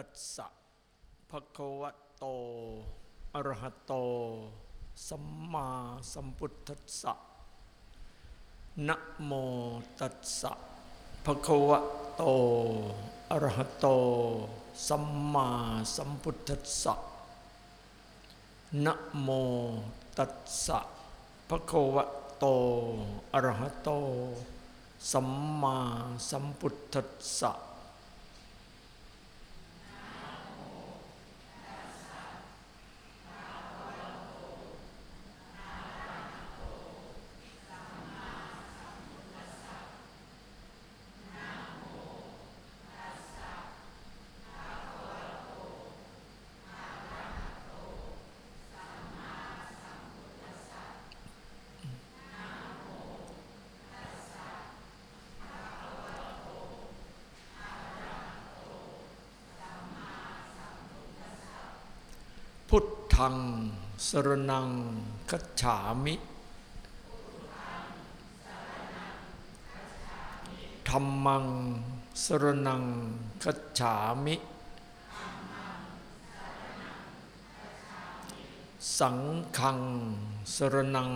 ตัสสะภะคะวะโตอรหะโต สัมมาสัมพุทธัสสะนะโมตัสสะภะคะวะโตอรหะโต สัมมาสัมพุทธัสสะนะโมตัสสะภะคะวะโตอรหะโต สัมมาสัมพุทธัสสะ พุ ทังสรนังคัจฉามิธรรมังสรนังคัจฉามิ สังฆังสรนัง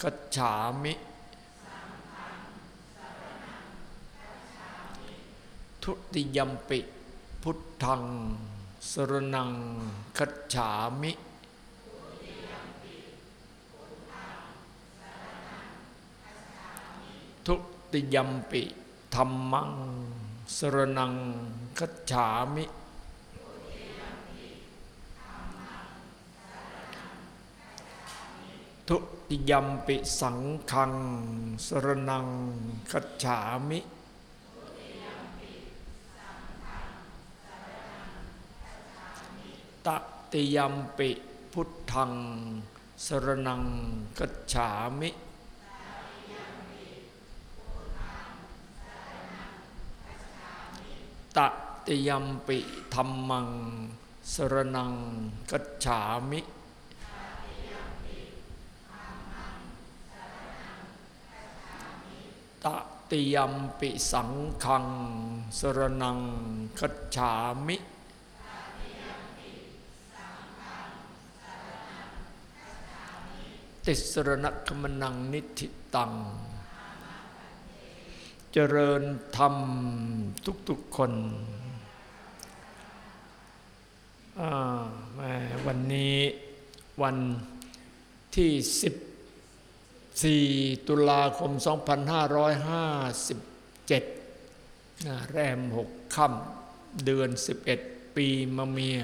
คัจฉามิ ทุติยมปิพุทธังสรนังคัจฉามิ ทุติยมปิธรรมัง สรนังคัจฉามิ ทุติยมปิสังฆัง สรนังคัจฉามิตติยมปิพุทธัง สรนังกัจฉามิ ตติยมปิธรรมัง สรนังกัจฉามิตติยมปิสังฆัง สรนังกัจฉามิติสรณคมนังนิธิตัง เจริญธรรมทุกๆคนวันนี้วันที่ 14 ตุลาคม 2557นะแรมหกค่ำเดือน 11 ปีมะเมีย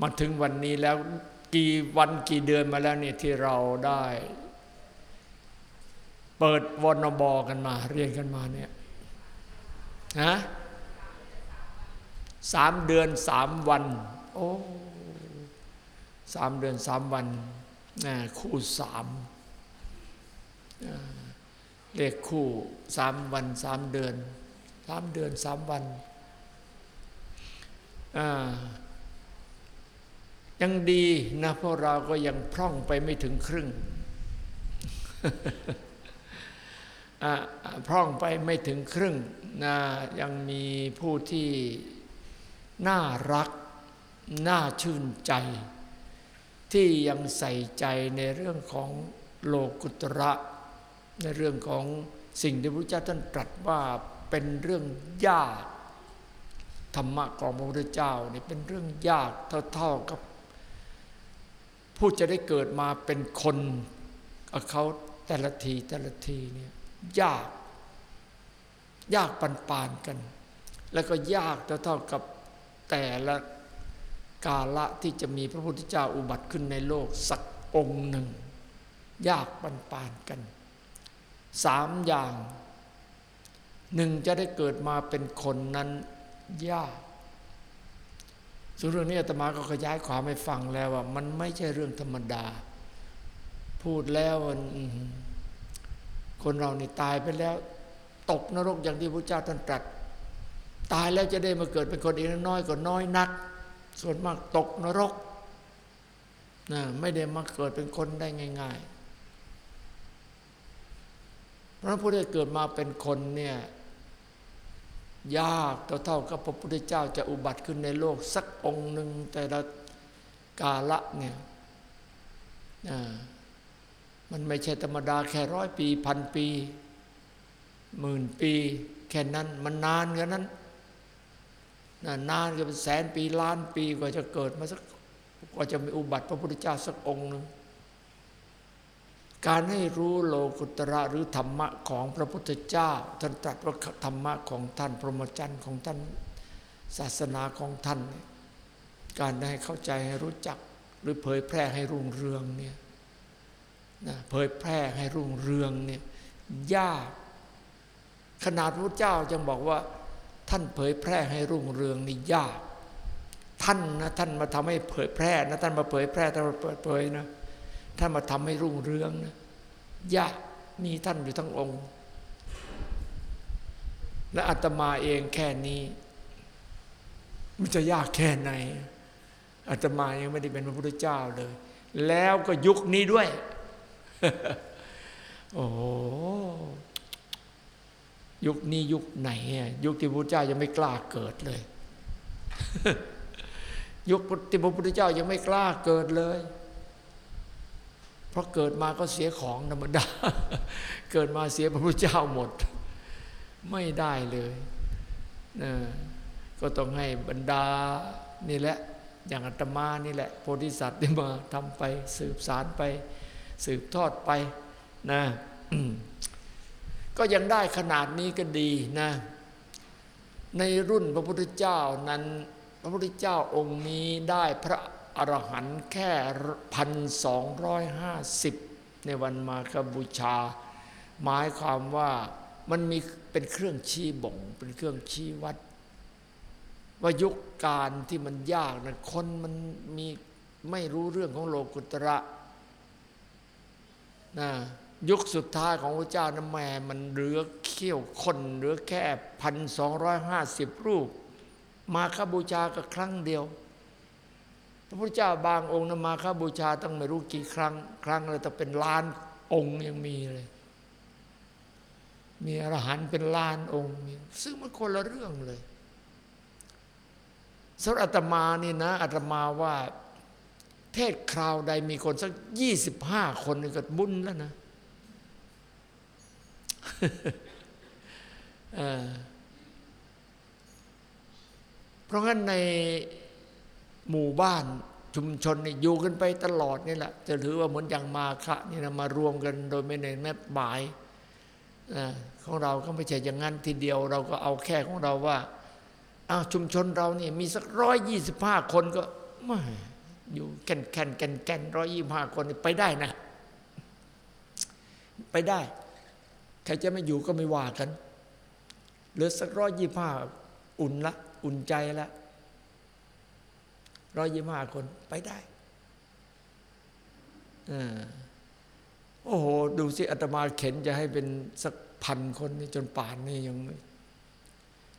มาถึงวันนี้แล้วกี่วันกี่เดือนมาแล้วเนี่ยที่เราได้ เปิดวนบกันมา เรียนกันมาเนี่ยฮะสามเดือนสามวัน โอ้สามเดือนสามวันนะคู่สามเลขคู่สามวันสามเดือนสามเดือนสามวันยังดีนะพวกเราก็ยังพร่องไปไม่ถึงครึ่ง พร่องไปไม่ถึงครึ่งนะยังมีผู้ที่น่ารัก น่าชื่นใจ ที่ยังใส่ใจในเรื่องของโลกุตระ ในเรื่องของสิ่งที่พระเจ้าท่านตรัสว่าเป็นเรื่องยากธรรมะของพระพุทธเจ้านี่เป็นเรื่องยากเท่าๆกับ ผู้จะได้เกิดมาเป็นคนเขาแต่ละทีแต่ละทีเนี่ย ยาก ยากปันปานๆกัน แล้วก็ยากเท่าๆกับแต่ละกาละที่จะมีพระพุทธเจ้าอุบัติขึ้นในโลกสักองค์หนึ่ง ยากปันปานๆกันสามอย่างหนึ่งจะได้เกิดมาเป็นคนนั้นยากส่วนเรื่องนี้อาตมาก็ขยายความให้ฟังแล้วว่า มันไม่ใช่เรื่องธรรมดา พูดแล้วมัน คนเรานี่ตายไปแล้ว ตกนรกอย่างที่พระเจ้าท่านตรัสตายแล้วจะได้มาเกิดเป็นคนอีกน้อยก็น้อยนัก ส่วนมากตกนรกนะไม่ได้มาเกิดเป็นคนได้ง่าย ๆ เพราะผู้ได้เกิดมาเป็นคนเนี่ยยากเท่าๆกับพระพุทธเจ้าจะอุบัติขึ้นในโลกสักองค์หนึ่งแต่ละกาละเนี่ยอ่า มันไม่ใช่ธรรมดาแค่ร้อยปีพันปีหมื่นปีแค่นั้นมันนานกันนั้นนนานก็เป็นแสนปีล้านปีกว่าจะเกิดมาสักกว่าจะมีอุบัติพระพุทธเจ้าสักองค์หนึ่งการให้รู้โลกุตระหรือธรรมะของพระพุทธเจ้าท่านตรัสว่าธรรมะของท่านพรหมจรรย์ของท่านศาสนาของท่าน การได้เข้าใจให้รู้จักหรือเผยแพร่ให้รุ่งเรืองเนี่ย เผยแพร่ให้รุ่งเรืองเนี่ยยาก ขนาดพระเจ้ายังบอกว่า ท่านเผยแพร่ให้รุ่งเรืองนี่ยาก ท่านนะท่านมาทำให้เผยแพร่นะท่านมาเผยแพร่ท่านมาเปิดเผยนะท่านมาทำให้รุ่งเรืองนะยากมีท่านอยู่ทั้งองค์ และอาตมาเองแค่นี้ มันจะยากแค่ไหนอาตมายังไม่ได้เป็นพระพุทธเจ้าเลย แล้วก็ยุคนี้ด้วย โอ้ยุคนี้ยุคไหนยุคที่พระพุทธเจ้ายังไม่กล้าเกิดเลย ยุคที่พระพุทธเจ้ายังไม่กล้าเกิดเลย เพราะเกิดมาก็เสียของธรรมดา เกิดมาเสียพระพุทธเจ้าหมด ไม่ได้เลยนะก็ต้องให้บรรดานี่แหละ อย่างอาตมานี่แหละ โพธิสัตว์ที่มาทำไปสืบสารไป สืบทอดไปนะก็ยังได้ขนาดนี้ก็ดีนะ ในรุ่นพระพุทธเจ้านั้น พระพุทธเจ้าองค์นี้ได้พระอรหันต์แค่พันสองร้อยห้าสิบในวันมาคบูชา หมายความว่ามันมีเป็นเครื่องชี้บ่ง เป็นเครื่องชี้วัด ว่ายุคการที่มันยากนะคนมันมีไม่รู้เรื่องของโลกุตระ นะยุคสุดท้ายของพระเจ้านะแม่มันเหลือเขี้ยวคนเหลือแค่พันสองร้อยห้าสิบรูป มาคบูชาก็ครั้งเดียว พระพุทธเจ้าบางองค์นะมาคบูชาต้องไม่รู้กี่ครั้ง ครั้งเลยแต่เป็นล้านองค์ยังมีเลย มีอรหันต์เป็นล้านองค์ ซึ่งมันคนละเรื่องเลยสำหรับอาตมานี่นะอาตมาว่า เทศคราวใดมีคนสักยี่สิบห้าคนก็บุญแล้วนะเพราะงั้นในหมู่บ้านชุมชนนี่อยู่กันไปตลอดนี่แหละ จะถือว่าเหมือนอย่างมาคะนี่นะมารวมกันโดยไม่ได้แม่หมายของเราก็ไม่ใช่อย่างนั้นทีเดียวเราก็เอาแค่ของเราว่าอ้าวชุมชนเรานี่มีสักร้อยยี่สิบห้าคนก็ไม่ อยู่แก่นแก่นแก่นแก่นร้อยยี่ห้าคนไปได้นะ ไปได้ ใครจะไม่อยู่ก็ไม่ว่ากันเหลือสักร้อยยี่ห้าอุ่นละ อุ่นใจละร้อยยี่ห้าคนไปได้อาโอ้โห ดูสิอาตมาเข็นจะให้เป็นสักพันคนนี่จนป่านนี่ยังไม่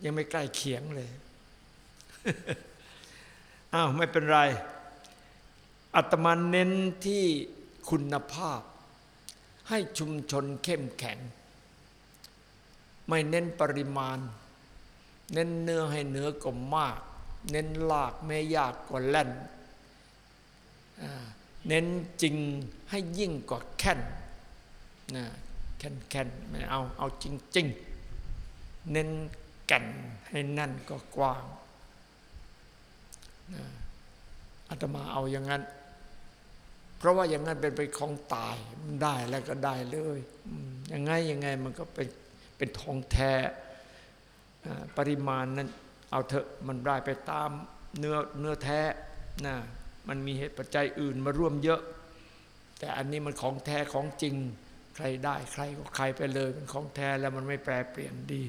ยังไม่ใกล้เคียงเลย อ้าว ไม่เป็นไร อาตมาเน้นที่คุณภาพ ให้ชุมชนเข้มแข็ง ไม่เน้นปริมาณ เน้นเนื้อให้เนื้อกว่ามาก เน้นลากแม่ยากกว่าแล่นเน้นจริงให้ยิ่งกว่าแค่นนะแค่นแค่นไม่เอาเอาจริงจริงเน้นแก่นให้นั่นก็กว้างอาตมาเอาอย่างนั้น เพราะว่าอย่างนั้นเป็นไปของตายมันได้แล้วก็ได้เลยยังไงยังไงมันก็เป็นเป็นทองแท้ปริมาณนั้นเอาเถอะมันได้ไปตามเนื้อเนื้อแท้นะมันมีเหตุปัจจัยอื่นมาร่วมเยอะ แต่อันนี้มันของแท้ของจริง ใครได้ใครก็ใครไปเลยเป็นของแท้แล้วมันไม่แปรเปลี่ยนดี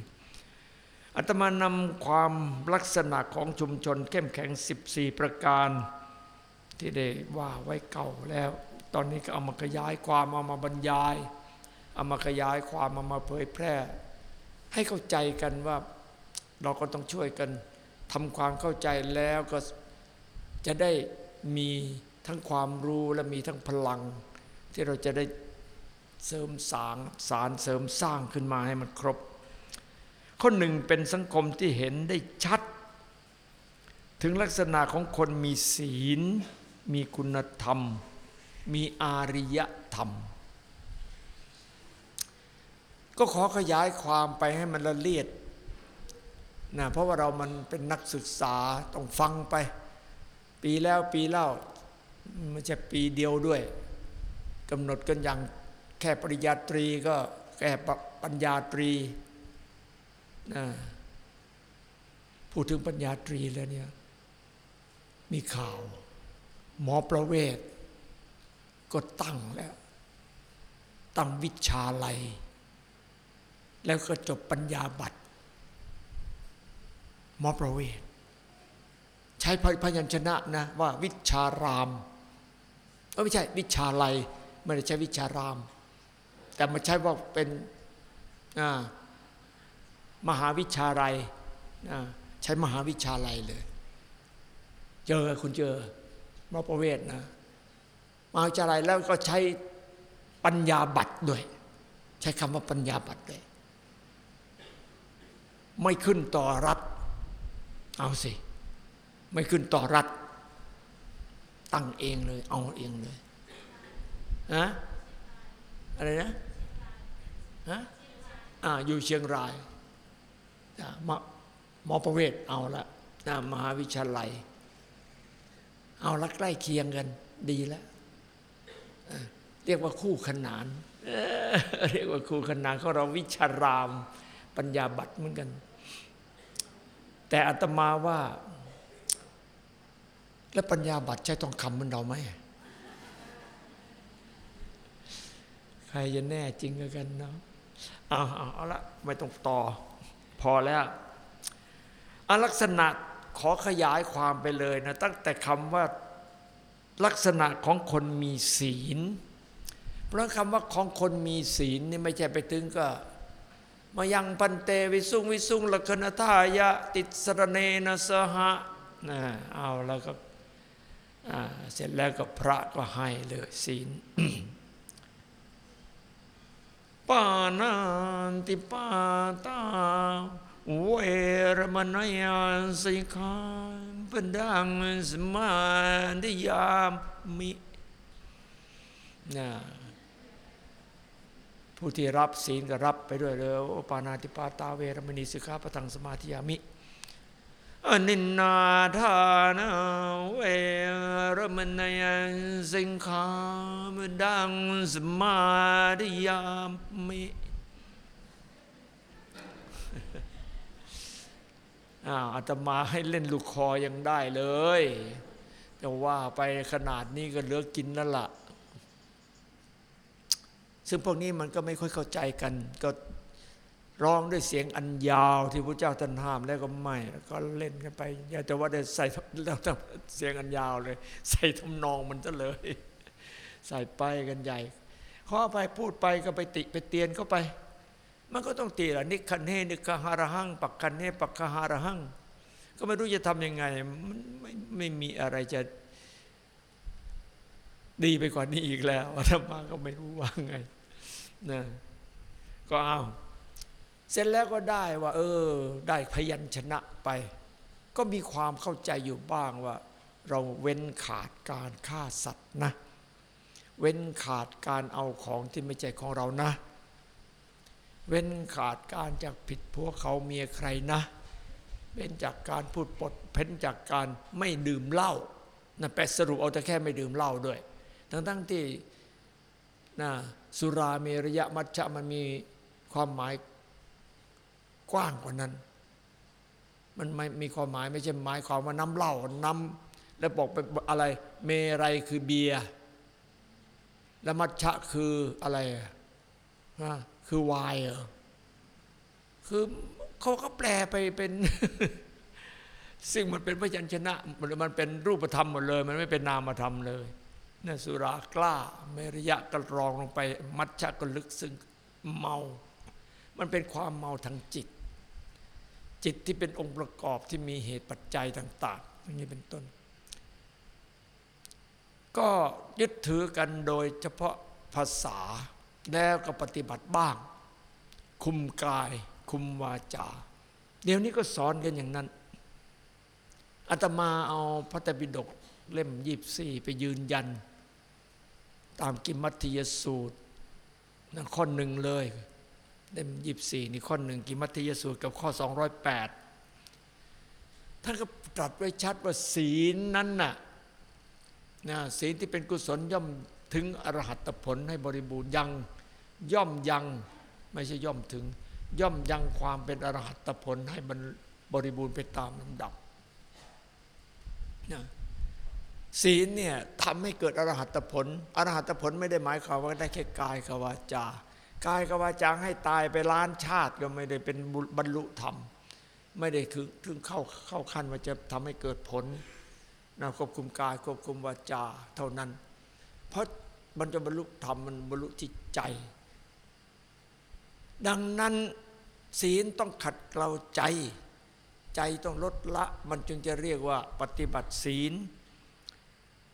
อาตมานำความลักษณะของชุมชนเข้มแข็ง 14 ประการ ที่ได้ว่าไว้เก่าแล้ว ตอนนี้ก็เอามาขยายความเอามาบรรยายเอามาขยายความเอามาเผยแพร่ ให้เข้าใจกันว่าเราก็ต้องช่วยกันทำความเข้าใจแล้วก็จะได้มีทั้งความรู้และมีทั้งพลัง ที่เราจะได้เสริมสางสารเสริมสร้างขึ้นมาให้มันครบ ข้อหนึ่งเป็นสังคมที่เห็นได้ชัด ถึงลักษณะของคนมีศีล มีคุณธรรม มีอาริยธรรม ก็ขอขยายความไปให้มันละเลียดนะเพราะว่าเรามันเป็นนักศึกษาต้องฟังไป ปีแล้วปีเล่าไม่ใช่ปีเดียวด้วยกำหนดกันอย่างแค่ปริญญาตรีก็แค่ปัญญาตรีนะพูดถึงปัญญาตรีแล้วเนี่ยมีข่าว หมอประเวศ ก็ตั้งแล้ว ตั้งวิชาลัย แล้วก็จบปัญญาบัตรหมอประเวศ ใช้พยัญชนะนะว่าวิชารามเออไม่ใช่วิชาลัยไม่ได้ใช้วิชาราม แต่มาใช้ว่าเป็นมหาวิชาลัยใช้มหาวิชาลัยเลย เจอคุณเจอ มอประเวศนะมหาวิทยาลัยแล้วก็ใช้ปัญญาบัตรด้วย ใช้คำว่าปัญญาบัตรเลยไม่ขึ้นต่อรัฐ เอาสิ ไม่ขึ้นต่อรัฐ ตั้งเองเลย เอาเองเลยฮะอะไรนะฮะอ่าอยู่เชียงรายมมอประเวศเอาละมหาวิชาลัย เอาละใกล้เคียงกัน ดีแล้วเรียกว่าคู่ขนานเรียกว่าคู่ขนานเขาเราวิชารามปัญญาบัตรเหมือนกัน แต่อาตมาว่า แล้วปัญญาบัตรใช้ทองคำเหมือนเราไหมใครจะแน่จริงกันเนาะเอาเอาเอาละไม่ต้องต่อ พอแล้วอลักษณะ ขอขยายความไปเลยนะตั้งแต่คำว่าลักษณะของคนมีศีล เพราะคำว่าของคนมีศีลนี่ไม่ใช่ไปถึงก็มายังปันเตวิสุงวิสุงลคณทายะติสรเนนะสหะนะเอาแล้วก็เสร็จแล้วก็พระก็ให้เลยศีลปานาติปาตา เวรมณยาสิกขาปดังสมาธิยามินะผู้ที่รับศีลก็รับไปด้วยเลยโอปานาติปาตาเวรมณีสิกขาปทังสมาธิยามิอนินนาธานาเวรมณยาสิกขาปดังสมาธิยามิ อาตมาให้เล่นลูกคอยังได้เลยแต่ว่าไปขนาดนี้ก็เหลือกินนั่นละซึ่งพวกนี้มันก็ไม่ค่อยเข้าใจกัน ก็ร้องด้วยเสียงอันยาวที่พระเจ้าท่านห้ามแล้วก็ไม่แล้วก็เล่นกันไปอย่าแต่ว่าได้ใส่แล้วเสียงอันยาวเลย ใส่ทำนองมันซะเลย ใส่ไปกันใหญ่ข้อไปพูดไปก็ไปติไปเตียนเข้าไป มันก็ต้องตีละนิคันเฮนิคหารหัง ปักคันเฮปักคหารหัง ก็ไม่รู้จะทำยังไง มันไม่ไม่มีอะไรจะดีไปกว่านี้อีกแล้วอาตมาก็ไม่รู้ว่าไงนะก็เอาเสร็จแล้วก็ได้ว่า เออ ได้พยัญชนะไป ก็มีความเข้าใจอยู่บ้างว่า เราเว้นขาดการฆ่าสัตว์นะ เว้นขาดการเอาของที่ไม่ใช่ของเรานะ เว้นขาดการจากผิดผัวเขาเมียใครนะเว้นจากการพูดปด เพ้นจากการไม่ดื่มเหล้านะแปลสรุปเอาแต่แค่ไม่ดื่มเหล้าด้วย ทั้งทั้งๆที่นะสุราเมรยะมัชฌะมันมีความหมายกว้างกว่านั้น มันไม่มีความหมายไม่ใช่หมายความว่าน้ำเหล้าน้ำแล้วบอกเป็นอะไร เมรัยคือเบียร์แล้วมัชฌะคืออะไรอะฮะ คือวน์เหรอคือเขาก็แปลไปเป็น ซึ่งมันเป็นพยัญชนะมันมันเป็นรูปธรรมหมดเลย มันไม่เป็นนามธรรมเลยนี่สุรากล้าเมรยะก็รองลงไป มัชฌะก็ลึกซึ่งเมา มันเป็นความเมาทางจิต จิตที่เป็นองค์ประกอบที่มีเหตุปัจจัยต่างๆอย่างนี้เป็นต้น ก็ยึดถือกันโดยเฉพาะภาษา แล้วก็ปฏิบัติบ้าง คุมกาย คุมวาจา เดี๋ยวนี้ก็สอนกันอย่างนั้นอาตมาเอาพระตรปิฎกเล่มยีบสี่ไปยืนยัน ตามกิมมัติยสูตรนั่นข้อหนึ่งเลย เล่มยีบสี่นี่ข้อหนึ่งกิมมัตติยสูตรกับข้อ 208 ท่านก็ตรัสไว้ชัดว่าศีลนั้นน่ะนะศีลที่เป็นกุศลย่อม ถึงอรหัตผลให้บริบูรณ์ยังย่อมยังไม่ใช่ย่อมถึง ย่อมยังความเป็นอรหัตผลให้มันบริบูรณ์ไปตามลำดับนะศีลเนี่ยทำให้เกิดอรหัตผล อรหัตผลไม่ได้หมายความว่าได้แค่กายกวาจากายกวาจาให้ตายไปล้านชาติก็ไม่ได้เป็นบรรลุธรรม ไม่ได้ถึงถึงเข้าเข้าขั้นว่าจะทำให้เกิดผลนะควบคุมกายควบคุมวาจาเท่านั้น เพราะมันจะบรรลุธรรมมันบรรลุที่ใจ ดังนั้นศีลต้องขัดเกลาใจ ใจต้องลดละมันจึงจะเรียกว่าปฏิบัติศีล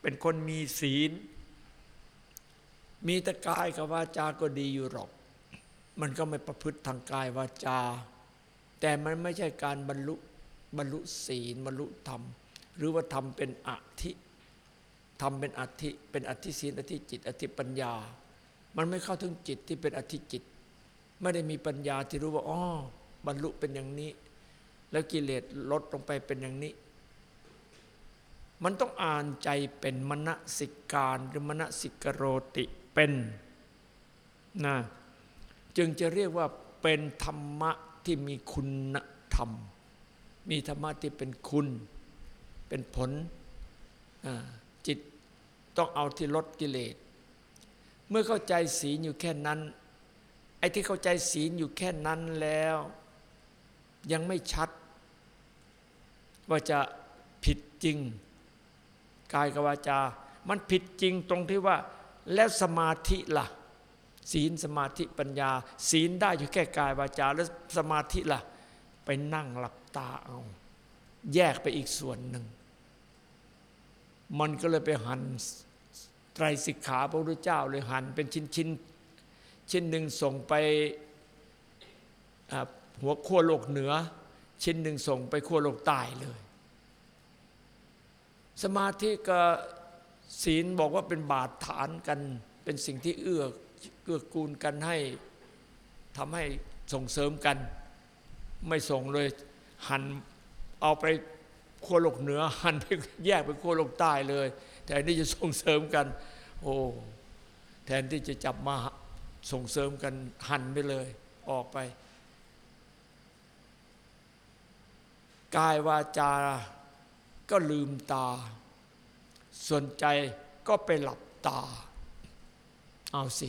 เป็นคนมีศีล มีแต่กายกับวาจาก็ดีอยู่หรอก มันก็ไม่ประพฤติทางกายวาจา แต่มันไม่ใช่การบรรลุบรรลุศีลบรรลุธรรม หรือว่าทำเป็นอธิ ทำเป็นอธิเป็นอธิศีลอธิจิต อธิปัญญา มันไม่เข้าถึงจิตที่เป็นอธิจิต ไม่ได้มีปัญญาที่รู้ว่าอ๋อบรรลุเป็นอย่างนี้ แล้วกิเลสลดลงไปเป็นอย่างนี้ มันต้องอ่านใจเป็นมณสิการหรือมณสิกโรติเป็นนะจึงจะเรียกว่าเป็นธรรมะที่มีคุณธรรม มีธรรมะที่เป็นคุณ เป็นผลจิต ต้องเอาที่ลดกิเลส เมื่อเข้าใจศีลอยู่แค่นั้น ไอ้ที่เข้าใจศีลอยู่แค่นั้นแล้ว ยังไม่ชัด ว่าจะผิดจริง กายกับวาจา มันผิดจริงตรงที่ว่า แล้วสมาธิล่ะ ศีลสมาธิปัญญา ศีลได้อยู่แค่กายวาจา แล้วสมาธิล่ะ ไปนั่งหลับตาเอา แยกไปอีกส่วนหนึ่งมันก็เลยไปหัน ไตรสิกขาพระพุทธเจ้าเลยหันเป็นชิ้นชิ้นชิ้นหนึ่งส่งไปหัวขั้วโลกเหนือ ชิ้นหนึ่งส่งไปขั้วโลกใต้เลย สมาธิกับศีลบอกว่าเป็นบาดฐานกันเป็นสิ่งที่เอื้อเกื้อกูลกันให้ทำให้ส่งเสริมกัน ไม่ส่งเลยหันเอาไปขั้วโลกเหนือ หันไปแยกไปขั้วโลกใต้เลย แต่นี่จะส่งเสริมกัน โอ้แทนที่จะจับมาส่งเสริมกันหันไปเลย ออกไปกายวาจาก็ลืมตา ส่วนใจก็ไปหลับตา เอาสิ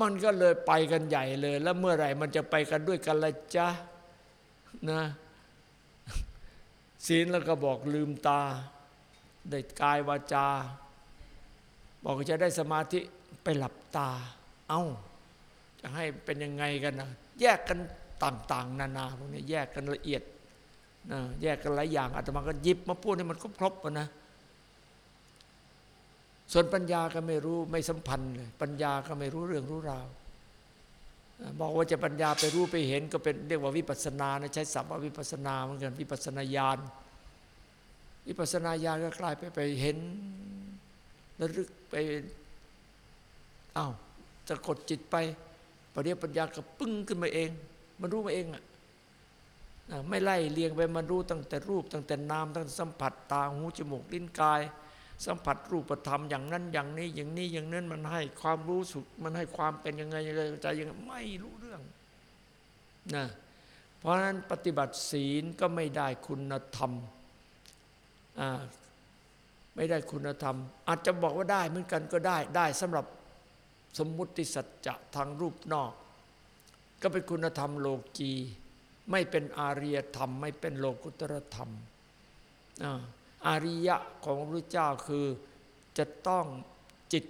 มันก็เลยไปกันใหญ่เลย แล้วเมื่อไหร่มันจะไปกันด้วยกันละจ๊ะนะ ศีลแล้วก็บอกลืมตา ได้กายวาจา บอกจะได้สมาธิไปหลับตา เอา้า จะให้เป็นยังไงกันนะแยกกันต่าง ๆ นานาพวกนี้แยกกันละเอียดนะแยกกันหลายอย่างอาตมาก็ยิบมาพูดให้มันครบๆนะ ส่วนปัญญาก็ไม่รู้ไม่สัมพันธ์เลย ปัญญาก็ไม่รู้เรื่องรู้ราว บอกว่าจะปัญญาไปรู้ไปเห็นก็เป็นเรียกว่าวิปัสสนานะใช้ศัพท์ว่าวิปัสสนาเหมือนกันวิปัสสนาญาณวิปัสสนาญาณก็กลายไปไปเห็นระลึกไปอ้าวจะกดจิตไปปริยปัญญาก็ปึ้งขึ้นมาเอง มันรู้มาเองอะอะไม่ไล่เลียงไปมันรู้ตั้งแต่รูป ตั้งแต่นามตั้งแต่สัมผัสตาหูจมูกลิ้นกาย สัมผัสรูปธรรมอย่างนั้นอย่างนี้อย่างนี้อย่างนั้นมันให้ความรู้สึกมันให้ความเป็นยังไงยังไงใจยังไงไม่รู้เรื่องนะเพราะฉะนั้นปฏิบัติศีลก็ไม่ได้คุณธรรมอ่าไม่ได้คุณธรรม อาจจะบอกว่าได้เหมือนกันก็ได้ได้สำหรับสมมุติสัจจะทางรูปนอก ก็เป็นคุณธรรมโลกี ไม่เป็นอารียธรรม ไม่เป็นโลกุตรธรรมอ่า อริยะของพระพุทธเจ้าคือจะต้องจิต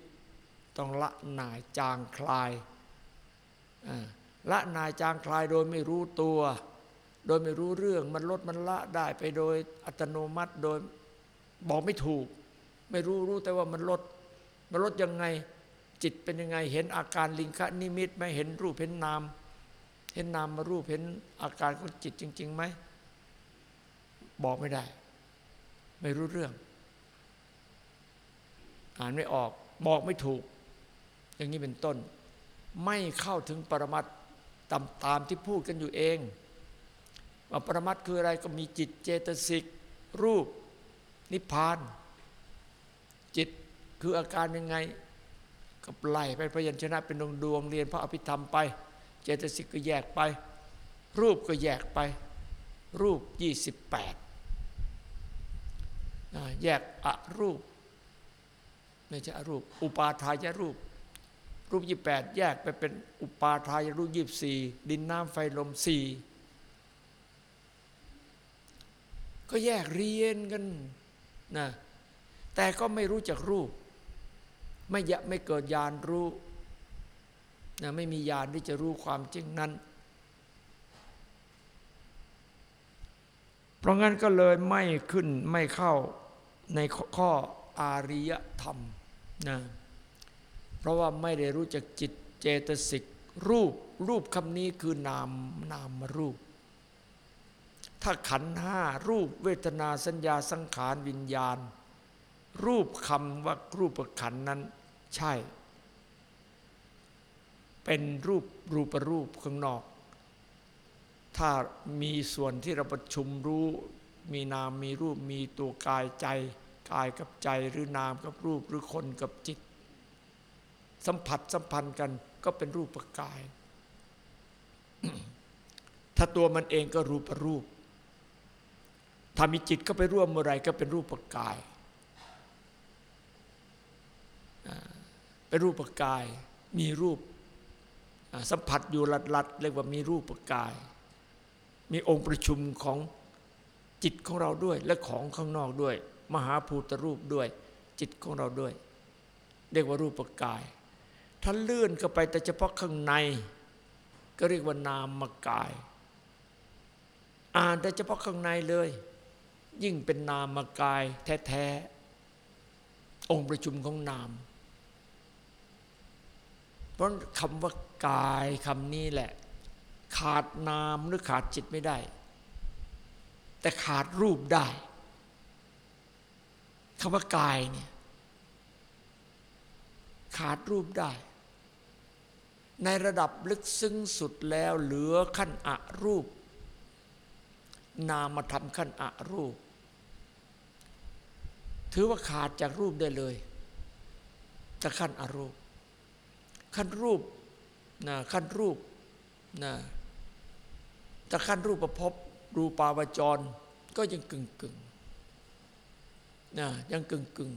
ต้องละหน่ายจางคลายละหน่ายจางคลายโดยไม่รู้ตัว โดยไม่รู้เรื่องมันลดมันละได้ไปโดยอัตโนมัติโดยบอกไม่ถูก ไม่รู้รู้แต่ว่ามันลดมันลดยังไงจิตเป็นยังไง เห็นอาการลิงคะนิมิตไหมเห็นรูปเห็นนาม เห็นนามมารูปเห็นอาการของจิตจริงๆไหมบอกไม่ได้ ไม่รู้เรื่อง อ่านไม่ออกบอกไม่ถูก อย่างนี้เป็นต้น ไม่เข้าถึงปรมัตถ์ตามตามที่พูดกันอยู่เองว่าปรมัตถ์คืออะไรก็มีจิตเจตสิก รูป นิพพาน จิตคืออาการยังไงก็ไล่ไปพยัญชนะเป็นดวงดวงๆเรียนพระอภิธรรมไป เจตสิกก็แยกไป รูปก็แยกไป รูป 28 แยกอรูปไม่ใช่อรูป อุปาทายรูป รูป 28 แยกไปเป็นอุปาทายรูป 24 ดินน้ำไฟลมสี่ก็แยกเรียนกันนะแต่ก็ไม่รู้จักรูป ไม่ยะไม่เกิดญาณรู้นะไม่มีญาณที่จะรู้ความจริงนั้น เพราะงั้นก็เลยไม่ขึ้นไม่เข้า ในข้ออาริยธรรมนะเพราะว่าไม่ได้รู้จักจิตเจตสิกรูปรูปคำนี้คือนามนามรูป ถ้าขันห้ารูปเวทนาสัญญาสังขารวิญญาณ รูปคำว่ารูปขันนั้นใช่ เป็นรูปรูปรูปข้างนอก ถ้ามีส่วนที่เราประชุมรู้ มีนามมีรูปมีตัวกายใจ กายกับใจหรือนามกับรูปหรือคนกับจิต สัมผัสสัมพันธ์กันก็เป็นรูปประกาย ถ้าตัวมันเองก็รูปรูป ถ้ามีจิตก็ไปร่วมเมื่อไรก็เป็นรูปประกายเป็นรูปประกาย มีรูปสัมผัสอยู่หลัดๆเรียกว่ามีรูปประกาย มีองค์ประชุมของจิตของเราด้วยและของข้างนอกด้วย มหาภูตรูปด้วย จิตของเราด้วย เรียกว่ารูปกาย ถ้าเลื่อนเข้าไปแต่เฉพาะข้างใน ก็เรียกว่านามกาย อ่านแต่เฉพาะข้างในเลย ยิ่งเป็นนามกายแท้ๆองค์ประชุมของนาม เพราะคำว่ากายคำนี้แหละ ขาดนามหรือขาดจิตไม่ได้ แต่ขาดรูปได้ คำว่ากายเนี่ยขาดรูปได้ ในระดับลึกซึ้งสุดแล้วเหลือขั้นอรูป นามมาทำขั้นอรูป ถือว่าขาดจากรูปได้เลยจะขั้นอรูป ขั้นรูปนะขั้นรูปนะแต่ขั้นรูปประพบรูปาวจรก็ยังกึ่งกึ่ง นะยังกึ่งกึ่ง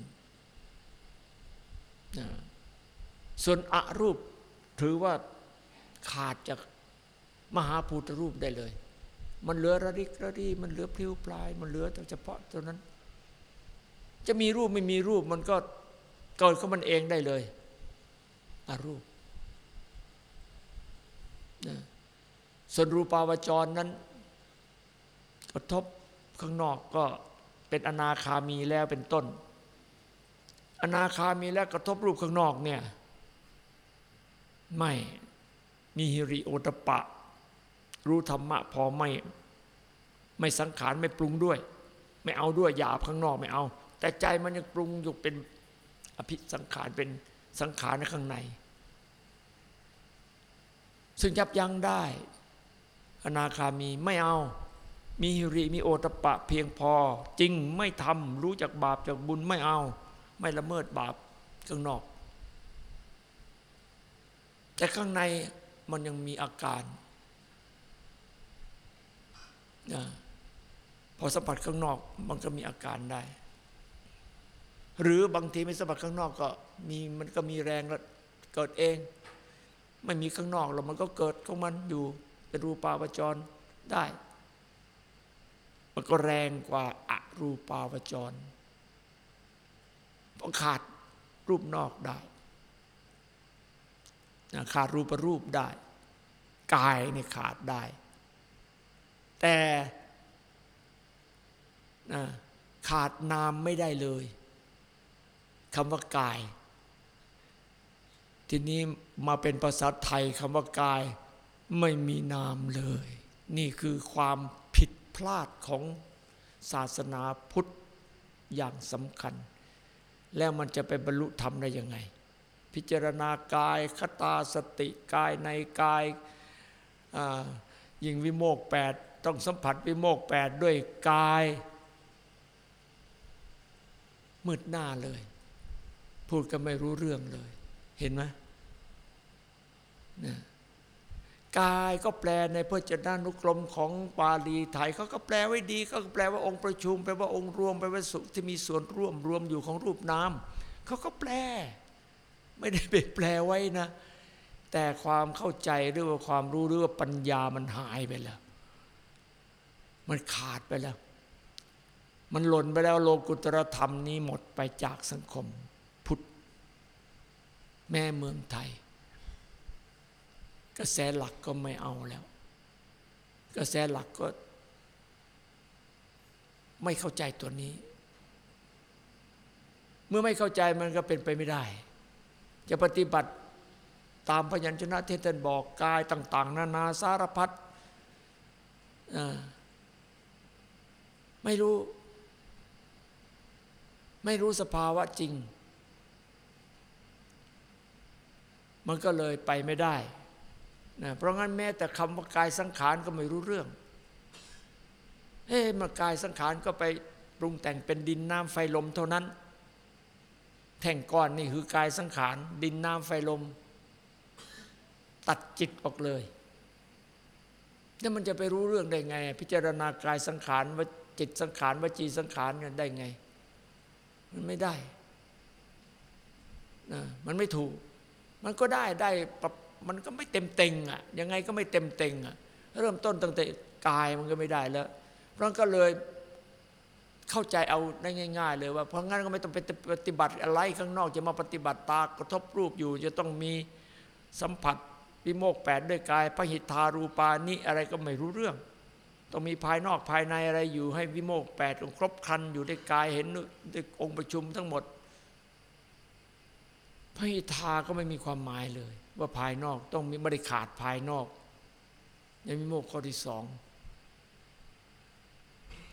นะส่วนอรูปถือว่าขาดจากมหาภูตรูปได้เลย มันเหลือระดิกระดีมันเหลือพลิ้วปลาย มันเหลือแต่เฉพาะตัวนั้น จะมีรูปไม่มีรูปมันก็เกิดของมันเองได้เลยอรูปนะส่วนรูปาวจรนั้น กระทบข้างนอกก็ เป็นอนาคามีแล้วเป็นต้น อนาคามีแล้วกระทบรูปข้างนอกเนี่ย ไม่มีฮิริโอตปะ รู้ธรรมะพอไม่ ไม่สังขารไม่ปรุงด้วย ไม่เอาด้วยหยาบข้างนอกไม่เอา แต่ใจมันยังปรุงอยู่เป็นอภิสังขารเป็นสังขารในข้างใน ซึ่งยับยั้งได้ อนาคามีไม่เอา มีหิริมีโอตปะเพียงพอ จริงไม่ทำรู้จักบาปจากบุญไม่เอา ไม่ละเมิดบาปข้างนอก แต่ข้างในมันยังมีอาการนะพอสัมผัสข้างนอกมันก็มีอาการได้ หรือบางทีไม่สัมผัสข้างนอกก็มีมันก็มีแรงแล้วเกิดเอง ไม่มีข้างนอกแล้วมันก็เกิดของมันอยู่เป็นรูปาวจรได้ มันก็แรงกว่าอรูปาวจรเพราะขาดรูปนอกได้ขาดรูปรูปได้ กายเนี่ยขาดได้ แต่ขาดนามไม่ได้เลยคำว่ากาย ทีนี้มาเป็นภาษาไทยคำว่ากายไม่มีนามเลย นี่คือความ พลาดของศาสนาพุทธอย่างสำคัญ แล้วมันจะไปบรรลุธรรมได้ยังไง พิจารณากายคตาสติกายในกายยิงวิโมกแปดต้องสัมผัสวิโมกแปดด้วยกาย มืดหน้าเลย พูดก็ไม่รู้เรื่องเลย เห็นไหมนะ กายก็แปลในพจนานุกรมของปาลีไทยเขาก็แปลไว้ดีเขาก็แปลว่าองค์ประชุมแปลว่าองค์รวมแปลว่าสุขที่มีส่วนร่วมรวมอยู่ของรูปนามเขาก็แปล ไม่ได้ไปแปลไว้นะ แต่ความเข้าใจหรือว่าความรู้หรือว่าปัญญามันหายไปแล้ว มันขาดไปแล้ว มันหล่นไปแล้วโลกุตรธรรมนี้หมดไปจากสังคมพุทธแม่เมืองไทย กระแสหลักก็ไม่เอาแล้ว กระแสหลักก็ ไม่เข้าใจตัวนี้ เมื่อไม่เข้าใจมันก็เป็นไปไม่ได้ จะปฏิบัติตามพยัญชนะที่ท่านบอกกายต่าง ๆ นานาสารพัดไม่รู้ ไม่รู้สภาวะจริง มันก็เลยไปไม่ได้ นะเพราะงั้นแม้แต่คำว่ากายสังขารก็ไม่รู้เรื่องเฮ้มากายสังขารก็ไปปรุงแต่งเป็นดินน้ำไฟลมเท่านั้น แท่งก้อนนี่คือกายสังขาร ดินน้ำไฟลม ตัดจิตออกเลยแล้วมันจะไปรู้เรื่องได้ไง พิจารณากายสังขารว่าจิตสังขารวจีสังขารกันได้ไง มันไม่ได้นะมันไม่ถูก มันก็ได้ได้ปร มันก็ไม่เต็มเต็งอะยังไงก็ไม่เต็มเต็งอะเริ่มต้นตั้งแต่กายมันก็ไม่ได้แล้ว เพราะก็เลยเข้าใจเอาได้ง่าย ๆ เลยว่า เพราะงั้นก็ไม่ต้องไปปฏิบัติอะไรข้างนอก จะมาปฏิบัติตากระทบรูปอยู่ จะต้องมีสัมผัสวิโมกแปดด้วยกายพระหิทธารูปานิอะไรก็ไม่รู้เรื่อง ต้องมีภายนอกภายในอะไรอยู่ให้วิโมกแปดครบครันอยู่ในกายเห็นด้วยองค์ประชุมทั้งหมดพระหิทธาก็ไม่มีความหมายเลย ว่าภายนอกต้องมีไม่ได้ขาดภายนอกยังมีโมกข้อที่สอง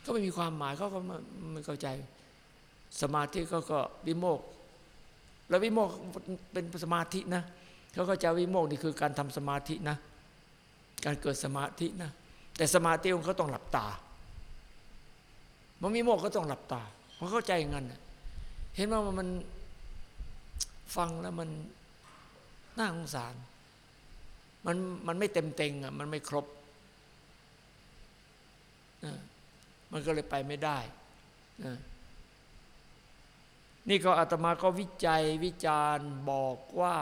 ก็ไม่มีความหมายเขาก็ไม่เข้าใจ สมาธิเขาก็วิโมก แล้ววิโมกเป็นสมาธินะเขาก็จะวิโมกนี่คือการทำสมาธินะ การเกิดสมาธินะ แต่สมาธิของเขาต้องหลับตามันวิโมกก็ต้องหลับตาเพราะเข้าใจงั้นเห็นว่ามันฟังแล้วมัน น่าสงสาร มันมันไม่เต็มเต็งอะมันไม่ครบนะมันก็เลยไปไม่ได้นะนี่ก็อาตมาก็วิจัยวิจารณ์บอกว่า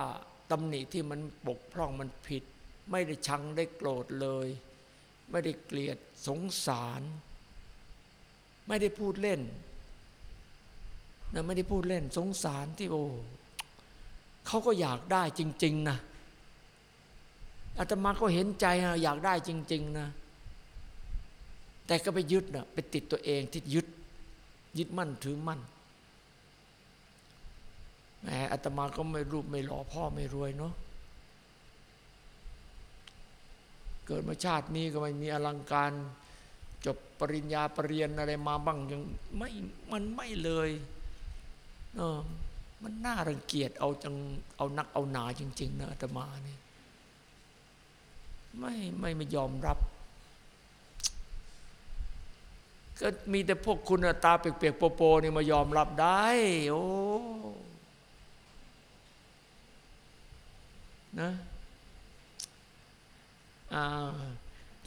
ตำหนิที่มันบกพร่องมันผิด ไม่ได้ชังได้โกรธเลย ไม่ได้เกลียดสงสาร ไม่ได้พูดเล่นนะไม่ได้พูดเล่นสงสารที่โอ้ เขาก็อยากได้จริง ๆ นะอาตมาก็เห็นใจนะอยากได้จริง ๆ นะ แต่ก็ไปยึดนะไปติดตัวเองที่ยึด ยึดมั่นถือมั่นแหมอาตมาก็ไม่รูปไม่หล่อพ่อไม่รวยเนาะเกิดมาชาตินี้ก็ไม่มีอลังการ จบปริญญาปรริญญาอะไรมาบ้างยังไม่มันไม่เลยเออ มันน่ารังเกียจเอาจังเอานักเอาหนาจริง ๆนะอาตมานี่ไม่ไม่ไม่ยอมรับ ก็มีแต่พวกคุณตาเปียกๆโปๆนี่มายอมรับได้ โอ้นะอ่า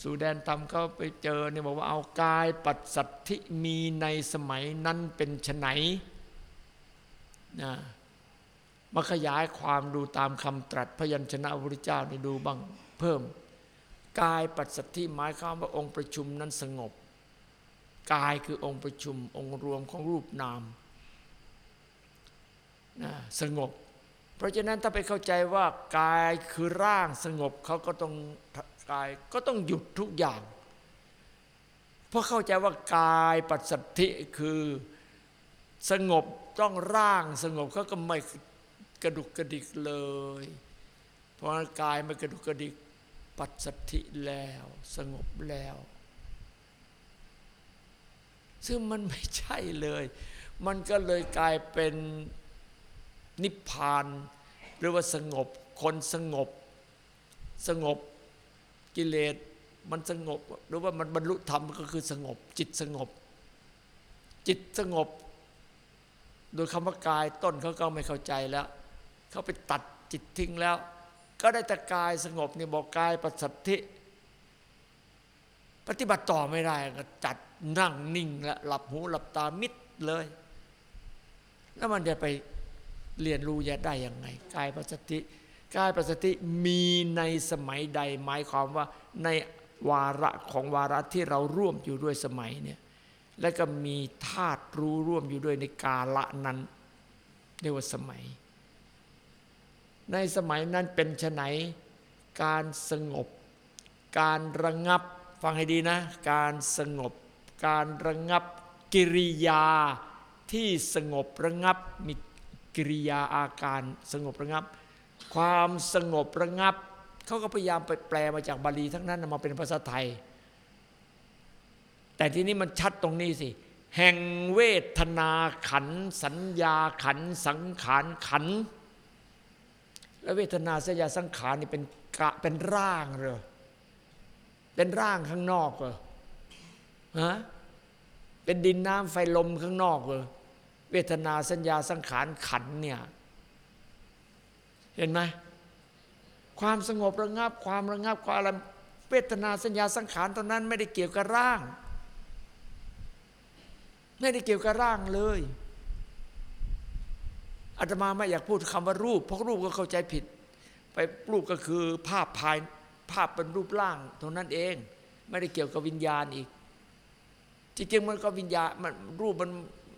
สูแดนตำเขาไปเจอเนี่ยบอกว่าเอากายปัสสัทธิมีในสมัยนั้นเป็นไฉน นะมาขยายความดูตามคำตรัสพยัญชนะพระพุทธเจ้านี่ดูบ้างเพิ่ม กายปัสสัทธิหมายความว่าองค์ประชุมนั้นสงบ กายคือองค์ประชุมองค์รวมของรูปนามนะสงบ เพราะฉะนั้นถ้าไปเข้าใจว่ากายคือร่างสงบเขาก็ต้องกายก็ต้องหยุดทุกอย่าง เพราะเข้าใจว่ากายปัสสัทธิคือสงบ ต้องร่างสงบเขาก็ไม่กระดุกกระดิกเลย เพราะกายไม่กระดุกกระดิกปัสสัทธิแล้ว สงบแล้ว ซึ่งมันไม่ใช่เลย มันก็เลยกลายเป็นนิพพาน หรือว่าสงบคนสงบ สงบกิเลสมันสงบ หรือว่ามันบรรลุธรรมก็คือสงบ จิตสงบ จิตสงบ โดยคำว่ากายต้นเขาก็ไม่เข้าใจแล้ว เขาไปตัดจิตทิ้งแล้ว ก็ได้แต่กายสงบนี่บอกกายปัสสัทธิ ปฏิบัติต่อไม่ได้ก็จัดนั่งนิ่งและหลับหูหลับตามิดเลย แล้วมันจะไปเรียนรู้จะได้ยังไง กายปัสสติกายปัสสติมีในสมัยใด หมายความว่าในวาระของวาระที่เราร่วมอยู่ด้วยสมัยเนี่ย และก็มีธาตุรู้ร่วมอยู่ด้วยในกาละนั้นเรียกว่าสมัย ในสมัยนั้นเป็นไฉนการสงบ การระงับฟังให้ดีนะ การสงบ การระงับกิริยาที่สงบระงับมีกิริยาอาการสงบระงับ ความสงบระงับเขาก็พยายามไปแปลมาจากบาลีทั้งนั้นมาเป็นภาษาไทย แต่ที่นี้มันชัดตรงนี้สิ แห่งเวทนาขัน สัญญาขัน สังขารขัน และเวทนาสัญญาสังขารนี่เป็นกะเป็นร่างเลยเป็นร่างข้างนอกเหรอฮะเป็นดินน้ำไฟลมข้างนอกเหรอเวทนาสัญญาสังขารขันเนี่ยเห็นไหมความสงบระงับความระงับความอะไรเวทนาสัญญาสังขารตอนนั้นไม่ได้เกี่ยวกับร่าง ไม่ได้เกี่ยวกับร่างเลยอาตมาไม่อยากพูดคำว่ารูป เพราะรูปก็เข้าใจผิด ไปรูปก็คือภาพภายภาพเป็นรูปร่างเท่านั้นเอง ไม่ได้เกี่ยวกับวิญญาณอีก จริงๆมันก็วิญญาณมันรูปมัน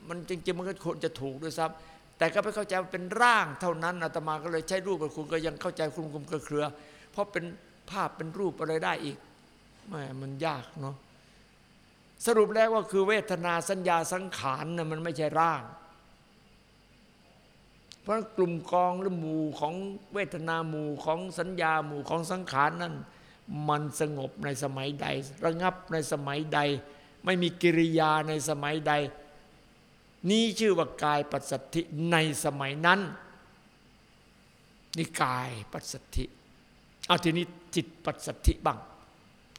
มันจริงๆมันก็ควรจะถูกด้วยซ้ำแต่ก็ไปเข้าใจว่าเป็นร่างเท่านั้นอาตมาก็เลยใช้รูปกับคุณก็ยังเข้าใจคุมคุมเครือ เพราะเป็นภาพเป็นรูปอะไรได้อีกแม่มันยากเนาะ สรุปแล้วว่าคือเวทนาสัญญาสังขารน่ะมันไม่ใช่ร่าง เพราะกลุ่มกองหรือหมู่ของเวทนาหมู่ของสัญญาหมู่ของสังขารนั่นมันสงบในสมัยใด ระงับในสมัยใด ไม่มีกิริยาในสมัยใด นี้ชื่อว่ากายปัสสัทธิในสมัยนั้น นี่กายปัสสัทธิเอาทีนี้จิตปัสสัทธิบ้าง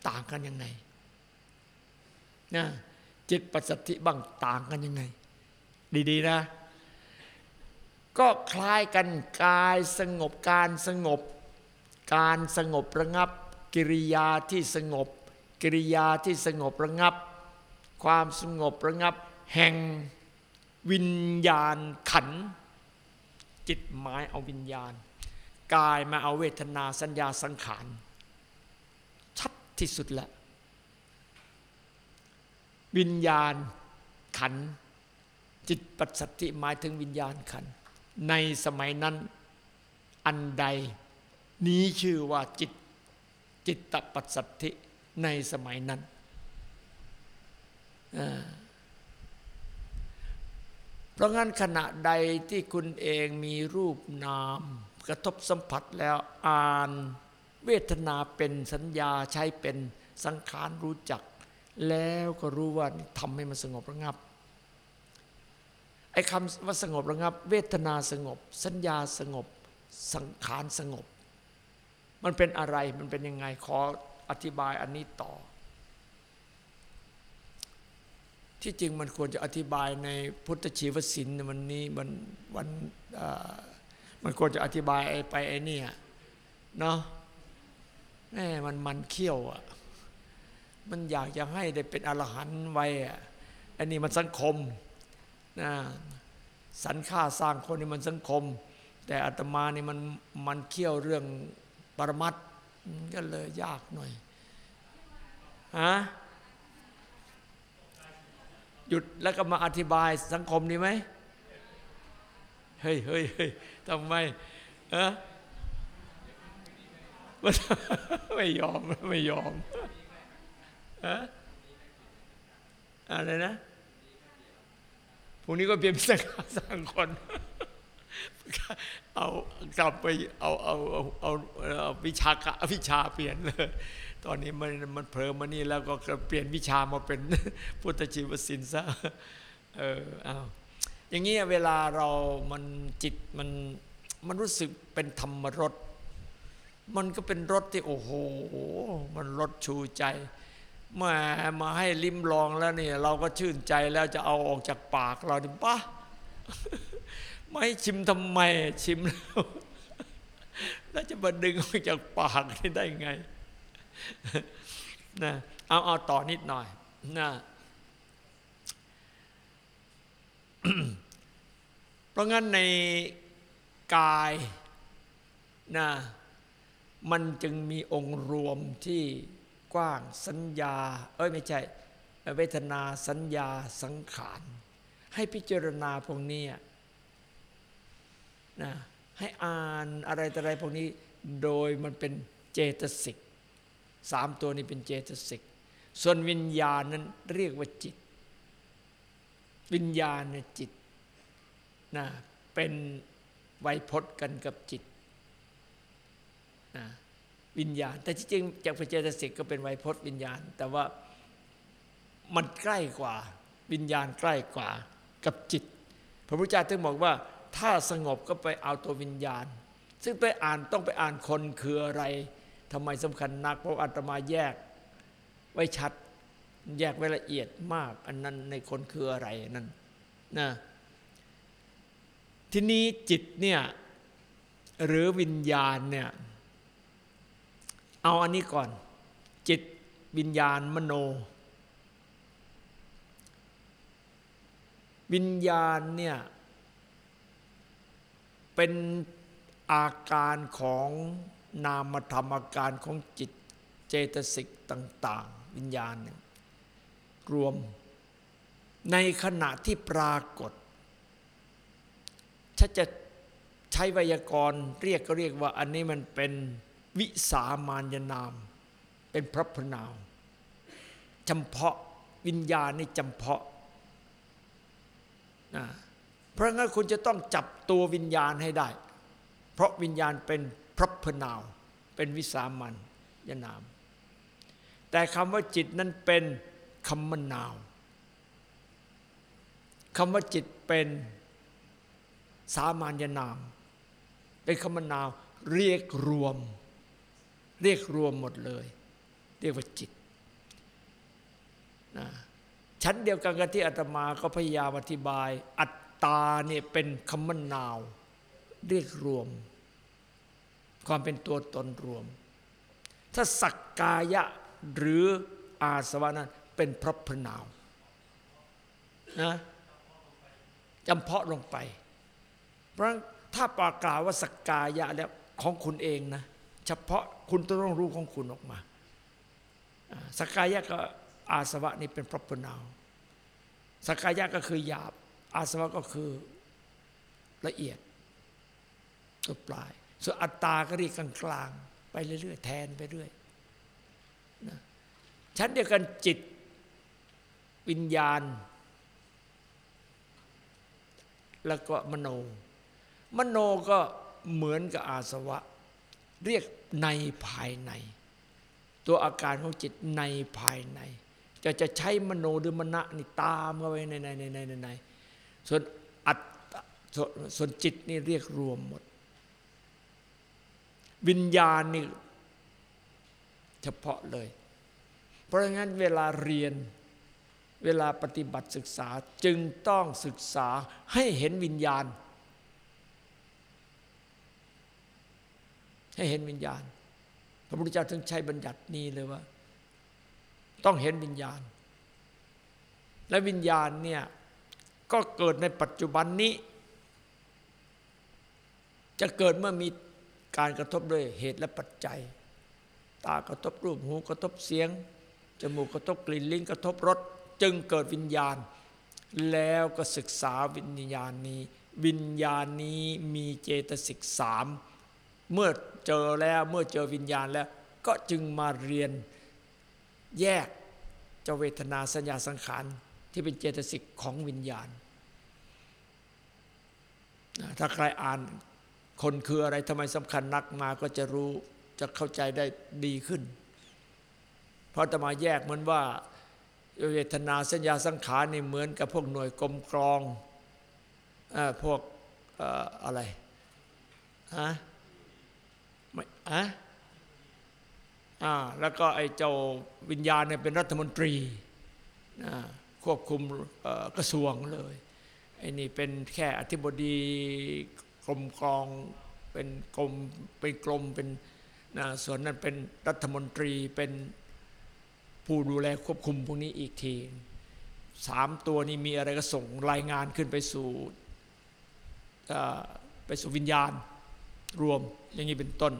ต่างกันยังไง นะจิตปัสสัทธิบ้างต่างกันยังไง ดีๆนะ ก็คล้ายกันกายสงบการสงบ การสงบระงับ กิริยาที่สงบ กิริยาที่สงบระงับ ความสงบระงับ แห่งวิญญาณขัน จิตหมายเอาวิญญาณ กายมาเอาเวทนาสัญญาสังขารชัดที่สุดแล้ว วิญญาณขัน จิตปัสสัตติหมายถึงวิญญาณขัน ในสมัยนั้นอันใด นี้ชื่อว่าจิตจิตตปัสสัตติในสมัยนั้น เพราะงั้นขณะใดที่คุณเองมีรูปนาม กระทบสัมผัสแล้วอ่าน เวทนาเป็นสัญญาใช้เป็นสังขารรู้จัก แล้วก็รู้ว่าทำให้มันสงบระงับไอ้คำว่าสงบระงับ เวทนาสงบ สัญญาสงบ สังขารสงบ มันเป็นอะไรมันเป็นยังไงขออธิบายอันนี้ต่อ ที่จริงมันควรจะอธิบายในพุทธชีวศิลป์วันนี้มันวันมันควรจะอธิบายไอ้ไปไอ้นี่เนาะแม่มันมันเขี้ยวอะ มันอยากจะให้ได้เป็นอรหันต์ไว้อันนี้มันสังคมนะสรรค่าสร้างคนนี่มันสังคม แต่อาตมานี่มันมันเขี้ยวเรื่องปรมัตถ์ก็เลยยากหน่อยฮะหยุดแล้วก็มาอธิบายสังคมดีไหมเฮ้ยเฮ้ยเฮ้ยทำไมเออไม่ยอมไม่ยอม อะไรนะพรุ่งนี้ก็เปลี่ยนสังฆาสร้างคน เอากลับไปเอาเอาเอาเอาเอาวิชากะวิชาเปลี่ยนเลย ตอนนี้มันมันเผลอมานี่แล้วก็เปลี่ยนวิชามาเป็นพุทธชีวศิลป์ซะ เออเอาอย่างนี้เวลาเรามันจิตมันมันรู้สึกเป็นธรรมรส มันก็เป็นรสที่โอ้โห มันรสชูใจ มามาให้ลิ้มลองแล้วเนี่ย เราก็ชื่นใจแล้วจะเอาออกจากปากเราดิปะไม่ชิมทำไมชิมแล้วแล้วจะมาดึงออกจากปากได้ไงนะเอาเอาต่อนิดหน่อยนะเพราะงั้นในกายนะมันจึงมีองค์รวมที่ กว้าง สัญญา เอ้ยไม่ใช่ เวทนาสัญญาสังขาร ให้พิจารณาพวกนี้นะให้อ่านอะไรต่ออะไรพวกนี้โดยมันเป็นเจตสิกสามตัวนี้เป็นเจตสิกส่วนวิญญาณนั้นเรียกว่าจิต วิญญาณเนี่ยจิตนะเป็นไวยพจน์กันกับจิตนะ วิญญาณ แต่ที่จริงจากเจตสิกก็เป็นไวยพจน์วิญญาณ แต่ว่ามันใกล้กว่า วิญญาณใกล้กว่ากับจิต พระพุทธเจ้าถึงบอกว่า ถ้าสงบก็ไปเอาตัววิญญาณ ซึ่งไปอ่านต้องไปอ่านคนคืออะไรทำไมสำคัญนัก เพราะอาตมาแยกไว้ชัดแยกไว้ละเอียดมาก อันนั้นในคนคืออะไรนั่นนะทีนี้จิตเนี่ยหรือวิญญาณเนี่ย เอาอันนี้ก่อน จิตวิญญาณมโน วิญญาณเนี่ยเป็นอาการของนามธรรมอาการของจิตเจตสิกต่าง ๆ วิญญาณเนี่ยรวมในขณะที่ปรากฏถ้าจะใช้ไวยากรณ์เรียกก็เรียกว่าอันนี้มันเป็น วิสามานยนาม เป็นพระพนามจำเพาะวิญญาณในจำเพาะนะเพราะงั้นคุณจะต้องจับตัววิญญาณให้ได้ เพราะวิญญาณเป็นพระพนาว เป็นวิสามันยนาม แต่คำว่าจิตนั้นเป็นคำมนาวคำว่าจิตเป็นสามัญญนาม เป็นคำมนาวเรียกรวม เรียกรวมหมดเลย เรียกว่าจิตนะชั้นเดียวกันกับที่อาตมาก็พยายามอธิบาย อัตตาเนี่ยเป็นคำมนาว เรียกรวม ความเป็นตัวตนรวม ถ้าสักกายะหรืออาสวะนั้นเป็นพระพนาวนะจำเพาะลงไป เพราะถ้าปรากล่าวว่าสักกายะแล้วของคุณเองนะ เฉพาะคุณต้องรู้ของคุณออกมาสกายะก็อาสวะนี่เป็นพระพนาวสักกายะก็คือหยาบ อาสวะก็คือละเอียดตัวปลาย ส่วนอัตตาก็เรียกกลางๆไปเรื่อยๆแทนไปเรื่อยนะชั้นเดียวกันจิตวิญญาณ แล้วก็มโน มโนก็เหมือนกับอาสวะ เรียกในภายใน ตัวอาการของจิตในภายใน จะจะใช้มโนหรือมณะนี่ตามเข้าไปในในในในในในส่วนอัตตะส่วนส่วนจิตนี่เรียกรวมหมด วิญญาณนี่เฉพาะเลย เพราะงั้นเวลาเรียนเวลาปฏิบัติศึกษาจึงต้องศึกษาให้เห็นวิญญาณ ให้เห็นวิญญาณ พระพุทธเจ้าถึงใช้บัญญัตินี้เลยว่า ต้องเห็นวิญญาณ และวิญญาณเนี่ยก็เกิดในปัจจุบันนี้ จะเกิดเมื่อมีการกระทบด้วยเหตุและปัจจัย ตากระทบรูปหูกระทบเสียงจมูกกระทบกลิ่นลิ้นกระทบรสจึงเกิดวิญญาณ แล้วก็ศึกษาวิญญาณนี้ วิญญาณนี้มีเจตสิกสามเมื่อ เจอแล้วเมื่อเจอวิญญาณแล้ว ก็จึงมาเรียนแยกเจ้าเวทนาสัญญาสังขารที่เป็นเจตสิกของวิญญาณ ถ้าใครอ่านคนคืออะไรทำไมสำคัญนักมาก็จะรู้จะเข้าใจได้ดีขึ้น เพราะจะมาแยกเหมือนว่าเวทนาสัญญาสังขารนี่เหมือนกับพวกหน่วยกลมกรองอพวกอะไรฮะ อะอ่าแล้วก็ไอ้เจ้าวิญญาณเนี่ยเป็นรัฐมนตรีควบคุมกระทรวงเลยไอ้นี่เป็นแค่อธิบดีกรมกองเป็นกรมเป็นกรมเป็นนะส่วนนั้นเป็นรัฐมนตรีเป็นผู้ดูแลควบคุมพวกนี้อีกทีสามตัวนี้มีอะไรก็ส่งรายงานขึ้นไปสู่ไปสู่วิญญาณรวมอย่างนี้เป็นต้น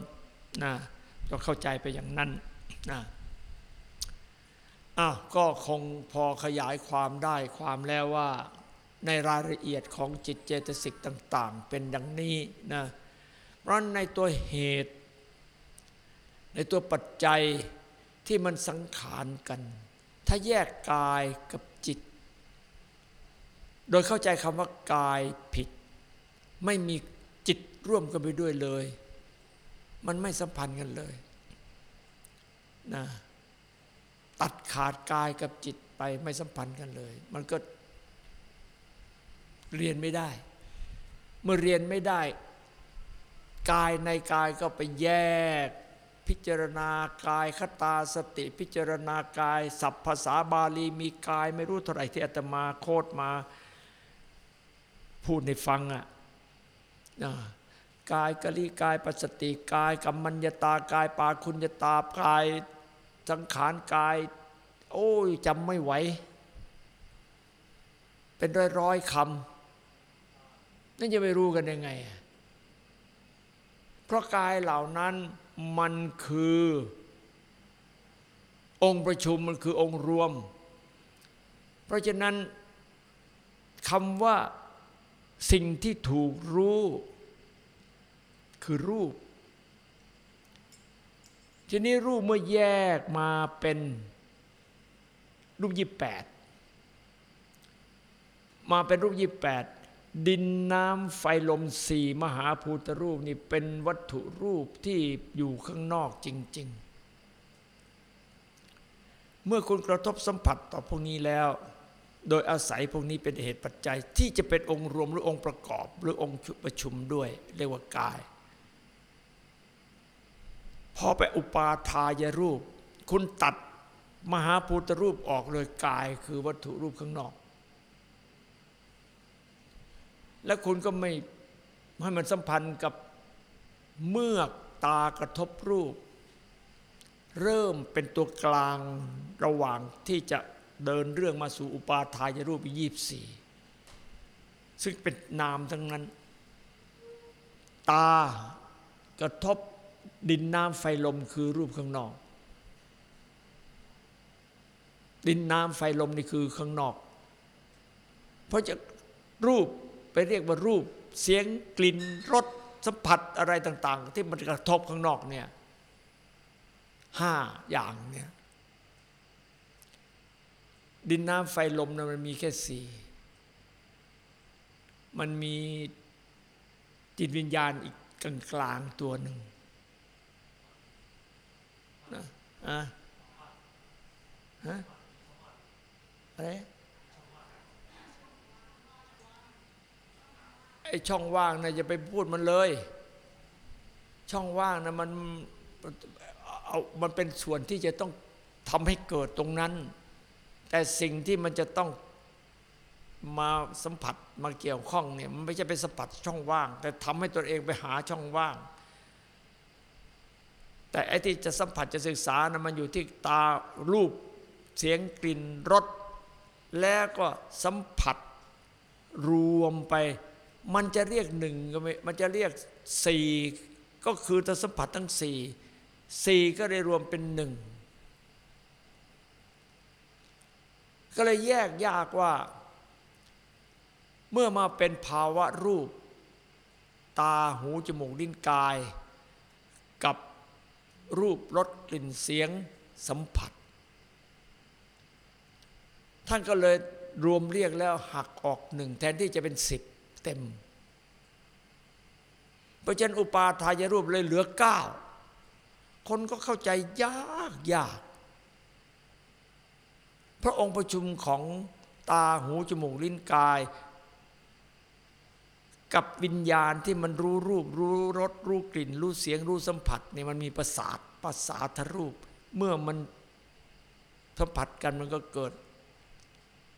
นะต้องเข้าใจไปอย่างนั้นนะอ้าวก็คงพอขยายความได้ความแล้วว่า ในรายละเอียดของจิตเจตสิกต่าง ๆ เป็นอย่างนี้นะเพราะในตัวเหตุ ในตัวปัจจัยที่มันสังขารกัน ถ้าแยกกายกับจิต โดยเข้าใจคำว่ากายผิด ไม่มีจิตร่วมกันไปด้วยเลย มันไม่สัมพันธ์กันเลยนะตัดขาดกายกับจิตไปไม่สัมพันธ์กันเลย มันก็เรียนไม่ได้ เมื่อเรียนไม่ได้ กายในกายก็ไปแยก พิจารณากายคตาสติ พิจารณากายสัพภาษาบาลีมีกายไม่รู้เท่าไหร่ที่อาตมาโคดมา พูดในฟังอะ กายกะลิกายปัสติกายกัมมัญญตากายปาคุณญตากายสังขารกาย โอ้ยจำไม่ไหว เป็นร้อยร้อยคำนั่นจะไปรู้กันยังไง เพราะกายเหล่านั้นมันคือ องค์ประชุมมันคือองค์รวม เพราะฉะนั้นคำว่าสิ่งที่ถูกรู้ คือรูป ทีนี้รูปเมื่อแยกมาเป็นรูปยี่แปดมาเป็นรูปยี่แปดดินน้ำไฟลมสี่มหาภูตรูปนี่เป็นวัตถุรูปที่อยู่ข้างนอกจริง ๆ เมื่อคุณกระทบสัมผัสต่อพวกนี้แล้ว โดยอาศัยพวกนี้เป็นเหตุปัจจัยที่จะเป็นองค์รวมหรือองค์ประกอบ หรือองค์ประชุมด้วยเรียกว่ากาย พอไปอุปาทายรูป คุณตัดมหาภูตรูปออกเลยกายคือวัตถุรูปข้างนอก และคุณก็ไม่ให้มันสัมพันธ์กับเมื่อตากระทบรูป เริ่มเป็นตัวกลางระหว่างที่จะเดินเรื่องมาสู่อุปาทายรูปยี่สี่ซึ่งเป็นนามทั้งนั้น ตากระทบ ดินน้ำไฟลมคือรูปข้างนอก ดินน้ำไฟลมนี่คือข้างนอก เพราะจะรูปไปเรียกว่ารูป เสียงกลิ่นรสสัมผัสอะไรต่าง ๆ ที่มันกระทบข้างนอกเนี่ยห้าอย่างเนี่ยดินน้ำไฟลมนะมันมีแค่สี่มันมีจิตวิญญาณอีกกลางๆตัวหนึ่งนะ อะฮะอะไรไอ้ช่องว่างนะอย่าไปพูดมันเลย ช่องว่างนะมันเอามันเป็นส่วนที่จะต้องทำให้เกิดตรงนั้น แต่สิ่งที่มันจะต้องมาสัมผัสมาเกี่ยวข้องเนี่ยมันไม่ใช่เป็นสัมผัสช่องว่าง แต่ทำให้ตัวเองไปหาช่องว่าง แต่ไอ้ที่จะสัมผัสจะศึกษานะมันอยู่ที่ตารูปเสียงกลิ่นรสแล้วก็สัมผัสรวมไป มันจะเรียกหนึ่งก็ไม่มันจะเรียกสี่ก็คือถ้าสัมผัสทั้งสี่สี่ก็เลยรวมเป็นหนึ่งก็เลยแยกยากว่า เมื่อมาเป็นภาวะรูป ตาหูจมูกลิ้นกาย รูปรสกลิ่นเสียงสัมผัส ท่านก็เลยรวมเรียกแล้วหักออกหนึ่งแทนที่จะเป็นสิบเต็มเพราะฉะนั้นอุปาทายรูปเลยเหลือเก้าคนก็เข้าใจยากยาก พระองค์ประชุมของตาหูจมูกลิ้นกาย กับวิญญาณที่มันรู้รูป รู้รสรู้กลิ่น รู้เสียงรู้สัมผัสเนี่ยมันมีประสาทประสาทรูป เมื่อมันสัมผัสกันมันก็เกิด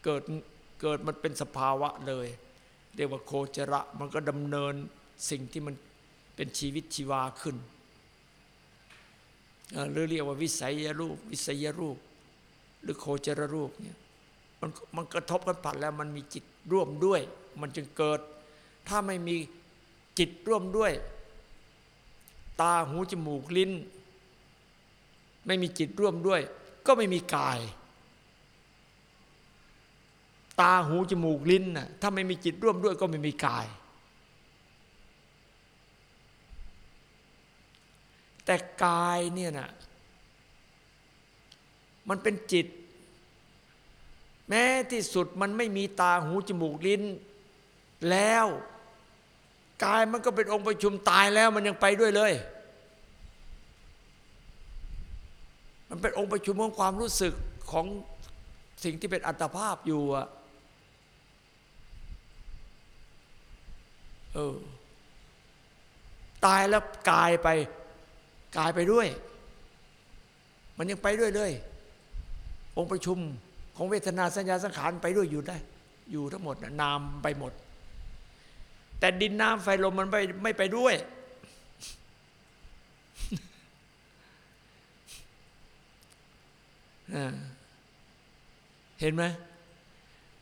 เกิดเกิดมันเป็นสภาวะเลย เรียกว่าโคจระมันก็ดำเนินสิ่งที่มันเป็นชีวิตชีวาขึ้นเอ่อหรือเรียกว่าวิสัยรูป วิสัยรูป หรือโคจรรูปเนี่ยมันมันกระทบกันผัดแล้วมันมีจิตร่วมด้วย มันจึงเกิด ถ้าไม่มีจิตร่วมด้วย ตาหูจมูกลิ้น ไม่มีจิตร่วมด้วย ก็ไม่มีกาย ตาหูจมูกลิ้นน่ะถ้าไม่มีจิตร่วมด้วย ก็ไม่มีกาย แต่กายเนี่ยนะมันเป็นจิต แม้ที่สุดมันไม่มีตาหูจมูกลิ้น แล้ว กายมันก็เป็นองค์ประชุมตายแล้วมันยังไปด้วยเลย มันเป็นองค์ประชุมของความรู้สึกของสิ่งที่เป็นอัตภาพอยู่อะเออตายแล้วกายไปกายไปด้วย มันยังไปด้วยเลย องค์ประชุมของเวทนาสัญญาสังขารไปด้วยอยู่ได้ อยู่ทั้งหมดนะนามไปหมด แต่ดินน้ำไฟลมมันไม่ไม่ไปด้วย เห็นไหม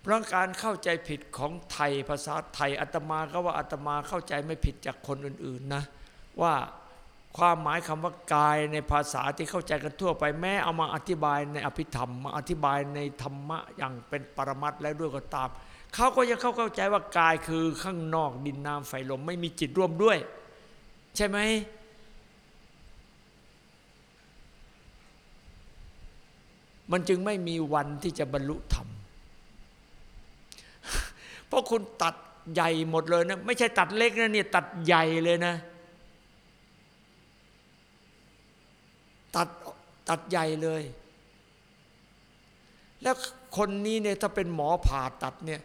เพราะการเข้าใจผิดของไทยภาษาไทยอาตมาก็ว่าอาตมาเข้าใจไม่ผิดจากคนอื่น ๆนะ ว่าความหมายคำว่ากายในภาษาที่เข้าใจกันทั่วไปแม้เอามาอธิบายในอภิธรรมมาอธิบายในธรรมะอย่างเป็นปรมัตถ์แล้วด้วยก็ตาม เขาก็ยังเข้าเข้าใจว่ากายคือข้างนอกดินน้ำไฟลม ไม่มีจิตร่วมด้วย ใช่ไหมมันจึงไม่มีวันที่จะบรรลุธรรม เพราะคุณตัดใหญ่หมดเลยนะ ไม่ใช่ตัดเล็กนะเนี่ยตัดใหญ่เลยนะ ตัดตัดใหญ่เลย แล้วคนนี้เนี่ยถ้าเป็นหมอผ่าตัดเนี่ย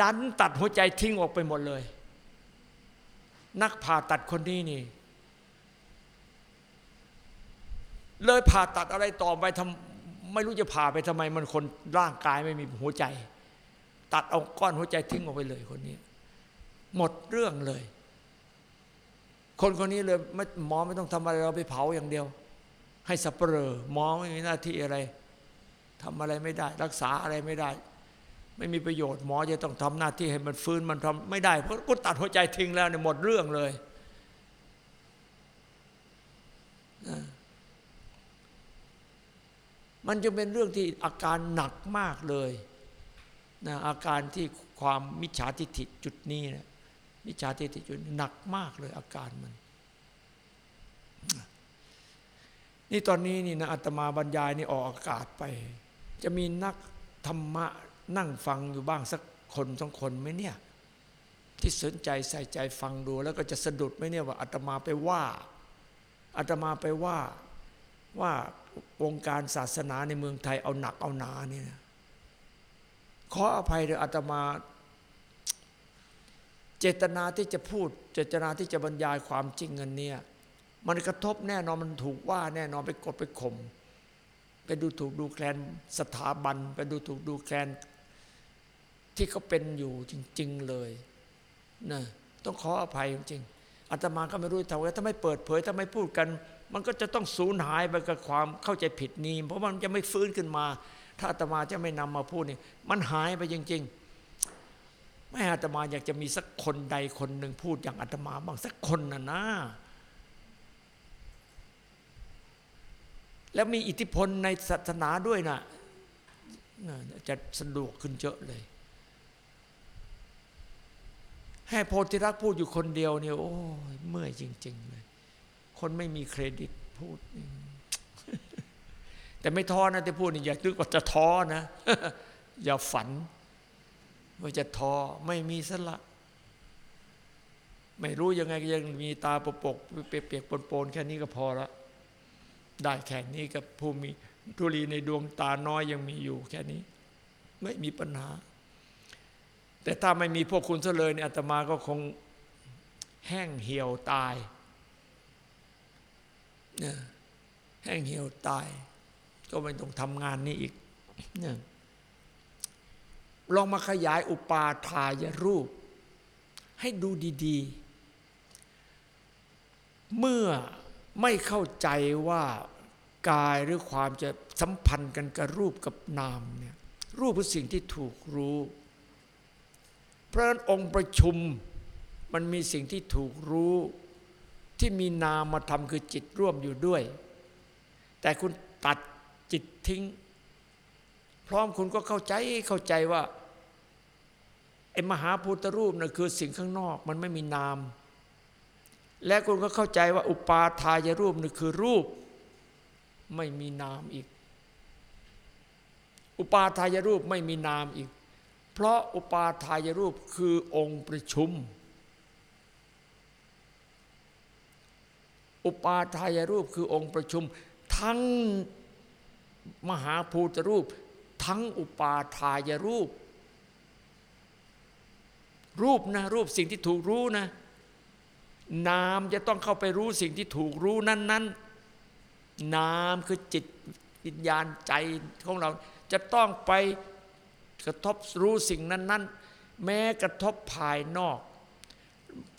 ดันตัดหัวใจทิ้งออกไปหมดเลย นักผ่าตัดคนนี้นี่ เลยผ่าตัดอะไรต่อไปทำไม่รู้จะผ่าไปทำไม มันคนร่างกายไม่มีหัวใจ ตัดเอาก้อนหัวใจทิ้งออกไปเลยคนนี้หมดเรื่องเลย คนคนนี้เลยไม่หมอไม่ต้องทำอะไรเราไปเผาอย่างเดียว ให้สับเปลอหมอไม่มีหน้าที่อะไรทำอะไรไม่ได้ รักษาอะไรไม่ได้ ไม่มีประโยชน์หมอจะต้องทำหน้าที่ให้มันฟื้นมันทำไม่ได้ เพราะก็ตัดหัวใจทิ้งแล้วเนี่ยหมดเรื่องเลยนะมันจะเป็นเรื่องที่อาการหนักมากเลยนะอาการที่ความมิจฉาทิฏฐิจุดนี้นะมิจฉาทิฏฐิจุดนี้หนักมากเลยอาการมัน นี่ตอนนี้นี่นะอาตมาบรรยายนี่ออกอากาศไป จะมีนักธรรมะ นั่งฟังอยู่บ้างสักคนสองคนไหมเนี่ย ที่สนใจใส่ใจฟังดู แล้วก็จะสะดุดไหมเนี่ยว่าอาตมาไปว่าอาตมาไปว่าว่าวงการศาสนาในเมืองไทยเอาหนักเอาหนาเนี่ยขออภัยเถอะอาตมา เจตนาที่จะพูด เจตนาที่จะบรรยายความจริงอันเนี้ยมันกระทบแน่นอนมันถูกว่าแน่นอนไปกดไปข่มไปดูถูกดูแคลนสถาบัน ไปดูถูกดูแคลน ที่เขาเป็นอยู่จริง ๆเลยนะต้องขออภัยจริงๆอาตมาก็ไม่รู้ทำไงถ้าไม่เปิดเผยถ้าไม่พูดกัน มันก็จะต้องสูญหายไปกับความเข้าใจผิดนี้เพราะมันจะไม่ฟื้นขึ้นมา ถ้าอาตมาจะไม่นำมาพูดนี่มันหายไปจริง ๆ ไม่อาตมาอยากจะมีสักคนใดคนหนึ่งพูดอย่างอาตมาบ้างสักคนนะนะแล้วมีอิทธิพลในศาสนาด้วยนะ่ะจะสะดวกขึ้นเยอะเลย ให้โพธิรักพูดอยู่คนเดียวเนี่ยโอ้ยเมื่อยจริง ๆ เลย คนไม่มีเครดิตพูด แต่ไม่ท้อนะที่พูดนี่อย่านึกว่าจะท้อนะ อย่าฝัน ว่าจะท้อไม่มีสละ ไม่รู้ยังไงก็ยังมีตาปกปกเปียกๆปนๆแค่นี้ก็พอละได้แค่นี้กับผู้มีธุลีในดวงตาน้อยยังมีอยู่แค่นี้ ไม่มีปัญหา แต่ถ้าไม่มีพวกคุณซะเลยเนี่ยอาตมาก็คงแห้งเหี่ยวตายเนี่ยแห้งเหี่ยวตาย ก็ไม่ต้องทำงานนี้อีกเนี่ยลองมาขยายอุปาทายรูป ให้ดูดีๆ เมื่อไม่เข้าใจว่ากายหรือความจะสัมพันธ์กันกับรูปกับนามเนี่ยรูปเป็นสิ่งที่ถูกรู้ เพราะนั้นองค์ประชุมมันมีสิ่งที่ถูกรู้ที่มีนามมาทำคือจิตร่วมอยู่ด้วย แต่คุณตัดจิตทิ้ง พร้อมคุณก็เข้าใจเข้าใจว่าไอ้มหาพุทธรูปนะ่ะคือสิ่งข้างนอกมันไม่มีนาม และคุณก็เข้าใจว่าอุปาทายรูปนี่คือรูปไม่มีนามอีก อุปาทายรูปไม่มีนามอีก เพราะอุปาทายรูปคือองค์ประชุม อุปาทายรูปคือองค์ประชุม ทั้งมหาภูตรูป ทั้งอุปาทายรูป รูปนะรูปสิ่งที่ถูกรู้นะ นามจะต้องเข้าไปรู้สิ่งที่ถูกรู้นั้น ๆ นามคือจิตวิญญาณใจของเราจะต้องไป กระทบรู้สิ่งนั้น ๆ แม้กระทบภายนอก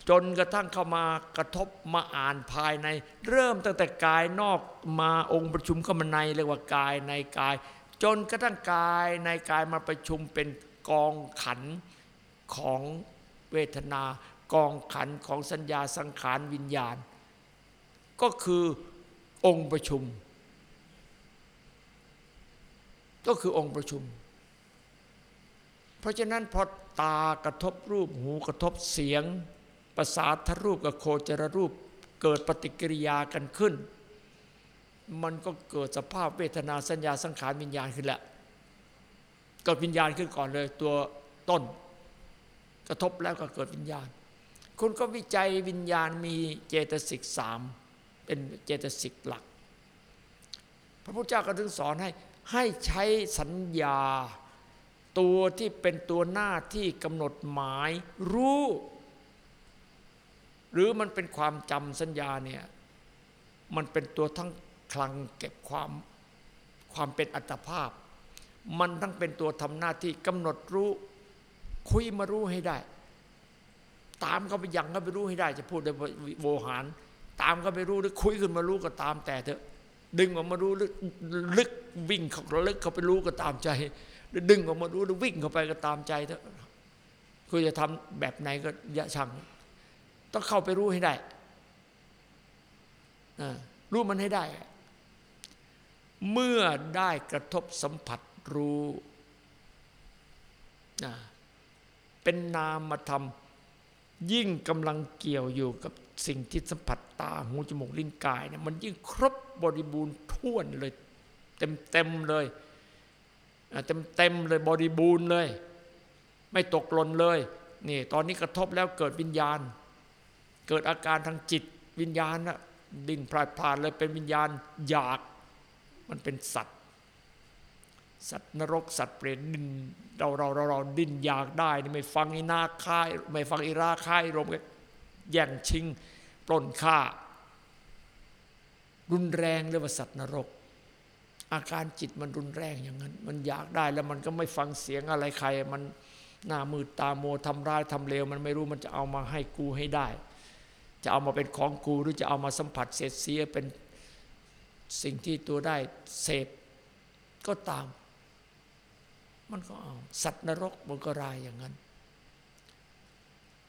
จนกระทั่งเข้ามากระทบมาอ่านภายใน เริ่มตั้งแต่กายนอกมาองค์ประชุมเข้ามาในเรียกว่ากายในกาย จนกระทั่งกายในกายมาประชุมเป็นกองขันของเวทนากองขันของสัญญาสังขารวิญญาณ ก็คือองค์ประชุม ก็คือองค์ประชุม เพราะฉะนั้นพอตากระทบรูปหูกระทบเสียง ประสาทรูปกับโคจรรูปเกิดปฏิกิริยากันขึ้น มันก็เกิดสภาพเวทนาสัญญาสังขารวิญญาณขึ้นแหละเกิดวิญญาณขึ้นก่อนเลยตัวต้น กระทบแล้วก็เกิดวิญญาณ คุณก็วิจัยวิญญาณมีเจตสิกสามเป็นเจตสิกหลัก พระพุทธเจ้าก็ถึงสอนให้ให้ใช้สัญญา ตัวที่เป็นตัวหน้าที่กำหนดหมายรู้ หรือมันเป็นความจำสัญญาเนี่ยมันเป็นตัวทั้งคลังเก็บความความเป็นอัตภาพ มันทั้งเป็นตัวทำหน้าที่กำหนดรู้ คุยมารู้ให้ได้ ตามเขาไปยังเขาไปรู้ให้ได้ จะพูดในโวหาร ตามเขาไปรู้หรือคุยขึ้นมารู้ก็ตามแต่เถอะดึงออกมารู้ลึกลึกวิ่งเขาลึกเขาไปรู้ก็ตามใจ หรือดึงออกมารู้หรือวิ่งเข้าไปก็ตามใจเถอะคุณจะทำแบบไหนก็ย่าช่างต้องเข้าไปรู้ให้ได้รู้มันให้ได้ เมื่อได้กระทบสัมผัสรู้เป็นนามธรรม ยิ่งกำลังเกี่ยวอยู่กับสิ่งที่สัมผัสตาหูจมูกลิ้นกายเนี่ยมันยิ่งครบบริบูรณ์ท่วนเลย เต็มเต็มเลย เต็มเต็มเลยบริบูรณ์เลย ไม่ตกหล่นเลยนี่ตอนนี้กระทบแล้วเกิดวิญญาณ เกิดอาการทางจิตวิญญาณนะดิ้นพลายพลานเลยเป็นวิญญาณอยาก มันเป็นสัตว์ สัตว์นรกสัตว์เปรตดินเราเราเราเราดิ้นอยากได้นี่ไม่ฟังอีนาค่าย ไม่ฟังอีราค่ายรวมกันแย่งชิงปล้นฆ่า รุนแรงเรียกว่าสัตว์นรก อาการจิตมันรุนแรงอย่างนั้น มันอยากได้แล้วมันก็ไม่ฟังเสียงอะไรใคร มันหน้ามืดตาโมทำร้ายทำเลว มันไม่รู้มันจะเอามาให้กูให้ได้ จะเอามาเป็นของกูหรือจะเอามาสัมผัสเสียดเสียเป็นสิ่งที่ตัวได้เสพก็ตาม มันก็เอาสัตว์นรกมันก็รายอย่างนั้น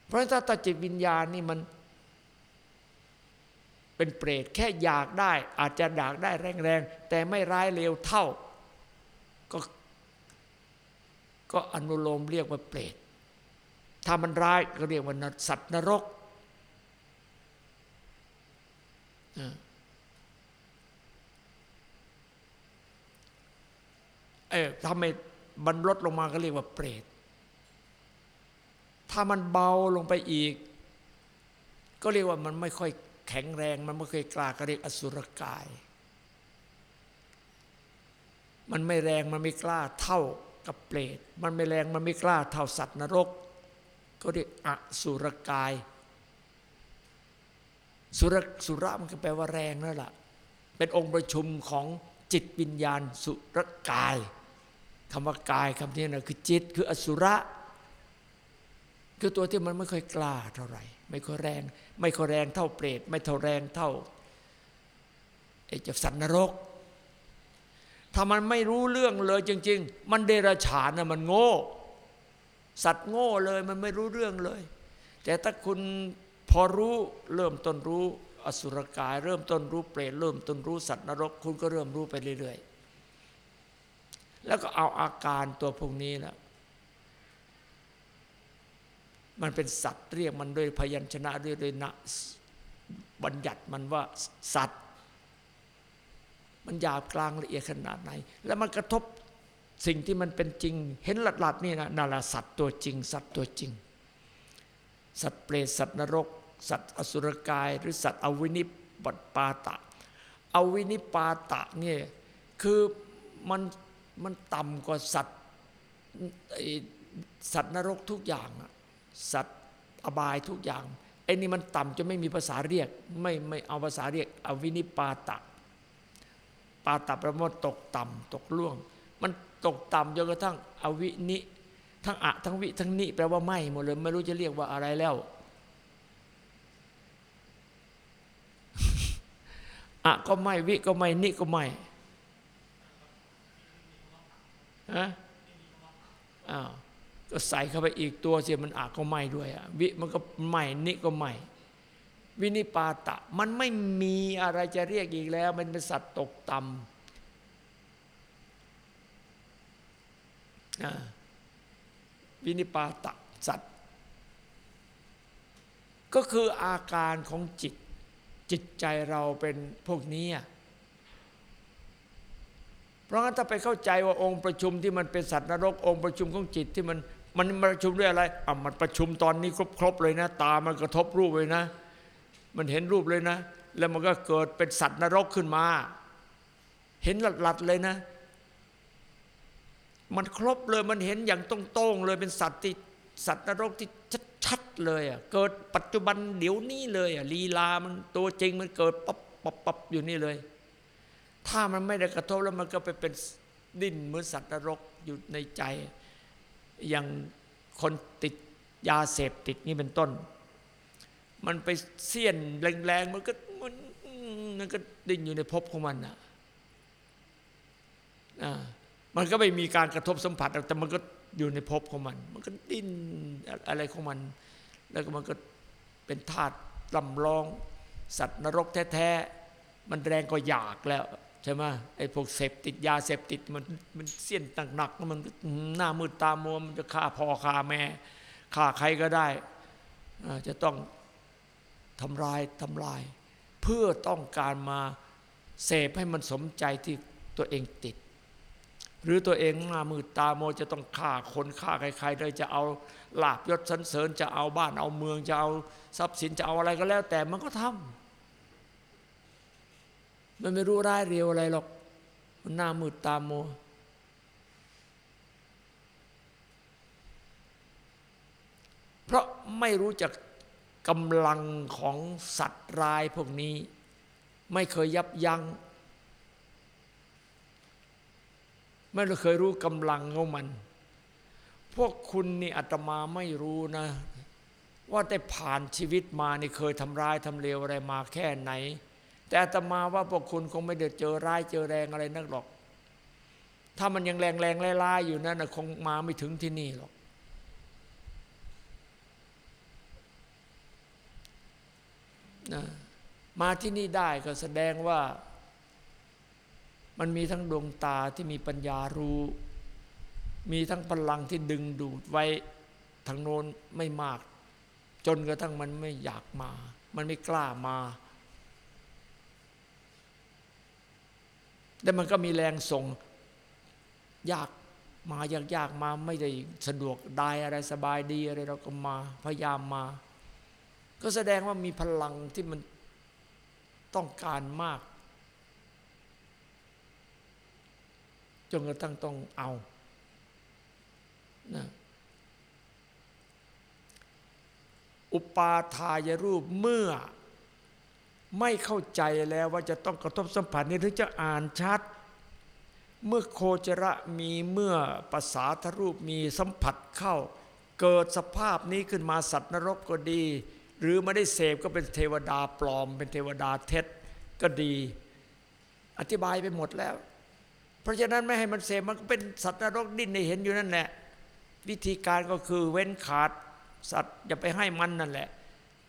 เพราะฉะนั้นถ้าจิตวิญญาณนี่มัน เป็นเปรตแค่อยากได้ อาจจะอยากได้แรงๆ แต่ไม่ร้ายเลวเท่า ก็ก็อนุโลมเรียกว่าเปรตถ้ามันร้ายก็เรียกว่าสัตว์นรกเออถ้าไม่มันลดลงมาก็เรียกว่าเปรต ถ้ามันเบาลงไปอีก ก็เรียกว่ามันไม่ค่อย แข็งแรงมันไม่เคยกล้าก็เรียกอสุรกาย มันไม่แรงมันไม่กล้าเท่ากับเปรตมันไม่แรงมันไม่กล้าเท่าสัตว์นรก ก็เรียกอสุรกาย สุรสุระมันก็แปลว่าแรงนั่นแหละเป็นองค์ประชุมของจิตวิญญาณสุรกายคำว่ากายคำนี้นะคือจิตคืออสุระ คือตัวที่มันไม่ค่อยกล้าเท่าไหร่ ไม่ค่อยแรง ไม่ค่อยแรงเท่าเปรตไม่เท่าแรงเท่าไอ้เจ้าสัตว์นรก ถ้ามันไม่รู้เรื่องเลยจริง ๆ มันเดรัจฉานนะมันโง่ สัตว์โง่เลยมันไม่รู้เรื่องเลย แต่ถ้าคุณพอรู้เริ่มต้นรู้อสุรกาย เริ่มต้นรู้เปรตเริ่มต้นรู้สัตว์นรก คุณก็เริ่มรู้ไปเรื่อย ๆ แล้วก็เอาอาการตัวพวกนี้แนะ มันเป็นสัตว์เรียกมันด้วยพยัญชนะด้วยด้วยนะบัญญัติมันว่าสัตว์ มันหยาบกลางละเอียดขนาดไหน แล้วมันกระทบสิ่งที่มันเป็นจริง เห็นหลัดๆนี่นะนาละสัตว์ตัวจริง สัตว์ตัวจริง สัตว์เปรตสัตว์นรก สัตว์อสุรกาย หรือสัตว์อวินิปัปาตะ อวินิปาตะเนี่ยคือมันมันต่ำกว่าสัตว์สัตว์นรกทุกอย่างอะ สัตว์อบายทุกอย่างไอ้นี่มันต่ำจะไม่มีภาษาเรียก ไม่ไม่เอาภาษาเรียกอวินิปาตะปาตะปลว่าตกต่ำตกล่วง มันตกต่ำจนกระทั่งอวินิทั้งอะทั้งวิทั้งนิแปลว่าไม่หมดเลยไม่รู้จะเรียกว่าอะไรแล้วอะก็ไม่วิก็ไม่นิก็ไม่ฮะอ้าว ก็ใส่เข้าไปอีกตัวเสียมันอะก็ไหม่ด้วยอะวิมันก็ไม่นิก็ไม่วินิปาตะ มันไม่มีอะไรจะเรียกอีกแล้ว มันเป็นสัตว์ตกต่ำวินิปาตะสัตว์ ก็คืออาการของจิต จิตใจเราเป็นพวกนี้เพราะงั้นถ้าไปเข้าใจว่าองค์ประชุมที่มันเป็นสัตว์นรก องค์ประชุมของจิตที่มัน มันประชุมด้วยอะไรอะมันประชุมตอนนี้ครบครบเลยนะ ตามันกระทบรูปเลยนะ มันเห็นรูปเลยนะ แล้วมันก็เกิดเป็นสัตว์นรกขึ้นมา เห็นหลัดๆเลยนะ มันครบเลยมันเห็นอย่างตรงๆเลยเป็นสัตว์ที่สัตว์นรกที่ชัดๆเลยอะเกิดปัจจุบันเดี๋ยวนี้เลยอะลีลามันตัวจริงมันเกิดปั๊บปั๊บปั๊บอยู่นี่เลย ถ้ามันไม่ได้กระทบแล้วมันก็ไปเป็นดิ้นเหมือนสัตว์นรกอยู่ในใจ อย่างคนติดยาเสพติดนี่เป็นต้น มันไปเสี้ยนแรงๆมันก็มันมันก็ดิ้นอยู่ในภพของมันอะมันก็ไม่มีการกระทบสัมผัสแต่มันก็อยู่ในภพของมัน มันก็ดิ้นอะไรของมัน แล้วก็มันก็เป็นธาตุลำลอง สัตว์นรกแท้ๆมันแรงก็อยากแล้ว ใช่ไหมไอ้พวกเสพติดยาเสพติดมันมันเสี้ยนหนักมันหน้ามืดตามัวมันจะฆ่าพ่อฆ่าแม่ฆ่าใครก็ได้ จะต้องทำลายทำลาย เพื่อต้องการมาเสพให้มันสมใจที่ตัวเองติด หรือตัวเองหน้ามืดตาโมจะต้องฆ่าคนฆ่าใครๆเลยจะเอาลาบยศสันเสริญจะเอาบ้านเอาเมืองจะเอาทรัพย์สินจะเอาอะไรก็แล้วแต่มันก็ทำ มันไม่รู้ร้ายเร็วอะไรหรอก มันหน้ามืดตามมัวเพราะไม่รู้จักกำลังของสัตว์ร้ายพวกนี้ ไม่เคยยับยัง้งไม่เคยรู้กำลังของมัน พวกคุณนี่อาตมาไม่รู้นะ ว่าได้ผ่านชีวิตมานี่เคยทำร้ายทำเลวอะไรมาแค่ไหน แต่อาตมาว่าพวกคุณคงไม่ได้เจอร้ายเจอแรงอะไรนักหรอก ถ้ามันยังแรงแรงๆล่ายๆอยู่นั่นนะคงมาไม่ถึงที่นี่หรอก นะมาที่นี่ได้ก็แสดงว่า มันมีทั้งดวงตาที่มีปัญญารู้ มีทั้งพลังที่ดึงดูดไว้ทางโน้นไม่มาก จนกระทั่งมันไม่อยากมา มันไม่กล้ามา แต่มันก็มีแรงส่งยากมายากยากมาไม่ได้สะดวกได้อะไรสบายดีอะไรเราก็มาพยายามมา ก็แสดงว่ามีพลังที่มันต้องการมากจนกระทั่งต้องเอานะอุปาทายรูปเมื่อ ไม่เข้าใจแล้วว่าจะต้องกระทบสัมผัสนี้ถึงจะอ่านชัด เมื่อโคจระมีเมื่อภาษาทรูปมีสัมผัสเข้า เกิดสภาพนี้ขึ้นมาสัตว์นรกก็ดี หรือไม่ได้เสพก็เป็นเทวดาปลอม เป็นเทวดาเท็จก็ดี อธิบายไปหมดแล้ว เพราะฉะนั้นไม่ให้มันเสพมันก็เป็นสัตว์นรกดิ้นในเห็นอยู่นั่นแหละวิธีการก็คือเว้นขาดสัตว์อย่าไปให้มันนั่นแหละ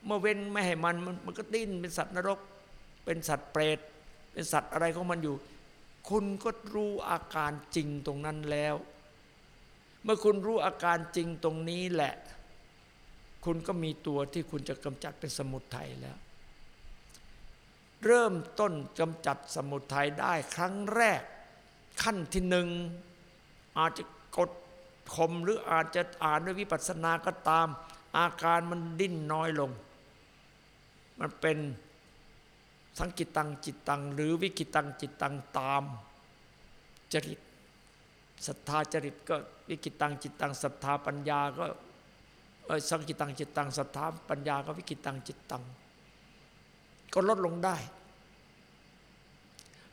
เมื่อเว้นไม่ให้มันมันก็ดิ้นเป็นสัตว์นรก เป็นสัตว์เปรตเป็นสัตว์อะไรของมันอยู่ คุณก็รู้อาการจริงตรงนั้นแล้ว เมื่อคุณรู้อาการจริงตรงนี้แหละ คุณก็มีตัวที่คุณจะกำจัดเป็นสมุทัยแล้ว เริ่มต้นกำจัดสมุทัยได้ครั้งแรก ขั้นที่หนึ่งอาจจะกดข่มหรืออาจจะอ่านด้วยวิปัสสนาก็ตาม อาการมันดิ้นน้อยลง มันเป็นสังกิตังจิตตัง หรือวิกิตังจิตตังตามจริตศรัทธาจริตก็วิกิตังจิตตังศรัทธาปัญญาก็สังกิตังจิตตังศรัทธาปัญญาก็วิกิตังจิตตัง ก็ลดลงได้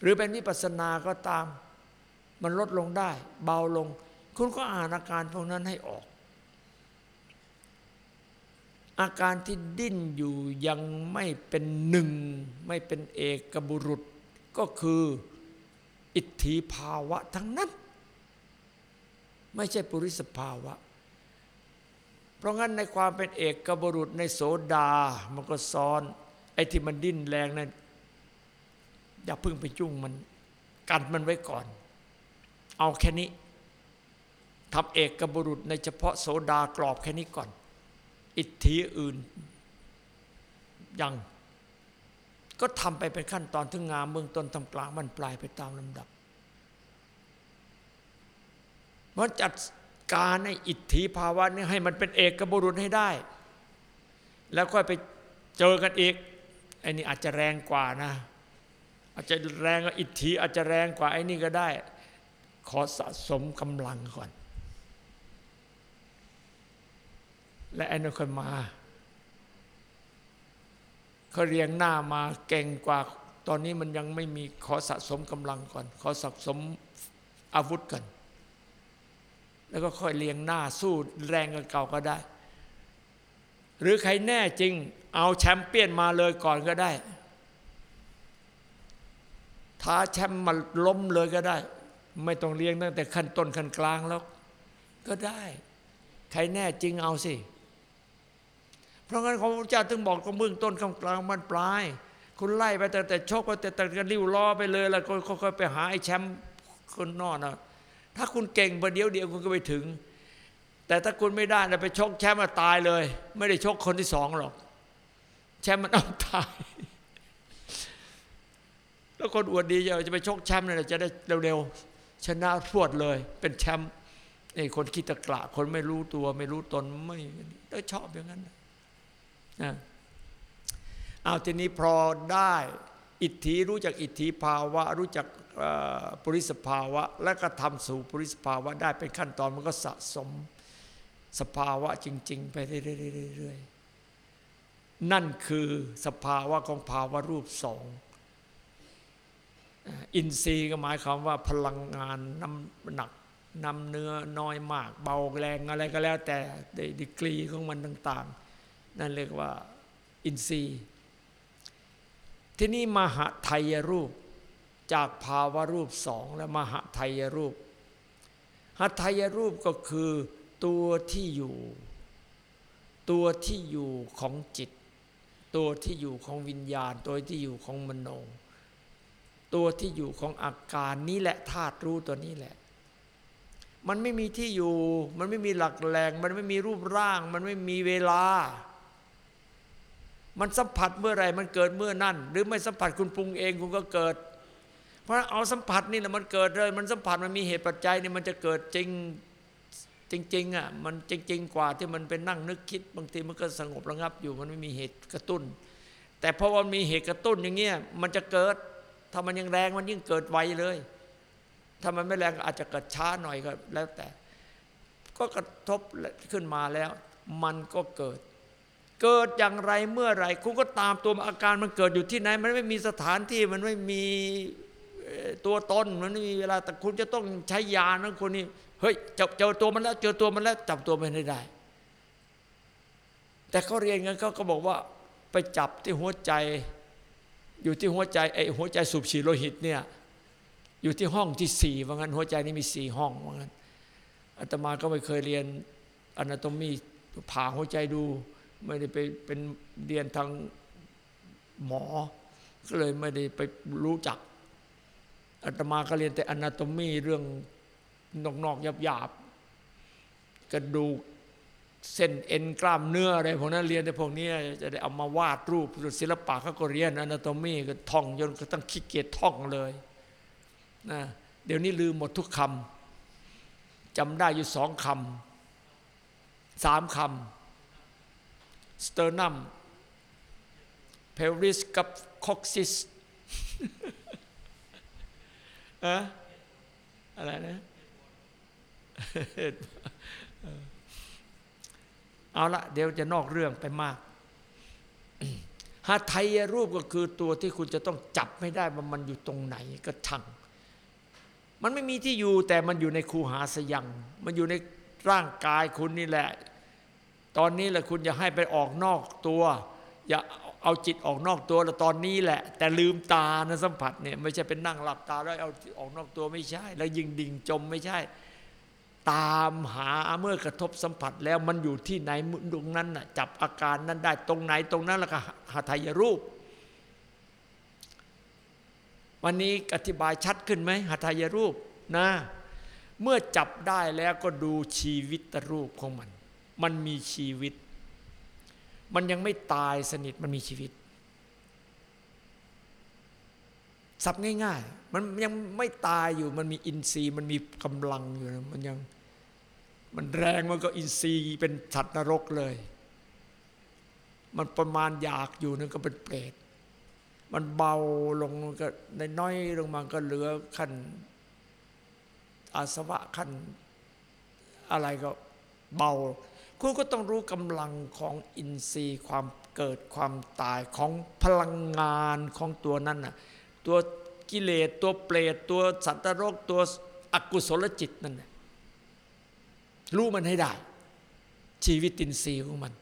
หรือเป็นวิปัสสนาก็ตาม มันลดลงได้ เบาลง คุณก็อ่านอาการพวกนั้นให้ออก อาการที่ดิ้นอยู่ยังไม่เป็นหนึ่ง ไม่เป็นเอกบุรุษ ก็คืออิทธิภาวะทั้งนั้น ไม่ใช่ปุริสภาวะ เพราะงั้นในความเป็นเอกบุรุษในโสดา มันก็ซ้อน ไอ้ที่มันดิ้นแรงนั้นอย่าพึ่งไปจุ้งมัน กันมันไว้ก่อน เอาแค่นี้ทำเอกกบุรุษในเฉพาะโสดากรอบแค่นี้ก่อน อิทธิอื่นยัง ก็ทำไปเป็นขั้นตอนถึงงามเบื้องต้นทำกลางมันปลายไปตามลำดับมันจัดการในอิทธิภาวะนี้ให้มันเป็นเอกบุรุษให้ได้ แล้วค่อยไปเจอกันอีกไอ้นี่อาจจะแรงกว่านะ อาจจะแรงอิทธิอาจจะแรงกว่าไอ้นี่ก็ได้ ขอสะสมกำลังก่อน และไอ้นั่นค่อยมาเขาเรียงหน้ามาเก่งกว่า ตอนนี้มันยังไม่มีขอสะสมกำลังก่อน ขอสะสมอาวุธกันแล้วก็ค่อยเรียงหน้าสู้แรงกันเก่าก็ได้ หรือใครแน่จริง เอาแชมเปี้ยนมาเลยก่อนก็ได้ท้าแชมป์มาล้มเลยก็ได้ ไม่ต้องเลี้ยงตั้งแต่ขั้นต้นขั้นกลางแล้ว ก็ได้ ใครแน่จริงเอาสิ เพราะงั้นของพระเจ้าถึงบอกตรงเบื้องต้นขั้นกลางมันปลาย คุณไล่ไปแต่แต่ชกไปแต่แต่กันริ้วล้อไปเลย แล้วก็ค่อยๆไปหาไอ้แชมป์คนนอกนะถ้าคุณเก่งประเดี๋ยวเดียวคุณก็ไปถึง แต่ถ้าคุณไม่ได้นะไปชกแชมป์มาตายเลย ไม่ได้ชกคนที่สองหรอก แชมป์มันเอาตาย แล้วคนอวดดีจะไปชกแชมป์เนี่ยจะได้เร็วๆชนะพรวดเลย เป็นแชมป์ไอ้คนคิดตะกละคนไม่รู้ตัว ไม่รู้ตนไม่ได้ชอบอย่างนั้น นะเอาทีนี้พอได้อิทธิรู้จักอิทธิภาวะ รู้จักปุริสภาวะ และก็ทำสู่ปุริสภาวะได้เป็นขั้นตอนมันก็สะสมสภาวะจริง ๆ ไปเรื่อยๆนั่นคือสภาวะของภาวะรูปสองอินทรีย์ก็หมายความว่าพลังงานน้ำหนักน้ำเนื้อน้อยมาก เบาแรงอะไรก็แล้วแต่ดีกรีของมันต่าง ๆ นั่นเรียกว่าอินทรีย์ ที่นี่มหาไทยรูปจากภาวะรูปสองและมหาไทยรูปหาไทยรูปก็คือตัวที่อยู่ ตัวที่อยู่ของจิต ตัวที่อยู่ของวิญญาณ ตัวที่อยู่ของมโน ตัวที่อยู่ของอาการนี้แหละธาตุรู้ตัวนี้แหละ มันไม่มีที่อยู่ มันไม่มีหลักแหล่งมันไม่มีรูปร่าง มันไม่มีเวลา มันสัมผัสเมื่อไรมันเกิดเมื่อนั่น หรือไม่สัมผัสคุณปรุงเองคุณก็เกิด เพราะเอาสัมผัสนี่แหละมันเกิดเลย มันสัมผัสมันมีเหตุปัจจัยนี่มันจะเกิดจริงจริงๆอะมันจริง ๆ กว่าที่มันเป็นนั่งนึกคิด บางทีมันก็สงบระงับอยู่มันไม่มีเหตุกระตุ้น แต่พอมันมีเหตุกระตุ้นอย่างเงี้ยมันจะเกิด ถ้ามันยังแรงมันยิ่งเกิดไวเลย ถ้ามันไม่แรงอาจจะเกิดช้าหน่อยก็แล้วแต่ ก็กระทบขึ้นมาแล้ว มันก็เกิด เกิดอย่างไรเมื่อไรคุณก็ตามตัวอาการมันเกิดอยู่ที่ไหน มันไม่มีสถานที่มันไม่มีตัวตนมันไม่มีเวลาแต่คุณจะต้องใช้ยานะคนนี้เฮ้ยจับเจอตัวมันแล้วเจอตัวมันแล้วจับตัวมันไม่ได้ แต่เขาเรียนกันเขาก็บอกว่าไปจับที่หัวใจ อยู่ที่หัวใจไอหัวใจสูบฉีดโลหิตเนี่ยอยู่ที่ห้องที่สี่ว่างั้น หัวใจนี่มีสี่ห้องว่างั้นอาตมาก็ไม่เคยเรียนอนาโตมีผ่าหัวใจดู ไม่ได้ไปเป็นเรียนทางหมอ ก็เลยไม่ได้ไปรู้จักอาตมาก็เรียนแต่อนาโตมีเรื่องนอกๆหยาบๆกระดูกเส้นเอ็นกล้ามเนื้ออะไรพวกนั้นเรียนในพวกนี้จะได้เอามาวาดรูปศิลปะเขาก็เรียนอนาโตมีก็ท่องจนก็ต้องขี้เกียจท่องเลยนะเดี๋ยวนี้ลืมหมดทุกคำจำได้อยู่สองคำสามคำ สเตอร์นัมเพลริสกับคอกซิสอะอะไรนะเอาละเดี๋ยวจะนอกเรื่องไปมากหาไทยรูปก็คือตัวที่คุณจะต้องจับไม่ได้ว่ามันอยู่ตรงไหนก็ช่าง มันไม่มีที่อยู่แต่มันอยู่ในคูหาสยัง มันอยู่ในร่างกายคุณนี่แหละ ตอนนี้แหละคุณอย่าให้ไปออกนอกตัว อย่าเอาจิตออกนอกตัวแล้วตอนนี้แหละ แต่ลืมตานะสัมผัสเนี่ยไม่ใช่เป็นนั่งหลับตาแล้วเอาออกนอกตัวไม่ใช่ แล้วยิงดิ่งจมไม่ใช่ ตามหาเมื่อกระทบสัมผัสแล้วมันอยู่ที่ไหนตรงนั้นน่ะจับอาการนั้นได้ตรงไหนตรงนั้นแล้วก็หาทายรูป วันนี้อธิบายชัดขึ้นไหมหาทายรูปนะ เมื่อจับได้แล้วก็ดูชีวิตรูปของมัน มันมีชีวิต มันยังไม่ตายสนิทมันมีชีวิตสับง่าย ๆ มันยังไม่ตายอยู่ มันมีอินทรีย์ มันมีกำลังอยู่นะมันยัง มันแรงมันก็อินทรีย์เป็นสัตว์นรกเลย มันประมาณอยากอยู่นั่นก็เป็นเปรต มันเบาลงก็ในน้อยลงมาก็เหลือขั้นอาสวะขั้นอะไรก็เบา คุณก็ต้องรู้กำลังของอินทรีย์ความเกิดความตายของพลังงานของตัวนั้นน่ะตัวกิเลสตัวเปรตตัวสัตว์นรกตัวอกุศลจิตนั่นแหละรู้มันให้ได้ ชีวิตอินทรีย์ของมัน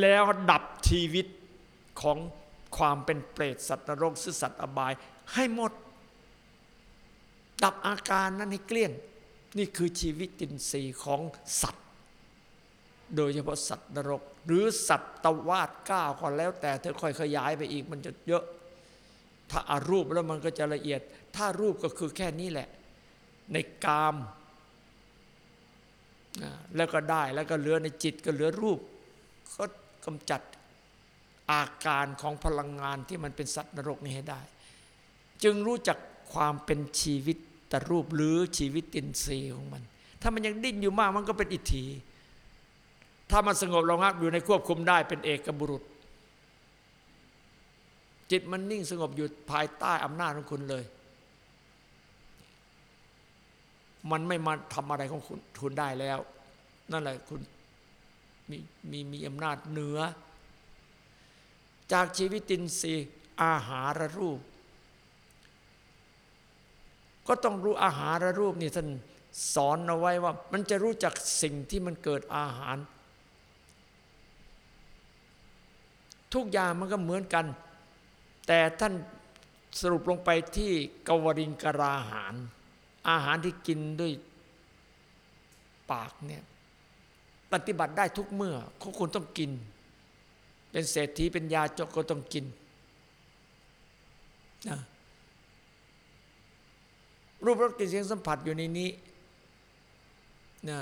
แล้วดับชีวิตของความเป็นเปรตสัตว์นรกสือสัตว์อบายให้หมด ดับอาการนั้นให้เกลี้ยง นี่คือชีวิตอินทรีย์ของสัตว์ โดยเฉพาะสัตว์นรก หรือสัตว์ตวาดก้าวก็แล้ว แต่เธอค่อยขยายไปอีกมันจะเยอะ ถ้าอารูปแล้วมันก็จะละเอียด ถ้ารูปก็คือแค่นี้แหละ ในกาม แล้วก็ได้แล้วก็เหลือในจิตก็เหลือรูป ก็กำจัดอาการของพลังงานที่มันเป็นสัตว์นรกนี้ให้ได้ จึงรู้จักความเป็นชีวิตตรูปหรือชีวิตตินทรีย์ของมัน ถ้ามันยังดิ้นอยู่มากมันก็เป็นอิทธิ ถ้ามันสงบระงับอยู่ในควบคุมได้เป็นเอกบุรุษ จิตมันนิ่งสงบอยู่ภายใต้อำนาจของคุณเลย มันไม่มาทำอะไรของคุณคุณได้แล้ว นั่นแหละคุณมีมีมีอำนาจเหนือ จากชีวิตินทรีย์อาหารรูป ก็ต้องรู้อาหารรูปนี่ท่านสอนเอาไว้ว่า มันจะรู้จักสิ่งที่มันเกิดอาหาร ทุกอย่างมันก็เหมือนกัน แต่ท่านสรุปลงไปที่กวริงกราหาร อาหารที่กินด้วยปากเนี่ยปฏิบัติได้ทุกเมื่อเขาควรต้องกิน เป็นเศรษฐีเป็นยาจกก็ต้องกินนะรูปรสกลิ่นเสียงสัมผัสอยู่ในนี้นะ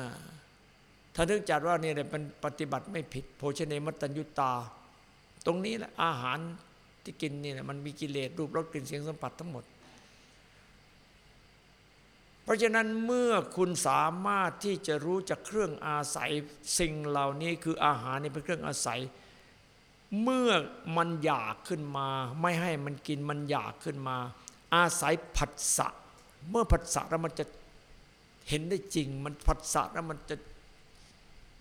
ถ้านึกจัดว่าเนี่ยเป็นปฏิบัติไม่ผิด โภชเนมัตตัญญุตา ตรงนี้แหละอาหารที่กินนี่นะมันมีกิเลสรูปรสกลิ่นเสียงสัมผัสทั้งหมด เพราะฉะนั้นเมื่อคุณสามารถที่จะรู้จักเครื่องอาศัยสิ่งเหล่านี้คืออาหารนี่เป็นเครื่องอาศัย เมื่อมันอยากขึ้นมา ไม่ให้มันกินมันอยากขึ้นมา อาศัยผัสสะเมื่อผัสสะแล้วมันจะเห็นได้จริง มันผัสสะแล้วมันจะ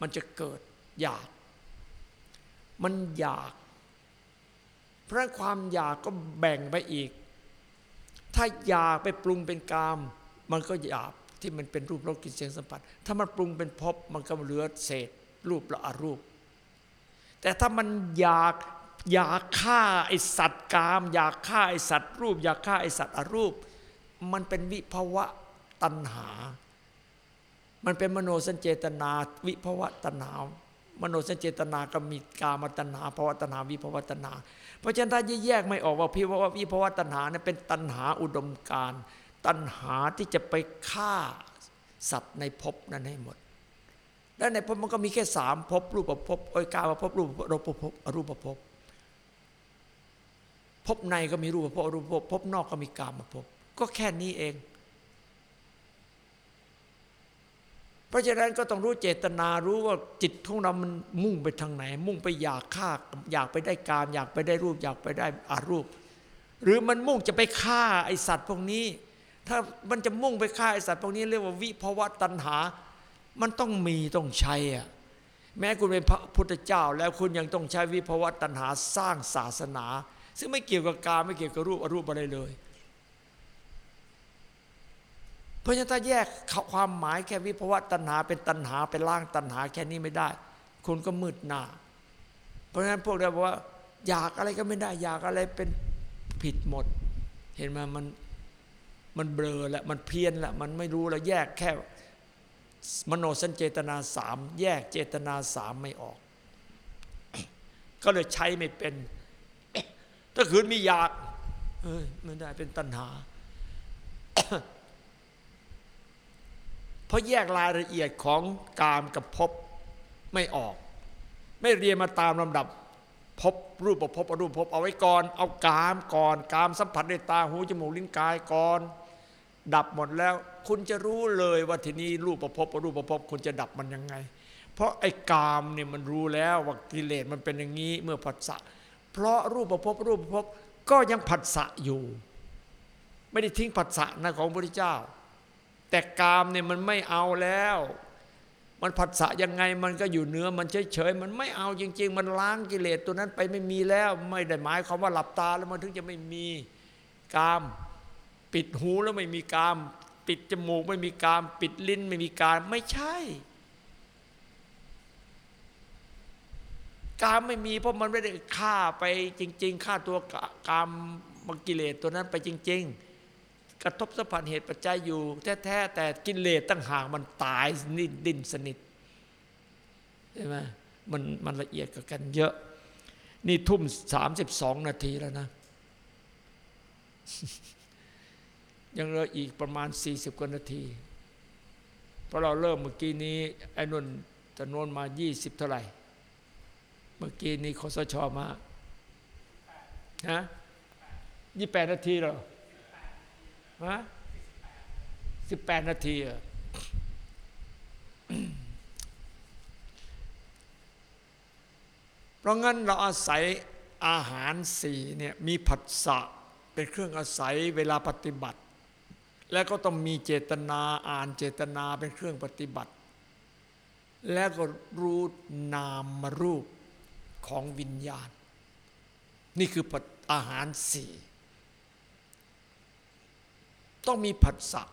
มันจะเกิดอยาก มันอยาก เพราะความอยากก็แบ่งไปอีก ถ้าอยากไปปรุงเป็นกาม มันก็อยากที่มันเป็นรูปรสกลิ่นเสียงสัมผัส ถ้ามันปรุงเป็นภพมันก็เหลือเศษ รูปละอรูป แต่ถ้ามันอยากอยากฆ่าไอสัตว์กาม อยากฆ่าไอสัตว์รูป อยากฆ่าไอสัตว์อรูป มันเป็นวิภวะตัณหา มันเป็นมโนสัญเจตนาวิภวะตัณหามโนสัญเจตนาก็มีกามตัณหาภวะตัณหาวิภวะตัณหา เพราะฉะนั้นถ้าแยกไม่ออกว่าพิภวะวิภาวะตัณหาเนี่ยเป็นตัณหาอุดมการ ตัณหาที่จะไปฆ่าสัตว์ในภพนั้นให้หมด แล้วในภพมันก็มีแค่สามภพรูปภพโอยกาภพรูปรูปภพอรูปภพภพในก็มีรูปภพอรูปภพภพนอกก็มีกามภพก็แค่นี้เอง เพราะฉะนั้นก็ต้องรู้เจตนารู้ว่าจิตของเรามันมุ่งไปทางไหน มุ่งไปอยากฆ่าอยากไปได้กามอยากไปได้รูปอยากไปได้อารูป หรือมันมุ่งจะไปฆ่าไอสัตว์พวกนี้ ถ้ามันจะมุ่งไปฆ่าไอสัตว์พวกนี้เรียกว่าวิภวะตัณหา มันต้องมีต้องใช้อะแม้คุณเป็นพระพุทธเจ้า แล้วคุณยังต้องใช้วิภวะตัณหาสร้างศาสนา ซึ่งไม่เกี่ยวกับกามไม่เกี่ยวกับรูปอรูปอะไรเลย เพราะฉะนั้นถ้าแยกความหมายแค่วิภวะตัณหาเป็นตัณหาเป็นล่างตัณหาแค่นี้ไม่ได้ คุณก็มืดหน้า เพราะฉะนั้นพวกเราบอกว่า อยากอะไรก็ไม่ได้ อยากอะไรเป็นผิดหมด เห็นไหมมันมันเบลอแล้วมันเพี้ยนแล้วมันไม่รู้แล้วแยกแค่ มโนสัญเจตนาสามแยกเจตนาสามไม่ออก ก็เลยใช้ไม่เป็น ถ้าคืนมีอยากเอ้ยไม่ได้เป็นตัณหา ราะแยกรายละเอียดของกามกับภพไม่ออก ไม่เรียนมาตามลำดับพบรูปประพบอรูปภพเอาไว้ก่อน เอากามก่อนกามสัมผัสในตาหูจมูกลิ้นกายก่อน ดับหมดแล้ว คุณจะรู้เลยว่าทีนี้รูปประพบอรูปประพบคุณจะดับมันยังไง เพราะไอ้กามเนี่ยมันรู้แล้วว่ากิเลสมันเป็นอย่างนี้เมื่อผัสสะเพราะรูปประพบรูปประพบก็ยังผัสสะอยู่ ไม่ได้ทิ้งผัสสะนะของพระพุทธเจ้า แต่กามเนี่ยมันไม่เอาแล้ว มันผัสสะยังไงมันก็อยู่เนื้อมันเฉยๆมันไม่เอาจริง ๆ มันล้างกิเลสตัวนั้นไปไม่มีแล้ว ไม่ได้หมายความว่าหลับตาแล้วมันถึงจะไม่มีกาม ปิดหูแล้วไม่มีกาม ปิดจมูกไม่มีกาม ปิดลิ้นไม่มีกามไม่ใช่กามไม่มีเพราะมันไม่ได้ฆ่าไปจริง ๆฆ่าตัวกามมกิเลสตัวนั้นไปจริง ๆ กระทบสัมพันธ์เหตุปัจจัยอยู่ แท้ๆแต่กิเลสตั้งห่างมันตายนิดดินสนิทใช่ไหมมันมันละเอียดกับกันเยอะ นี่ทุ่มสามสิบสองนาทีแล้วนะ ยังเหลืออีกประมาณ40กว่านาที เพราะเราเริ่มเมื่อกี้นี้ ไอ้นนจำนวนมา20เท่าไหร่ เมื่อกี้นี้คอสชมาฮะยี่แปดนาทีเหรอ ฮะสิบแปดนาทีเหรอเพราะงั้นเราอาศัยอาหารสี่เนี่ยมีผัสสะเป็นเครื่องอาศัยเวลาปฏิบัติ แล้วก็ต้องมีเจตนาอ่านเจตนาเป็นเครื่องปฏิบัติ แล้วก็รู้นามรูปของวิญญาณ นี่คืออาหารสี่ ต้องมีผัสสะ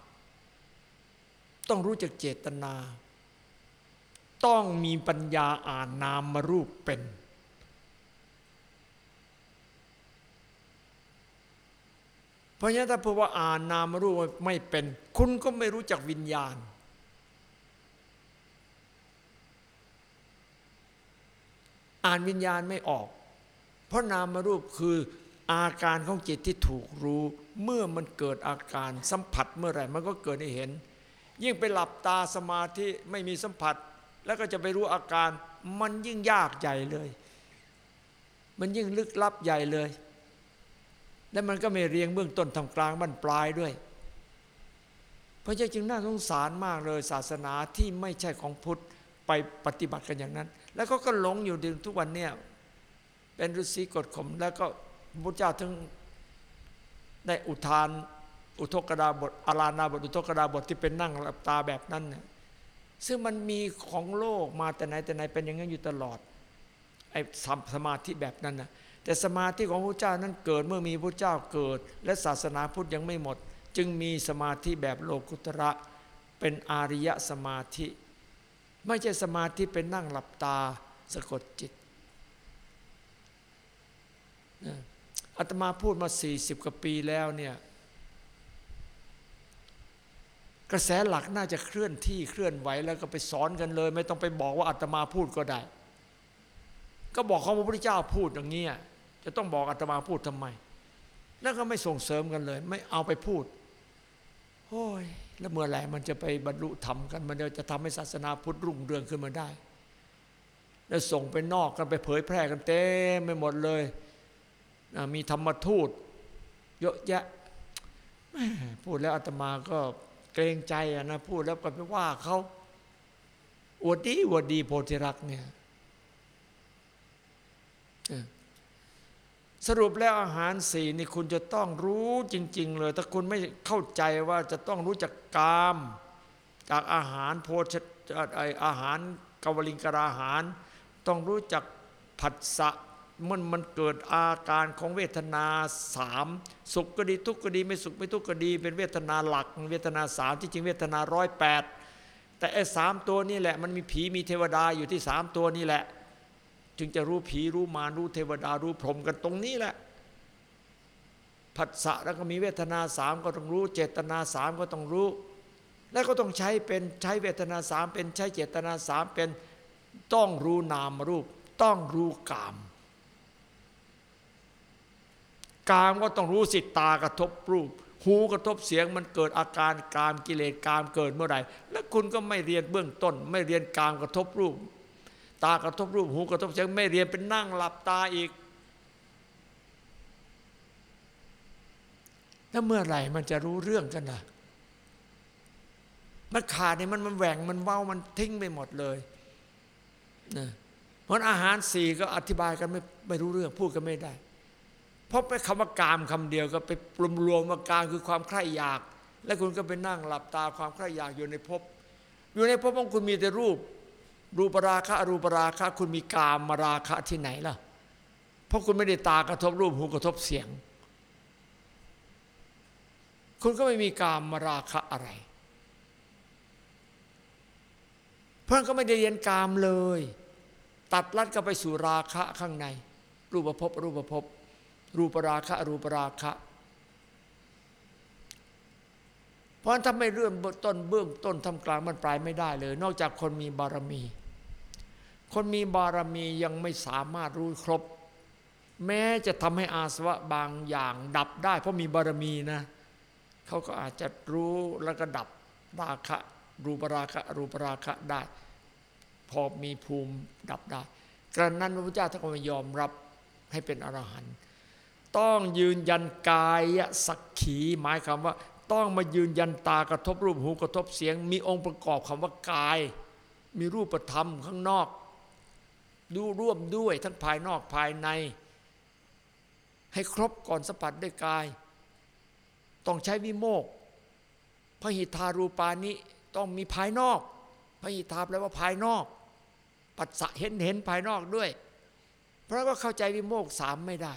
ต้องรู้จักเจตนา ต้องมีปัญญาอ่านนามมรูปเป็น เพราะฉะนั้นถ้าพูดว่าอ่านนามรูปไม่เป็น คุณก็ไม่รู้จักวิญญาณ อ่านวิญญาณไม่ออก เพราะนามรูปคืออาการของจิตที่ถูกรู้ เมื่อมันเกิดอาการสัมผัสเมื่อไหร่มันก็เกิดให้เห็น ยิ่งไปหลับตาสมาธิไม่มีสัมผัส แล้วก็จะไปรู้อาการมันยิ่งยากใหญ่เลย มันยิ่งลึกลับใหญ่เลย และมันก็ไม่เรียงเบื้องต้นทำกลางบั้นปลายด้วย เพราะฉะนั้นจึงน่าสงสารมากเลยศาสนาที่ไม่ใช่ของพุทธไปปฏิบัติกันอย่างนั้น แล้วก็ก็หลงอยู่ถึงทุกวันเนี่ยเป็นฤาษีกดข่มแล้วก็พระพุทธเจ้าถึง ได้อุทานอุทกดาบทอารานาบทอุทกดาบทที่เป็นนั่งหลับตาแบบนั้นเนี่ยซึ่งมันมีของโลกมาแต่ไหนแต่ไหนเป็นอย่างนั้นอยู่ตลอดไอ้สสมาธิแบบนั้นนะแต่สมาธิของพระเจ้านั้นเกิดเมื่อมีพระเจ้าเกิด และศาสนาพุทธยังไม่หมด จึงมีสมาธิแบบโลกุตระเป็นอาริยสมาธิ ไม่ใช่สมาธิเป็นนั่งหลับตาสะกดจิตนะ อาตมาพูดมา 40 กว่าปีแล้วเนี่ยกระแสหลักน่าจะเคลื่อนที่เคลื่อนไหวแล้วก็ไปสอนกันเลย ไม่ต้องไปบอกว่าอาตมาพูดก็ได้ ก็บอกเขาพระพุทธเจ้าพูดอย่างนี้จะต้องบอกอาตมาพูดทำไม แล้วก็ไม่ส่งเสริมกันเลย ไม่เอาไปพูดโอ้ยแล้วเมื่อไหร่มันจะไปบรรลุธรรมกันมันจะทำให้ศาสนาพุทธรุ่งเรืองขึ้นมาได้ แล้วส่งไปนอกกันไปเผยแพร่กันเต็มไปหมดเลย มีธรรมทูต เยอะแยะพูดแล้วอาตมาก็เกรงใจนะพูดแล้วก็ไปว่าเขาอวดดีอวดดีโพธิรักเนี่ยสรุปแล้วอาหารสี่นี่คุณจะต้องรู้จริง ๆ เลย ถ้าคุณไม่เข้าใจว่าจะต้องรู้จักกาม จากอาหารโพชออาหารกวลิงกรอาหาร ต้องรู้จักผัสสะ มันมันเกิดอาการของเวทนาสามสุขก็ดีทุกข์ก็ดีไม่สุขไม่ทุกข์ก็ดี เป็นเวทนาหลักเวทนาสามที่จริงเวทนาร้อยแปดแต่ไอ้สามตัวนี่แหละ มันมีผีมีเทวดาอยู่ที่สามตัวนี่แหละ จึงจะรู้ผีรู้มารรู้เทวดารู้พรหมกันตรงนี้แหละผัสสะแล้วก็มีเวทนาสามก็ต้องรู้ เจตนาสามก็ต้องรู้ แล้วก็ต้องใช้เป็นใช้เวทนาสามเป็นใช้เจตนาสามเป็นต้องรู้นามรูป ต้องรู้กาม กามก็ต้องรู้สิตากระทบรูป หูกระทบเสียงมันเกิดอาการกามกิเลสกามเกิดเมื่อไหร่แล้วคุณก็ไม่เรียนเบื้องต้น ไม่เรียนกามกระทบรูป ตากระทบรูป หูกระทบเสียงไม่เรียนเป็นนั่งหลับตาอีก แล้วเมื่อไหร่มันจะรู้เรื่องกันนะมันขาดเนี่ยมันมันแหว่งมันเว้ามันทิ้งไปหมดเลยนะเพราะอาหารสี่ก็อธิบายกันไม่ไม่รู้เรื่องพูดกันไม่ได้ เพราะไปคำว่ากามคำเดียวก็ไปรวมรวมว่ากามคือความใคร่อยาก แล้วคุณก็ไปนั่งหลับตาความใคร่อยากอยู่ในภพอยู่ในภพของคุณมีแต่รูป รูปราคะอรูปราคะคุณมีกามมาราคะที่ไหนล่ะ เพราะคุณไม่ได้ตากระทบรูปหูกระทบเสียง คุณก็ไม่มีกามมาราคะอะไรเพราะก็ไม่ได้เรียนกามเลย ตัดลัดก็ไปสู่ราคะข้างใน รูปภพรูปภพ รูปราคะ รูปราคะ เพราะถ้าไม่เริ่มต้นเบื้องต้นทำกลางมันปลายไม่ได้เลย นอกจากคนมีบารมี คนมีบารมียังไม่สามารถรู้ครบ แม้จะทำให้อาสวะบางอย่างดับได้ เพราะมีบารมีนะเขาก็อาจจะรู้แล้วก็ดับราคะ รูปราคะ รูปราคะได้ พอมีภูมิดับได้กระนั้นพระพุทธเจ้าท่านก็ยอมรับให้เป็นอรหันต์ ต้องยืนยันกายสักขีหมายคำว่า ต้องมายืนยันตากระทบรูปหูกระทบเสียง มีองค์ประกอบคำว่ากาย มีรูปธรรมข้างนอก ดูร่วมด้วยทั้งภายนอกภายใน ให้ครบก่อนสัมผัสด้วยกาย ต้องใช้วิโมกพระหิทธารูปานิต้องมีภายนอกพระหิทธาแปลว่าภายนอก ปัสสะเห็นเห็นภายนอกด้วย เพราะก็เข้าใจวิโมกสามไม่ได้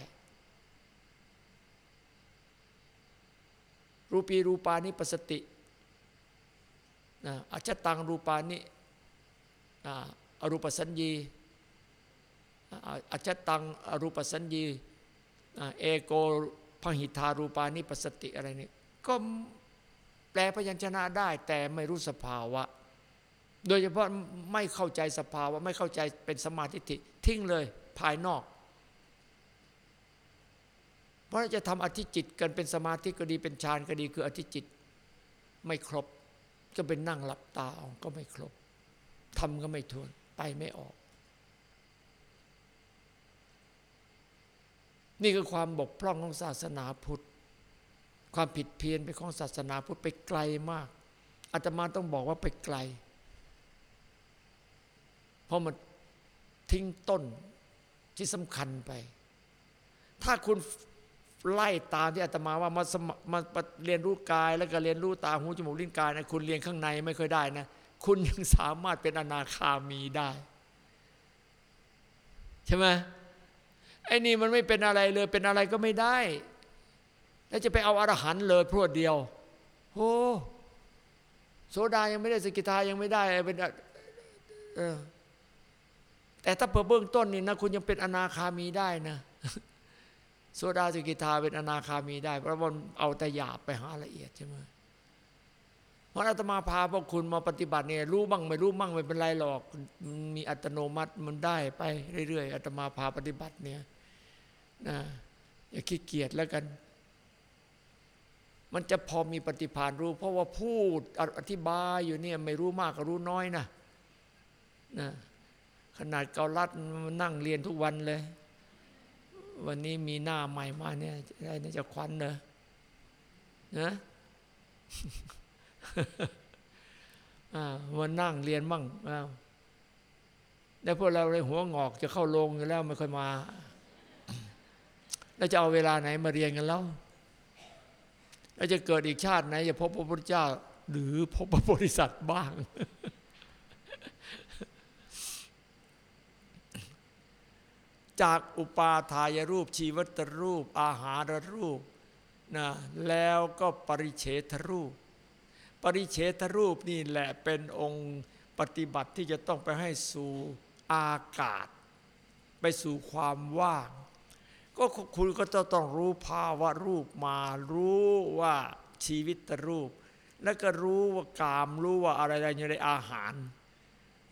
รูปีรูปานิปัสสตินะอาจจตังรูปานิอรูปสัญญีอาจตังอรูปสัญญีเอโกพหิทารูปานิปัสสติอะไรนี่ก็แปลพยัญชนะได้ แต่ไม่รู้สภาวะ โดยเฉพาะไม่เข้าใจสภาวะ ไม่เข้าใจเป็นสมาธิทิ้งเลยภายนอก ราะจะทำอธิจิตกันเป็นสมาธิก็ดีเป็นฌานก็ดีคืออธิจิตไม่ครบ ก็เป็นนั่งหลับตาเอาก็ไม่ครบทำก็ไม่ทวนไปไม่ออก นี่คือความบกพร่องของศาสนาพุทธ ความผิดเพี้ยนไปของศาสนาพุทธไปไกลมากอาตมาต้องบอกว่าไปไกล เพราะมันทิ้งต้นที่สำคัญไป ถ้าคุณ ไล่ตามที่อาตมาว่ามามาเรียนรู้กาย แล้วก็เรียนรู้ตาหูจมูกลิ้นกายนะคุณเรียนข้างในไม่ค่อยได้นะคุณยังสามารถเป็นอนาคามีได้ ใช่ไหมไอ้นี่มันไม่เป็นอะไรเลยเป็นอะไรก็ไม่ได้ แล้วจะไปเอาอรหันต์เลยพรวดเดียวโอ้โสดายังไม่ได้สกิทายังไม่ได้เป็นแต่ถ้าเผื่อเบื้องต้นนี่นะคุณยังเป็นอนาคามีได้นะ โสดาสกิทาเป็นอนาคามีได้ เพราะมันเอาแต่หยาบไปหาละเอียดใช่ไหมเพราะอาตมาพาพวกคุณมาปฏิบัติเนี่ยรู้บ้างไม่รู้บ้างไม่เป็นไรหรอก มีอัตโนมัติมันได้ไปเรื่อยๆอาตมาพาปฏิบัติเนี่ยนะอย่าขี้เกียจแล้วกัน มันจะพอมีปฏิภาณรู้ เพราะว่าพูดอธิบายอยู่เนี่ยไม่รู้มากก็รู้น้อยนะนะขนาดเกาลัดนั่งเรียนทุกวันเลย วันนี้มีหน้าใหม่มาเนี่ยอะไรเนี่จะควันเนอะนะมานั่งเรียนมั่งอ้าวแล้วพวกเราเลยหัวงอกจะเข้าลงอยู่แล้วไม่ค่อยมา แล้วจะเอาเวลาไหนมาเรียนกันแล้วแล้วจะเกิดอีกชาติไหนจะพบพระพุทธเจ้า หรือพบพระโพธิสัตว์บ้าง จากอุปาทายรูป ชีวตรูป อาหารรูปนะแล้วก็ปริเฉทรูป ปริเฉทรูปนี่แหละเป็นองค์ปฏิบัติที่จะต้องไปให้สู่อากาศ ไปสู่ความว่าง ก็คุณก็จะต้องรู้ภาวะรูปมา รู้ว่าชีวิตรูป แล้วก็รู้ว่ากามรู้ว่าอะไรอะไรอยู่ในอาหาร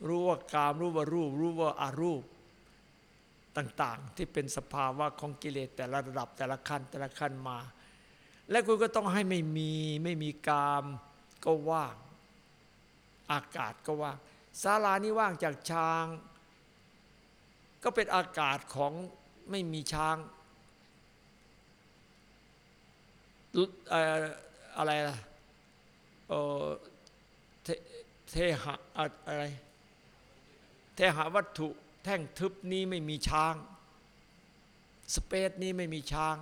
รู้ว่ากามรู้ว่ารูป รู้ว่าอารูป ต่างๆ ที่เป็นสภาวะของกิเลสแต่ละระดับแต่ละขั้นแต่ละขั้นมา และคุณก็ต้องให้ไม่มีไม่มีกามก็ว่าง อากาศก็ว่างศาลานี้ว่างจากช้าง ก็เป็นอากาศของไม่มีช้างอะไรล่ะเทเทหะอะไร เทหะวัตถุ แท่งทึบนี้ไม่มีช้าง สเปซนี้ไม่มีช้าง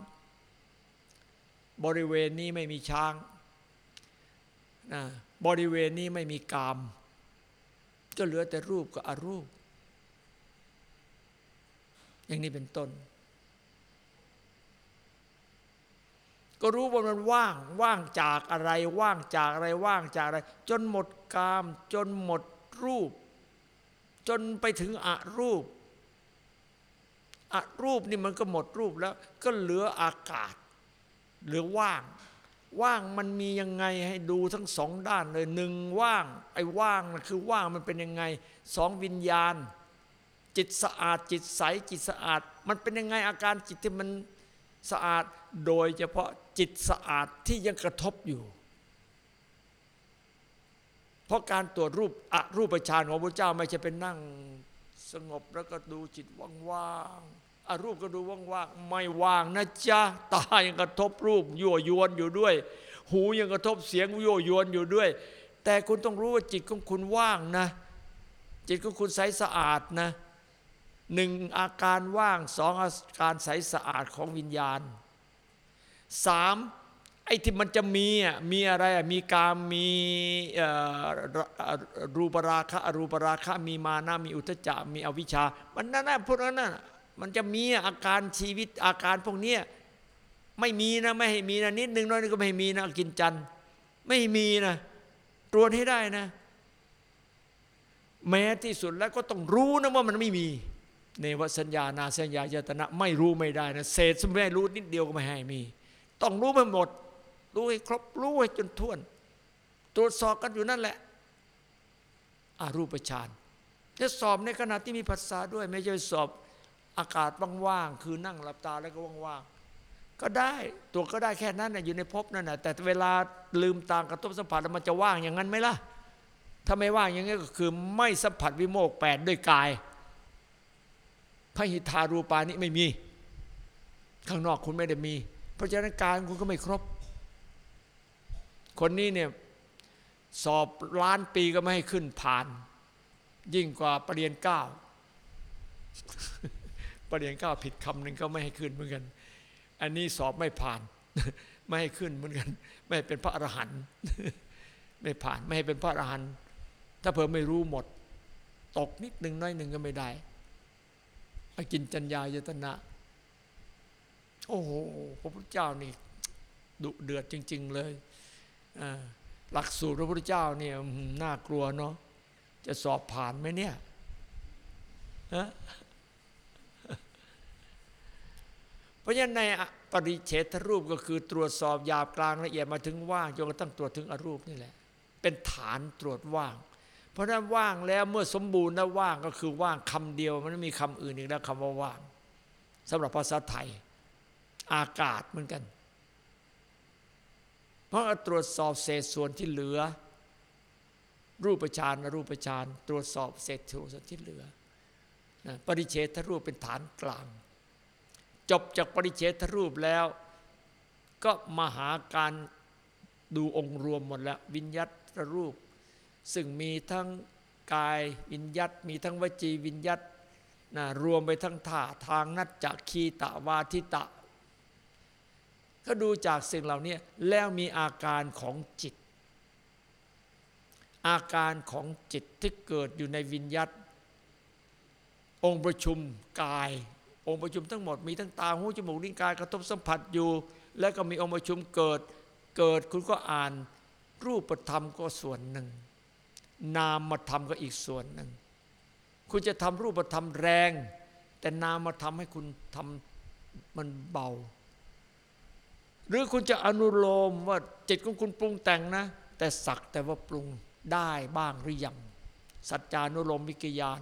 บริเวณนี้ไม่มีช้างนะบริเวณนี้ไม่มีกาม ก็เหลือแต่รูปกับอรูป อย่างนี้เป็นต้น ก็รู้ว่ามันว่างว่างจากอะไร ว่างจากอะไรว่างจากอะไร จนหมดกาม จนหมดรูป จนไปถึงอรูปอรูปนี่มันก็หมดรูปแล้ว ก็เหลืออากาศ เหลือว่าง ว่างมันมียังไงให้ดูทั้งสองด้านเลยหนึ่งว่าง ไอ้ว่างนะคือว่างมันเป็นยังไงสองวิญญาณ จิตสะอาด จิตใสจิตสะอาด มันเป็นยังไงอาการจิตที่มันสะอาดโดยเฉพาะจิตสะอาดที่ยังกระทบอยู่ เพราะการตรวจรูปอรูปฌานของพระเจ้าไม่ใช่เป็นนั่งสงบแล้วก็ดูจิตว่างๆอรูปก็ดูว่างๆ ไม่ว่างนะจ๊ะ ตายังกระทบรูปยั่วยวนอยู่ด้วย หูยังกระทบเสียงยั่วยวนอยู่ด้วย แต่คุณต้องรู้ว่าจิตของคุณว่างนะ จิตของคุณใสสะอาดนะหนึ่งอาการว่างสองอาการใสสะอาดของวิญญาณสาม ไอ้ที่มันจะมีอะมีอะไรอะมีกามมีรูปราคะอรูปราคะมีมานะมีอุทจจะมีอวิชชา มันนั่นน่ะพวกนั้นน่ะมันจะมีอาการชีวิตอาการพวกเนี้ยไม่มีนะไม่ให้มีนะนิดนึงน้อยนึงก็ไม่มีนะกินจันไม่มีนะตรวจให้ได้นะ แม้ที่สุดแล้วก็ต้องรู้นะว่ามันไม่มีเนวสัญญานาสัญญายตนะ ไม่รู้ไม่ได้นะเศษสมไม่รู้นิดเดียวก็ไม่ให้มี ต้องรู้ไปหมด รู้ให้ครบรู้ให้จนท่วน ตรวจสอบกันอยู่นั่นแหละอารูปฌานจะสอบในขณะที่มีภาษาด้วย ไม่ใช่สอบอากาศว่างๆคือนั่งหลับตาแล้วก็ว่างๆก็ได้ตัวก็ได้แค่นั้นนะอยู่ในภพนั่นนะแต่เวลาลืมตากระทบสัมผัสแล้วมันจะว่างอย่างนั้นไหมล่ะถ้าไม่ว่างอย่างนี้ก็คือไม่สัมผัสวิโมกแปดด้วยกายพระหิทธารูปานี้ไม่มี ข้างนอกคุณไม่ได้มี เพราะฉะนั้นกายคุณก็ไม่ครบ คนนี้เนี่ยสอบล้านปีก็ไม่ให้ขึ้นผ่าน ยิ่งกว่าปรริญญาเก้าปรริญญาเก้าผิดคำหนึ่งก็ไม่ให้ขึ้นเหมือนกัน อันนี้สอบไม่ผ่าน ไม่ให้ขึ้นเหมือนกัน ไม่ให้เป็นพระอรหันต์ไม่ผ่านไม่ให้เป็นพระอรหันต์ถ้าเพิ่มไม่รู้หมด ตกนิดหนึ่งน้อยหนึ่งก็ไม่ได้อกินจัญญายตนะ โอ้โหพระพุทธเจ้านี่ดุเดือดจริง ๆ เลย หลักสูตรพระพุทธเจ้าเนี่ยน่ากลัวเนาะจะสอบผ่านไหมเนี่ยเพราะฉะนั้นในปริเฉทรูปก็คือตรวจสอบหยาบกลางละเอียดมาถึงว่างจนกระทั่งตรวจถึงอรูปนี่แหละ เป็นฐานตรวจว่าง เพราะฉะนั้นว่างแล้วเมื่อสมบูรณ์แล้วว่างก็คือว่างคำเดียว มันไม่มีคำอื่นอีกแล้วคำว่าว่างสำหรับภาษาไทย อากาศเหมือนกัน พราะตรวจสอบเศษส่วนที่เหลือ รูปฌานอรูปฌานตรวจสอบเศษส่วนที่เหลือนะปริเฉทรูปเป็นฐานกลาง จบจากปริเฉทรูปแล้ว ก็มาหาการดูองค์รวมหมดแล้ว วิญญัตรูป ซึ่งมีทั้งกายวิญญัตมีทั้งวจีวิญญัตนะรวมไปทั้งท่าทางนัจจคีตะวาทิตะ ก็ดูจากสิ่งเหล่านี้แล้วมีอาการของจิต อาการของจิตที่เกิดอยู่ในวิญญัตองค์ประชุมกาย องค์ประชุมทั้งหมดมีทั้งตาหูจมูกลิ้นกายกระทบสัมผัสอยู่ แล้วก็มีองค์ประชุมเกิดเกิดคุณก็อ่านรูปธรรมก็ส่วนหนึ่ง นามธรรมก็อีกส่วนหนึ่ง คุณจะทำรูปธรรมแรง แต่นามธรรมให้คุณทำมันเบา หรือคุณจะอนุโลมว่าจิตของคุณปรุงแต่งนะ แต่สักแต่ว่าปรุงได้บ้างหรือยังสัจจานุโลมวิกยาน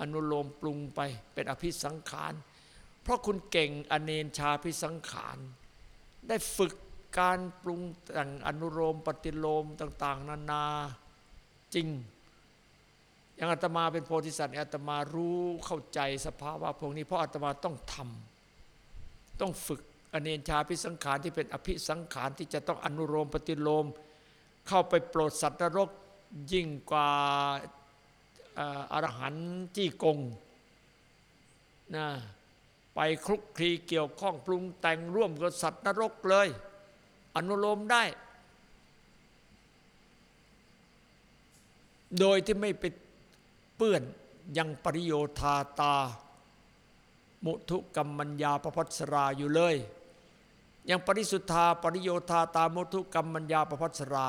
อนุโลมปรุงไปเป็นอภิสังขาร เพราะคุณเก่งอเนนชาพิสังขาร ได้ฝึกการปรุงแต่งอนุโลมปฏิโลมต่าง ๆ นานาจริง อย่างอาตมาเป็นโพธิสัตว์อาตมารู้เข้าใจสภาวะพวกนี้เพราะอาตมาต้องทำต้องฝึก อเนนชาพิสังขารที่เป็นอภิสังขารที่จะต้องอนุโลมปฏิโลม เข้าไปโปรดสัตว์นรกยิ่งกว่าอรหันต์จี้กงนะไปคลุกคลีเกี่ยวข้องปรุงแต่งร่วมกับสัตว์นรกเลย อนุโลมได้ โดยที่ไม่ไปเปื้อนยังปริโยธาตา มุทุกรรมัญญาประพัสราอยู่เลย อยังปริสุทธาปริโยธาตามุทุกรรมัญญาประพัสรา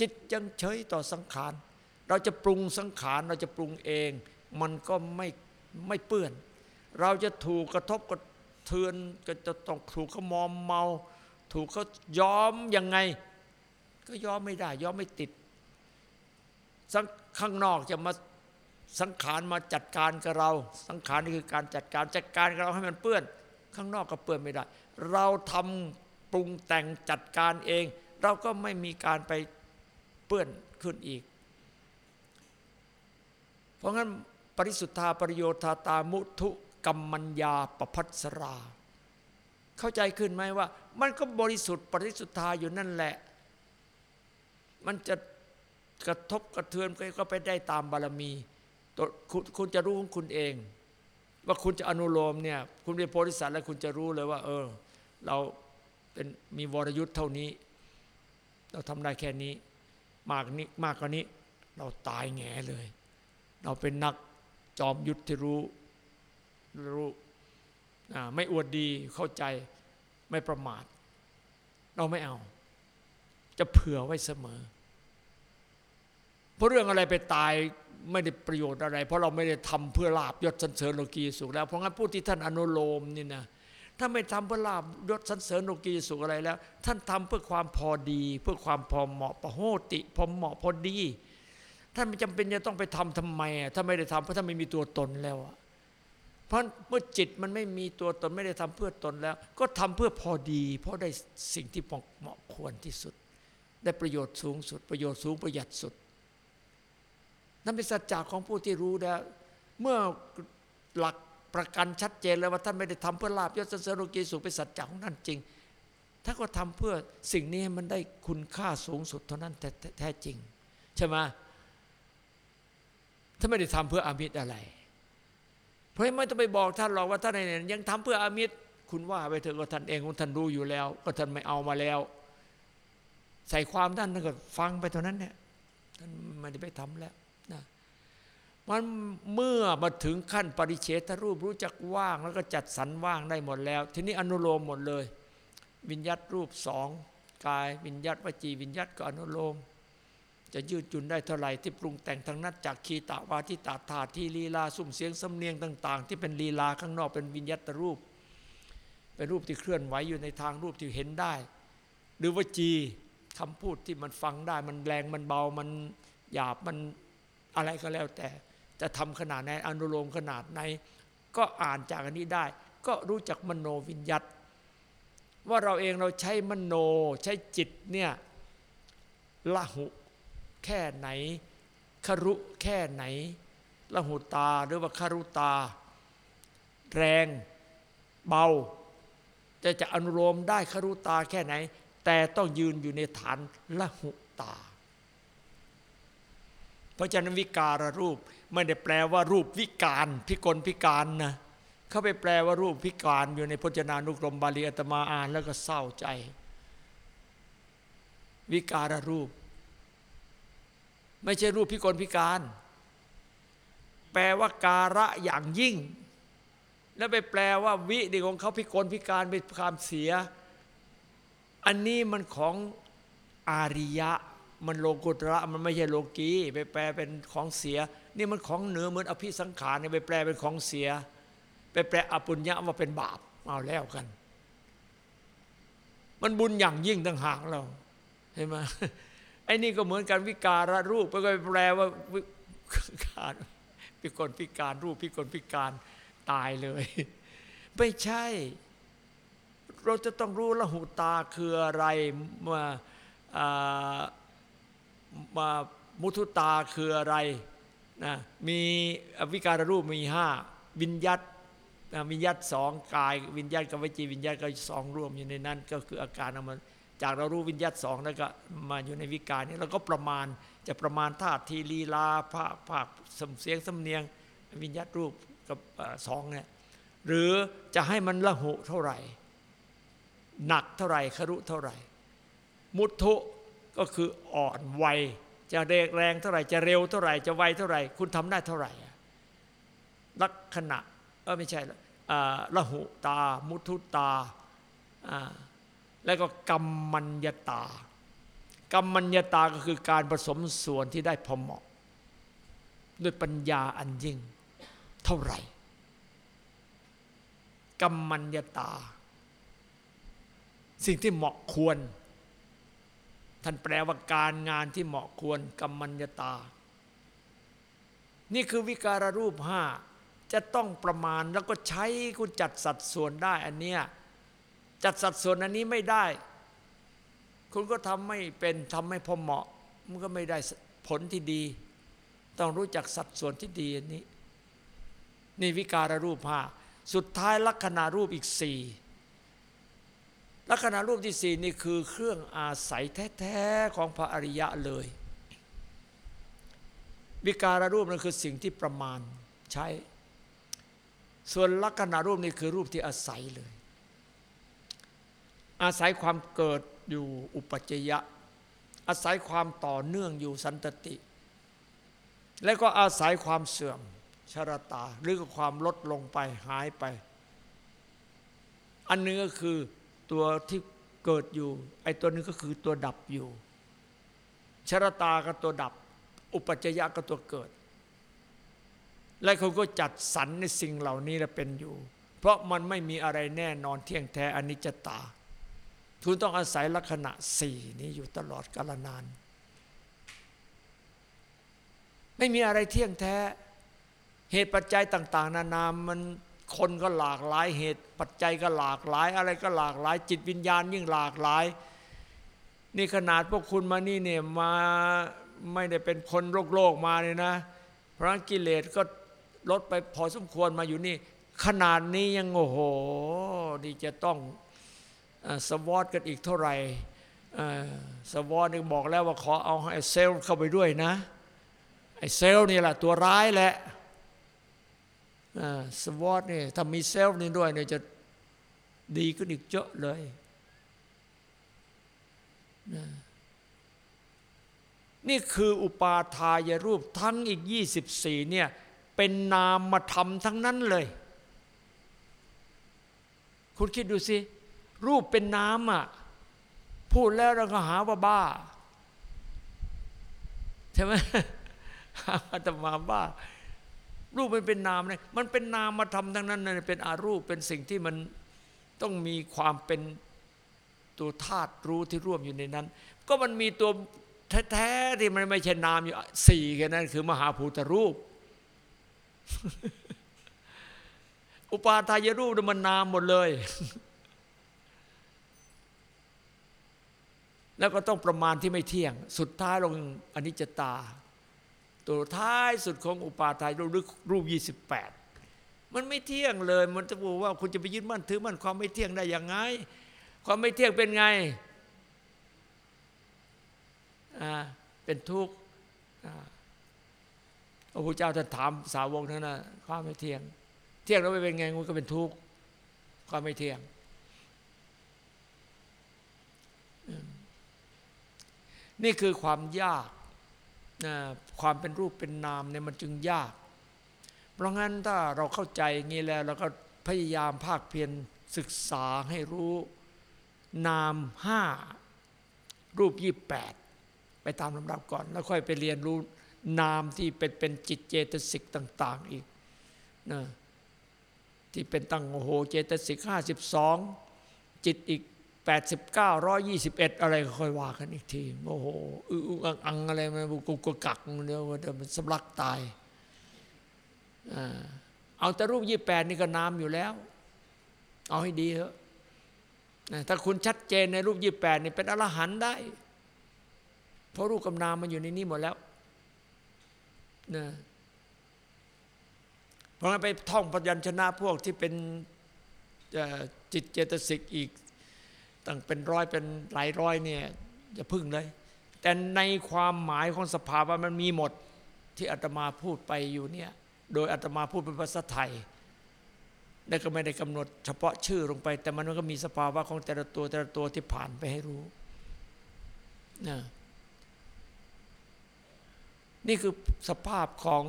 จิตยังเฉยต่อสังขาร เราจะปรุงสังขารเราจะปรุงเอง มันก็ไม่ไม่เปื้อน เราจะถูกกระทบกระเทือนก็จะต้องถูกเขามอมเมา ถูกเขาย้อมยังไง ก็ย้อมไม่ได้ย้อมไม่ติดข้างนอกจะมาสังขารมาจัดการกับเรา สังขารนี่คือการจัดการจัดการกับเราให้มันเปื้อน ข้างนอกก็เปื้อนไม่ได้ เราทำปรุงแต่งจัดการเอง เราก็ไม่มีการไปเปื้อนขึ้นอีก เพราะงั้นปริสุทธาปริโยธาตามุทุกรรมัญญาปพัสรา เข้าใจขึ้นไหมว่า มันก็บริสุทธิ์ปริสุทธาอยู่นั่นแหละ มันจะกระทบกระเทือนก็ไปได้ตามบารมี คุณคุณจะรู้ของคุณเอง ว่าคุณจะอนุโลมเนี่ยคุณเป็นโพธิสัตว์แล้วคุณจะรู้เลยว่า เออ เราเป็นมีวรยุทธ์เท่านี้ เราทำได้แค่นี้ มากนี้มากกว่านี้ เราตายแง่เลย เราเป็นนักจอมยุทธที่รู้รู้อ่าไม่อวดดีเข้าใจไม่ประมาท เราไม่เอา จะเผื่อไว้เสมอ ราะเรื่องอะไรไปตายไม่ได้ประโยชน์อะไร เพราะเราไม่ได้ทำเพื่อลาบยศสันเสริญโลกีสุขแล้ว เพราะงั้นผู้ที่ท่านอนุโลมนี่นะถ้าไม่ทำเพื่อลาบยศสันเสริญโลกีสุขอะไรแล้ว ท่านทำเพื่อความพอดี เพื่อความพอเหมาะพอโหติพอเหมาะพอดี ท่านไม่จำเป็นจะต้องไปทำทำไมอะถ้าไม่ได้ทำเพราะท่านไม่มีตัวตนแล้วอะเพราะเมื่อจิตมันไม่มีตัวตนไม่ได้ทำเพื่อตนแล้ว ก็ทำเพื่อพอดี เพราะได้สิ่งที่เหมาะควรที่สุด ได้ประโยชน์สูงสุด ประโยชน์สูงประหยัดสุด นั่นเป็นสัจจะของผู้ที่รู้แล้ว เมื่อหลักประกันชัดเจนแล้วว่าท่านไม่ได้ทำเพื่อลาบยศสรรเสริญโลกีสุขเป็นสัจจะของท่านจริงท่านก็ทำเพื่อสิ่งนี้ให้มันได้คุณค่าสูงสุดเท่านั้นแท้แทจริง ใช่ไหมท่านไม่ได้ทำเพื่ออามิตรอะไร เพราะไม่ต้องไปบอกท่านหรอกว่าท่านเนี่ยยังทำเพื่ออามิตร คุณว่าไปเถอะก็ท่านเองของท่านรู้อยู่แล้ว ก็ท่านไม่เอามาแล้ว ใส่ความท่านท่านก็ฟังไปเท่านั้นเนี่ยท่านไม่ได้ไปทำแล้ว มันเมื่อมาถึงขั้นปริเฉทรูปรู้จักว่างแล้วก็จัดสรรว่างได้หมดแล้ว ทีนี้อนุโลมหมดเลย วิญญัตรูปสองกาย วิญญัตวจีวิญญัตก็อนุโลม จะยืดหยุ่นได้เท่าไหร่ที่ปรุงแต่งทางนัดจากคีตาวาทิตาธาที่ลีลาสุ่มเสียงสำเนียงต่าง ๆ ที่เป็นลีลาข้างนอกเป็นวิญญัตรูป เป็นรูปที่เคลื่อนไหวอยู่ในทางรูปที่เห็นได้ หรือวจีคำพูดที่มันฟังได้มันแรงมันเบามันหยาบมันอะไรก็แล้วแต่ จะทำขนาดไหนอนุโลมขนาดไหน ก็อ่านจากอันนี้ได้ ก็รู้จักมโนวิญญัตว่าเราเองเราใช้มโนใช้จิตเนี่ยละหุแค่ไหนคารุแค่ไหนละหุตาหรือว่าคารุตา แรงเบาจะจะอนุโลมได้คารุตาแค่ไหน แต่ต้องยืนอยู่ในฐานละหุตา เพราะฉะนั้นวิการรูป ไม่ได้แปลว่ารูปวิการพิกลพิการนะเขาไปแปลว่ารูปพิการอยู่ในพจนานุกรมบาลีอาตมาอ่านแล้วก็เศร้าใจ วิการรูป ไม่ใช่รูปพิกลพิการ แปลว่าการะอย่างยิ่ง แล้วไปแปลว่าวิดีของเขาพิกลพิการเป็นความเสีย อันนี้มันของอาริยะ มันโลกุตระมันไม่ใช่โลกีไปแปลเป็นของเสีย นี่มันของเหนือเหมือนอภิสังขารเนี่ยไปแปลเป็นของเสีย ไปแปลอปุญญะว่าเป็นบาปเอาแล้วกัน มันบุญอย่างยิ่งต่างหากเราเห็นไหมไอ้นี่ก็เหมือนกันวิการรูปไปก็แปลว่าวิการพิกลพิการรูปพิกลพิการตายเลย ไม่ใช่ เราจะต้องรู้ละหุตาคืออะไรมามามุทุตาคืออะไร นะมีวิการรูปมีห้าวิญญัตวิญญัตสองกาย วิญญัตกับวิจีวิญญัตก็สองรวมอยู่ในนั้น ก็คืออาการเอามาจากเรารู้วิญญัตสองแล้วก็มาอยู่ในวิการนี้เราก็ประมาณจะประมาณธาตุทีลีลาภาคภาคเสียงสำเนียง วิญญัตรูปกับสองเนี่ยหรือจะให้มันละหุเท่าไหร่ หนักเท่าไหร่ครุเท่าไหร่ มุทุก็คืออ่อนไว จะเรกแรงเท่าไหร่ จะเร็วเท่าไหร่ จะไวเท่าไหร่ คุณทำได้เท่าไหร่ลักษณะเออไม่ใช่ละหุตา มุทุตา แล้วก็กรรมัญญตากรรมัญญตาก็คือการผสมส่วนที่ได้พอเหมาะ ด้วยปัญญาอันยิ่งเท่าไหร่กรรมัญญตา สิ่งที่เหมาะควร ท่านแปลว่าการงานที่เหมาะควรกรรมัญญตา นี่คือวิการรูปห้าจะต้องประมาณแล้วก็ใช้คุณจัดสัดส่วนได้อันเนี้ยจัดสัดส่วนอันนี้ไม่ได้ คุณก็ทำไม่เป็นทำไม่พอเหมาะ มันก็ไม่ได้ผลที่ดี ต้องรู้จักสัดส่วนที่ดีอันนี้ นี่วิการรูปห้าสุดท้ายลักษณะรูปอีกสี่ ลักษณะรูปที่สี่นี่คือเครื่องอาศัยแท้ๆของพระอริยะเลย วิการรูปนั่นคือสิ่งที่ประมาณใช้ ส่วนลักษณะรูปนี่คือรูปที่อาศัยเลย อาศัยความเกิดอยู่อุปัจจยะ อาศัยความต่อเนื่องอยู่สันตติ และก็อาศัยความเสื่อมชรตาหรือความลดลงไปหายไป อันนึงก็คือ ตัวที่เกิดอยู่ ไอ้ตัวนึงก็คือตัวดับอยู่ ชรตาก็ตัวดับ อุปัจจยะก็ตัวเกิด และเขาก็จัดสรรในสิ่งเหล่านี้และเป็นอยู่ เพราะมันไม่มีอะไรแน่นอนเที่ยงแท้อนิจจตา คุณต้องอาศัยลักษณะสี่นี้อยู่ตลอดกาลนาน ไม่มีอะไรเที่ยงแท้ เหตุปัจจัยต่าง ๆ นานามัน คนก็หลากหลายเหตุ ปัจจัยก็หลากหลาย อะไรก็หลากหลาย จิตวิญญาณยิ่งหลากหลาย นี่ขนาดพวกคุณมานี่เนี่ยมาไม่ได้เป็นคนโลกโลกมาเลยนะ เพราะกิเลสก็ลดไปพอสมควรมาอยู่นี่ ขนาดนี้ยังโอ้โหนี่จะต้องอสวอตกันอีกเท่าไหร่สวอตนี่บอกแล้วว่าขอเอาไอ้เซลล์เข้าไปด้วยนะไอ้เซลล์นี่แหละตัวร้ายแหละ สวอตเนี่ยถ้ามีเซลล์นี่ด้วยเนี่ยจะดีขึ้นอีกเยอะเลยนะนี่คืออุปาทายรูปทั้งอีก 24เนี่ยเป็นนามธรรมทั้งนั้นเลย คุณคิดดูสิ รูปเป็นนามอะพูดแล้วเราก็หาว่าบ้าใช่ไหมอาตมาบ้า รูปมันเป็นนามเนี่ยมันเป็นนามธรรมทั้งนั้นนะเป็นอารูปเป็นสิ่งที่มันต้องมีความเป็นตัวธาตุรู้ที่ร่วมอยู่ในนั้น ก็มันมีตัวแท้ๆที่มันไม่ใช่นามอยู่สี่แค่นั้นคือมหาภูตรูป อุปาทายรูปมันนามหมดเลย แล้วก็ต้องประมาณที่ไม่เที่ยง สุดท้ายลงอนิจจตา ตัวท้ายสุดของอุปาทายรูปรูป 28 มันไม่เที่ยงเลย มันจะบอกว่าคุณจะไปยึดมั่นถือมั่นความไม่เที่ยงได้ยังไง ความไม่เที่ยงเป็นไงเป็นทุกข์อ่าพระพุทธเจ้าท่านถามสาวกนั้นนะความไม่เที่ยง เที่ยงแล้วไม่เป็นไงมันก็เป็นทุกข์ความไม่เที่ยง นี่คือความยาก ความเป็นรูปเป็นนามเนี่ยมันจึงยาก เพราะงั้นถ้าเราเข้าใจงี้แล้วเราก็พยายามภาคเพียรศึกษาให้รู้นามห้ารูปยี่แปดไปตามลำดับก่อน แล้วค่อยไปเรียนรู้นามที่เป็นเป็นจิตเจตสิกต่าง ๆ อีกนะที่เป็นตั้งโอโหเจตสิกห้าสิบสองจิตอีก แปดสิบเก้าร้อยยี่สิบเอ็ดอะไรก็ค่อยว่ากันอีกทีโอ้โหอึอังอังอะไรมันกุกกักเดี๋ยวเดี๋ยวมันสำลักตายเอาแต่รูปยี่แปดนี่ก็นามอยู่แล้ว เอาให้ดีเถอะถ้าคุณชัดเจนในรูปยี่แปดนี่เป็นอรหันต์ได้ เพราะรูปกับนามมันอยู่ในนี้หมดแล้วนะเพราะงั้นไปท่องพยัญชนะพวกที่เป็นจิตเจตสิกอีก ตั้งเป็นร้อยเป็นหลายร้อยเนี่ยอย่าพึ่งเลย แต่ในความหมายของสภาวะมันมีหมดที่อาตมาพูดไปอยู่เนี่ยโดยอาตมาพูดเป็นภาษาไทยและก็ไม่ได้กำหนดเฉพาะชื่อลงไป แต่มันก็มีสภาวะของแต่ละตัวแต่ละตัวที่ผ่านไปให้รู้นะนี่คือสภาพของ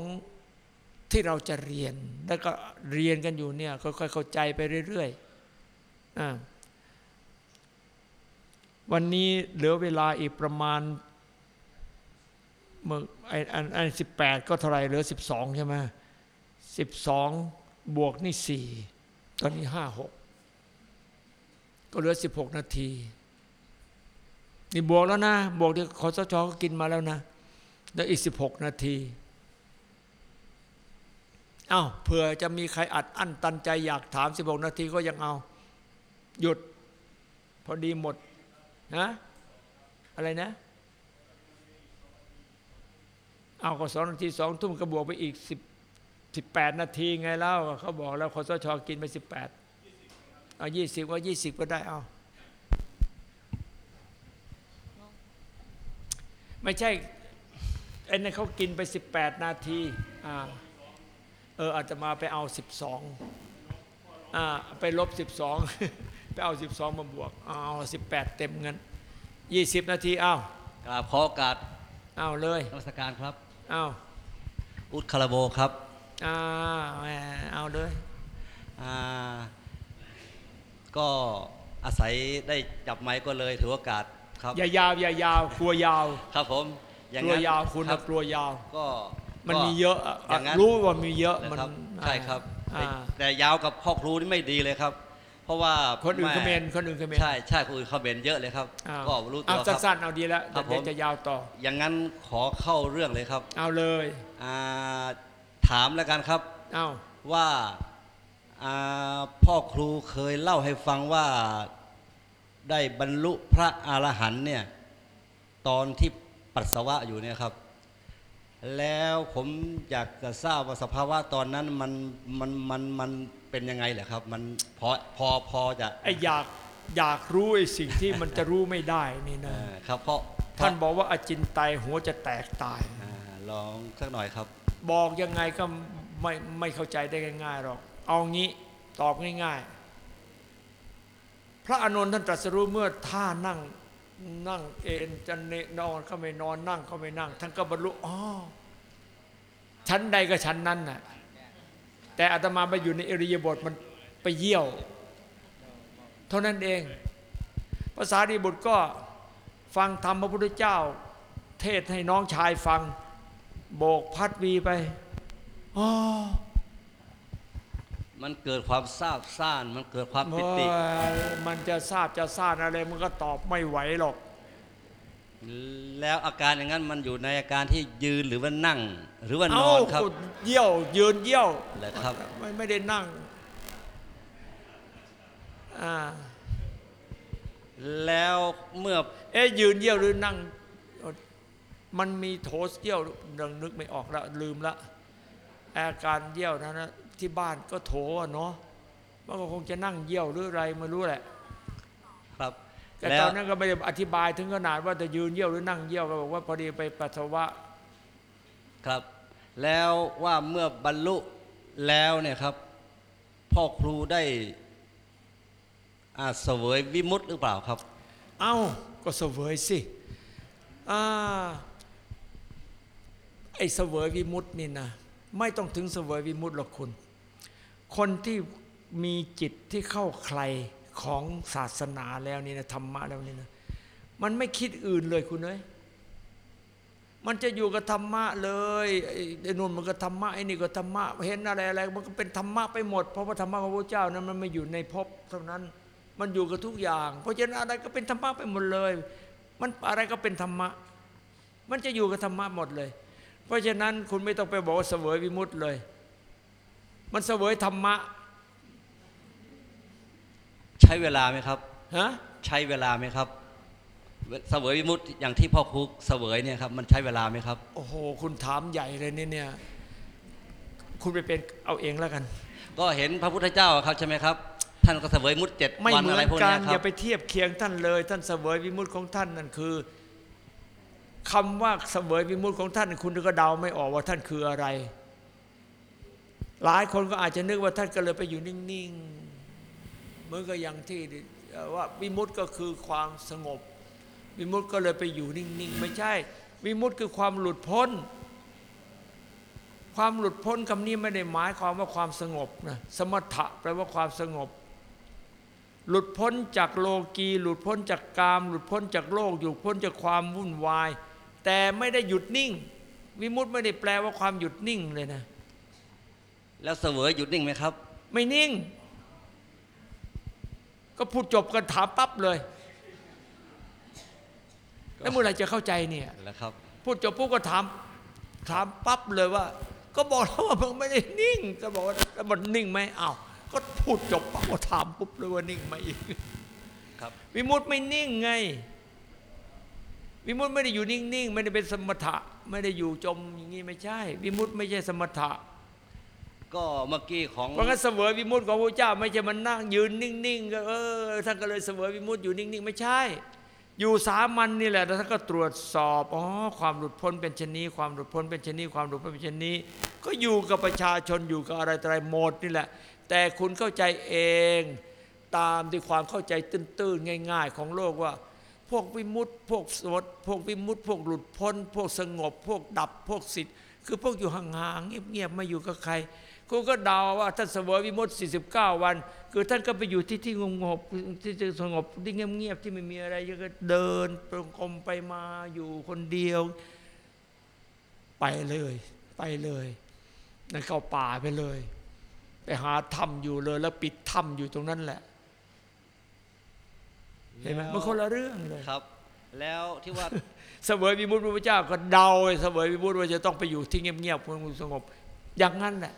ที่เราจะเรียน แล้วก็เรียนกันอยู่เนี่ยค่อยๆเข้าใจไปเรื่อยๆอ่า วันนี้เหลือเวลาอีกประมาณเมื่อไอ้อันอันสิบแปดก็เท่าไรเหลือสิบสองใช่ไหมสิบสองบวกนี่สี่ตอนนี้ห้าหกก็เหลือสิบหกนาที นี่บวกแล้วนะบวกที่คอสชก็กินมาแล้วนะแล้วอีกสิบหกนาทีเอา้าเผื่อจะมีใครอัดอั้นตันใจอยากถามสิบหกนาทีก็ยังเอา หยุด พอดีหมด นะอะไรนะ เอาก็สองนาทีสองทุ่มก็บวกไปอีกสิบสิบแปดนาทีไงแล้วเขาบอกแล้วคอสชอกินไปสิบแปดเอายี่สิบว่ายี่สิบก็ได้เอาไม่ใช่ไอ้นั่นเขากินไปสิบแปดนาทีอ่าเอออาจจะมาไปเอาสิบสองอ่าไปลบสิบสอง ไปเอาสิบสองมาบวก เอาสิบแปดเต็มเงินยี่สิบนาที เอากราบขอโอกาสเอาเลยนมัสการครับ เอาอุดคาราโบครับอ่าแหมเอาเลยอ่าก็อาศัยได้จับไม้ก็เลยถือโอกาสครับอย่ายาวอย่ายาวกลัวยาว ครับผมกลัวยาวคุณครันะบกลัวยาวก็มันก็มีเยอะอะอย่างนั้นรู้ว่ามีเยอะเลยมันครับใช่ครับอ่าแต่ยาวกับพ่อครูนี่ไม่ดีเลยครับ เพราะว่าคนอื่นแคอมเมนต์คนอื่นคอมเมนต์ใช่ใช่คนอื่นคอมเมนต์เยอะเลยครับอ้าวก็รู้ตัเอาวครับสั้นๆเอาดีแล้วครับเดี๋ยวผมจะยาวต่อ อย่างนั้นขอเข้าเรื่องเลยครับ เอาเลยอ่าถามแล้วกันครับเอาว่าอ่าพ่อครูเคยเล่าให้ฟังว่าได้บรรลุพระอรหันต์เนี่ยตอนที่ปัสสาวะอยู่เนี่ยครับ แล้วผมอยากจะทราบว่าสภาวะตอนนั้นมันมันมันมัน เป็นยังไงเหรอครับ มันพอพอพอจะไออยากอยากรู้ไอสิ่งที่มันจะรู้ไม่ได้นี่เอ่นะอครับเพราะท่านบอกว่าอจินไตยหัวจะแตกตาย อ่าลองสักหน่อยครับ บอกยังไงก็ไม่ไม่เข้าใจได้ง่ายๆหรอก เอางี้ตอบง่าย ๆ พระอานนท์ท่านตรัสรู้เมื่อท่านั่งนั่งเอนจะเนนอนก็ไม่นอนนั่งก็ไม่นั่ง ท่านก็บรรลุอ๋อชั้นใดก็ชั้นนั้นน่ะ แต่อาตมาไปอยู่ในอริยบทมันไปเยี่ยว เท่านั้นเอง ภาษาดีบุตรก็ฟังธรรมพระพุทธเจ้า เทศให้น้องชายฟัง โบกพัดวีไปอ๋อมันเกิดความซาบซ่าน มันเกิดความปิติโอ้ยมันจะทราบจะซ่านอะไรมันก็ตอบไม่ไหวหรอก แล้วอาการอย่างนั้นมันอยู่ในอาการที่ยืนหรือว่านั่ง หรือว่านเอ้าอนครับ เยี่ยวยืนเยี่ยวเหรอครับไม่ไม่ได้นั่งอ่าแล้วเมื่อเอ๊ะยืนเยี่ยวหรือนั่ง มันมีโถสเยี่ยวดังนึกไม่ออกแล้วลืมละอาการเยี่ยวนั้นนะที่บ้านก็โถอะเนาะมันก็คงจะนั่งเยี่ยวหรืออะไรไม่รู้แหละ ครับแต่แล้ตวอนนั้นก็ไม่ได้อธิบายถึงขนาดว่าจะยืนเยี่ยวหรือนั่งเยี่ยวก็บอกว่าพอดีไปปัสสาวะครับ แล้วว่าเมื่อบรรลุแล้วเนี่ยครับ พ่อครูได้อาเสวยวิมุตติหรือเปล่าครับ เอ้าก็เสวยสิอ่าไอ้เสวยวิมุตตินี่นะไม่ต้องถึงเสวยวิมุตติหรอกคุณ คนที่มีจิตที่เข้าใครของศาสนาแล้วนี่นะธรรมะแล้วนี่นะมันไม่คิดอื่นเลยคุณเอ้ย มันจะอยู่กับธรรมะเลยไอ้ไอ้นู่นมันก็ธรรมะไอ้นี่ก็ธรรมะเห็นอะไรอะไรมันก็เป็นธรรมะไปหมด เพราะว่าธรรมะของพระเจ้านั้นมันไม่อยู่ในภพเท่านั้นมันอยู่กับทุกอย่าง เพราะฉะนั้นอะไรก็เป็นธรรมะไปหมดเลย มันอะไรก็เป็นธรรมะ มันจะอยู่กับธรรมะหมดเลย เพราะฉะนั้นคุณไม่ต้องไปบอกว่าเสวยวิมุตติเลย มันเสวยธรรมะ ใช้เวลาไหมครับฮะใช้เวลาไหมครับ เสวยวิมุตติอย่างที่พ่อครูเสวยเนี่ยครับมันใช้เวลาไหมครับ โอ้โห คุณถามใหญ่เลยเนี่ยเนี่ย คุณไปเป็นเอาเองแล้วกัน ก็เห็นพระพุทธเจ้าครับใช่ไหมครับ ท่านก็เสวยมุตติเจ็ดไม่วันเหมือะอไรนพวกกัเนี้นยคอรัย่าบไปเทียบเคียงท่านเลย ท่านเสวยวิมุตติของท่านนั่นคือคำว่าเสวยวิมุตติของท่าน คุณก็เดาไม่ออกว่าท่านคืออะไร หลายคนก็อาจจะนึกว่าท่านก็เลยไปอยู่นิ่งๆเหมือนกับอย่างที่เอ่อว่าวิมุตติก็คือความสงบ วิมุตติก็เลยไปอยู่นิ่งๆ ไม่ใช่ วิมุตติคือความหลุดพ้น ความหลุดพ้นคำนี้ไม่ได้หมายความว่าความสงบนะสมถะแปลว่าความสงบ หลุดพ้นจากโลกี หลุดพ้นจากกาม หลุดพ้นจากโลกหลุดพ้นจากความวุ่นวาย แต่ไม่ได้หยุดนิ่ง วิมุตติไม่ได้แปลว่าความหยุดนิ่งเลยนะ แล้วเสวยหยุดนิ่งไหมครับ ไม่นิ่ง ก็พูดจบกันถามปั๊บเลย แล้วเมื่อไหร่จะเข้าใจเนี่ยแล้วครับพูดจบปุ๊บก็ถามถามปั๊บเลยว่า ก็บอกแล้วว่ามันไม่ได้นิ่งก็บอกว่าแล้วมันนิ่งไหมอ้าวก็พูดจบปั๊บก็ถามปุ๊บเลยว่านิ่งไหมอีกครับวิมุตติไม่นิ่งไง วิมุตติไม่ได้อยู่นิ่งๆไม่ได้เป็นสมถะ ไม่ได้อยู่จมอย่างนี้ไม่ใช่ วิมุตติไม่ใช่สมถะก็เมื่อกี้ของเพราะงั้นเสวยวิมุตติของพระเจ้า ไม่ใช่มันนั่งยืนนิ่งๆก็เออท่านก็เลยเสวยวิมุตติอยู่นิ่งๆ ไม่ใช่ อยู่สามัญนี่แหละแล้วท่านก็ตรวจสอบอ๋อความหลุดพ้นเป็นชนนี้ ความหลุดพ้นเป็นชนนี้ ความหลุดพ้นเป็นชนนี้ ก็อยู่กับประชาชนอยู่กับอะไรต่ออะไรหมดนี่แหละ แต่คุณเข้าใจเองตามที่ความเข้าใจตื้นๆง่าย ๆ ของโลกว่า พวกวิมุตติพวกสวดพวกวิมุตติพวกหลุดพ้น พวกสงบ พวกดับพวกสิทธิ์คือพวกอยู่ห่างๆเงียบๆไม่อยู่กับใคร กูก็เดาว่าท่านเสวยวิมุตติ49 วัน คือท่านก็ไปอยู่ที่ที่สงบที่ที่สงบที่เงียบๆที่ไม่มีอะไรก็เดินตรงกรมไปมาอยู่คนเดียว ไปเลย ไปเลยนั่นเข้าป่าไปเลย ไปหาถ้ำอยู่เลย แล้วปิดถ้ำอยู่ตรงนั้นแหละเห็นไหมมันคนละเรื่องเลยครับ แล้วที่ว่าเสวยวิมุตติพระพุทธเจ้าก็เดาเสวยวิมุตติว่าจะต้องไปอยู่ที่เงียบๆสงบ อย่างนั้นแหละ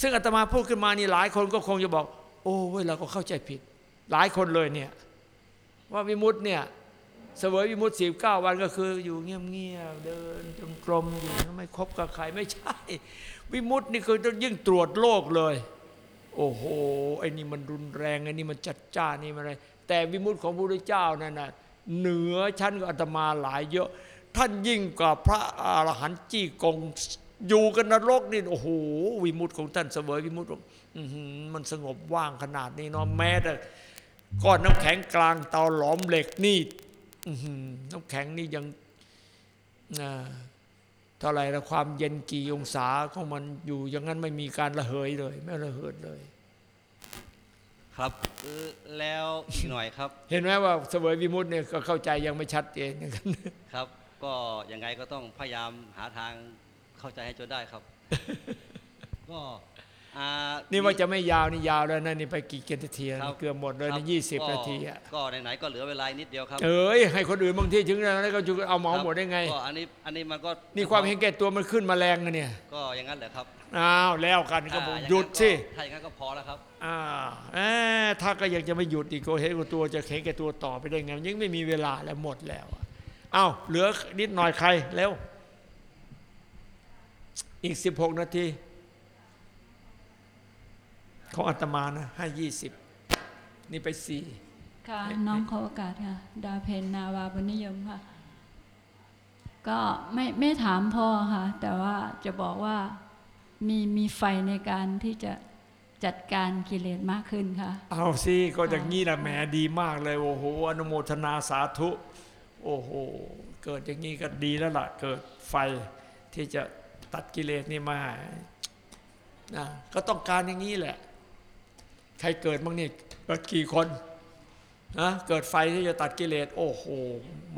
ซึ่งอาตมาพูดขึ้นมานี่หลายคนก็คงจะบอก โอ้เว้ยเราก็เข้าใจผิด หลายคนเลยเนี่ย ว่าวิมุตติเนี่ยเสวยวิมุตติสิบเก้าวันก็คือ อยู่เงียบๆเดินจงกรมอยู่ไม่คบกับใครไม่ใช่ วิมุตตินี่คือต้องยิ่งตรวจโลกเลย โอ้โหไอ้นี่มันรุนแรงไอ้นี่มันจัดจ้านนี่มันอะไรแต่วิมุตติของพระพุทธเจ้านั่นน่ะเหนือชั้นกว่าอาตมาหลายเยอะ ท่านยิ่งกว่าพระอรหันต์จี้กง อยู่กันนรกนี่โอ้โหวิมุตติของท่านเสวยวิมุตติอื้อหือมันสงบว่างขนาดนี้เนาะแม้แต่ก้อนน้ำแข็งกลางเตาหลอมเหล็กนี่อื้อหือน้ำแข็งนี่ยังอ่าเท่าไหร่ละความเย็นกี่องศาของมันอยู่อย่างนั้นไม่มีการระเหยเลย ไม่ระเหิดเลย ครับเอ่อแล้วอีกหน่อยครับ เห็นไหมว่าเสวยวิมุตติเนี่ยก็เข้าใจยังไม่ชัดเจนนะครับครับ ก็ยังไงก็ต้องพยายามหาทาง เข้าใจให้จนได้ครับ ก็อ่านี่ว่าจะไม่ยาวนี่ยาวแล้วนะนี่ไปกี่กินาทีแล้วครันี่บเกือบหมดเลยครันี่บยี่สิบก็นาทีอะก็ไหนๆก็เหลือเวลานิดเดียวครับ เอ้ยให้คนอื่นบางทีถึงแล้วก็จะเอาเหมาหมดได้ไงก็อันนี้อันนี้มันก็นี่ความเห็นแก่ตัวมันขึ้นมาแรงนะเนี่ย ก็อย่างนั้นแหละครับอ้าวแล้วกันก็บอกอ่าอางนั้นหยุดสิก็ถ้าอย่างนั้นก็พอแล้วครับอ้าวเอ้ยถ้าก็ยังจะไม่หยุดอีกก็เห็นแก่ตัวจะเห็นแก่ตัวต่อไปได้ไงยังไม่มีเวลาแล้วหมดแล้วอะอ้าวเหลือนิดหน่อยใครเร็ว อีกสิบหกนาทีของอาตมานะให้ยี่สิบนี่ไปสี่ค่ะน้องขอโอกาสค่ะ ดาเพนนาวาบุญนิยมค่ะ ก็ไม่ไม่ถามพ่อค่ะ แต่ว่าจะบอกว่ามีมีไฟในการที่จะจัดการกิเลสมากขึ้นค่ะ เอาสิก็อย่างนี้แหละแหมดีมากเลย โอ้โห อนุโมทนาสาธุ โอ้โห เกิดอย่างนี้ก็ดีแล้วล่ะ เกิดไฟที่จะ ตัดกิเลสนี่มานะก็ต้องการอย่างนี้แหละ ใครเกิดบ้างนี่ก็กี่คนนะเกิดไฟที่จะตัดกิเลสโอ้โห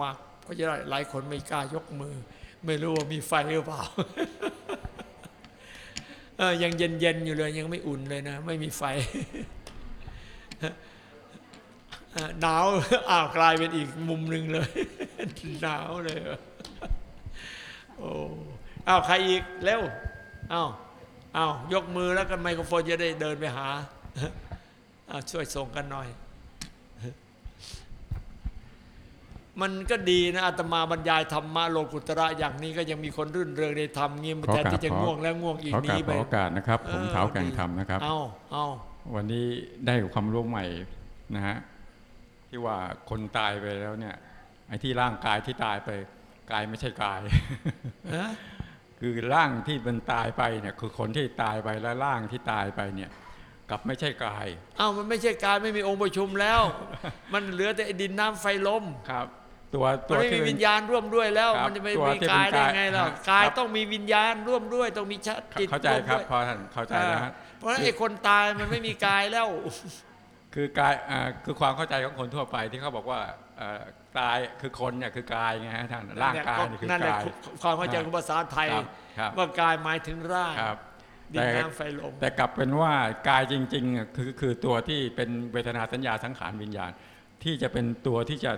มากก็จะได้หลายคนไม่กล้ายกมือ ไม่รู้ว่ามีไฟหรือเปล่ายังเย็นๆอยู่เลยยังไม่อุ่นเลยนะ ไม่มีไฟเหนาวอ้าวกลายเป็นอีกมุมหนึ่งเลยหนาวเลย โอ้ อ้าวใครอีกเร็วอ้าวอ้าวยกมือแล้วกันไมโครโฟนจะได้เดินไปหาอ้าวช่วยส่งกันหน่อย มันก็ดีนะอาตมาบรรยายธรรมะโลกุตระอย่างนี้ก็ยังมีคนรื่นเริงในธรรมงี้ขอแทนกราบที่จะของ่วงแล้วง่วงอีกขอหกรานีบไปขอโอกาสนะครับ ผมเออเท้าแก่งดีธรรมนะครับเอาเอาวันนี้ได้ความรู้ใหม่นะฮะที่ว่าคนตายไปแล้วเนี่ยไอ้ที่ร่างกายที่ตายไปกายไม่ใช่กายเอ๊ะ คือร่างที่มันตายไปเนี่ยคือคนที่ตายไปแล้วร่างที่ตายไปเนี่ยกลับไม่ใช่กายเอ้ามันไม่ใช่การไม่มีองค์ประชุมแล้ว มันเหลือแต่ดินน้ำไฟลมครับ ตัวมัตันวไม่มีที่เป็วินญญาณร่วมด้วยแล้วครับมันจะไม่ตัวมีที่กายเป็นได้กายไงล่ะครับกายครับต้องมีวิญญาณร่วมด้วยต้องมีชาติจิตเข้าใจครับวมพอด้วยท่านเข้าใจอ่าแล้วฮะเพราะฉะนั้นไอ้คนตายมันไม่มีกายแล้ว คือกายอ่าคือความเข้าใจของคนทั่วไปที่เขาบอกว่า เอ่อตายคือคนเนี่ยคือกายไงฮะท่านร่างกายนี่คือนั่นแหละกาย ความเข้าใจของภาษาไทยครับครับว่ากายหมายถึงร่างครับดินแต่น้ำไฟลมแต่กลับเป็นว่ากายจริงๆอะคือคือตัวที่เป็นเวทนาสัญญาสังขารวิญญาณ ที่จะเป็นตัวที่จะ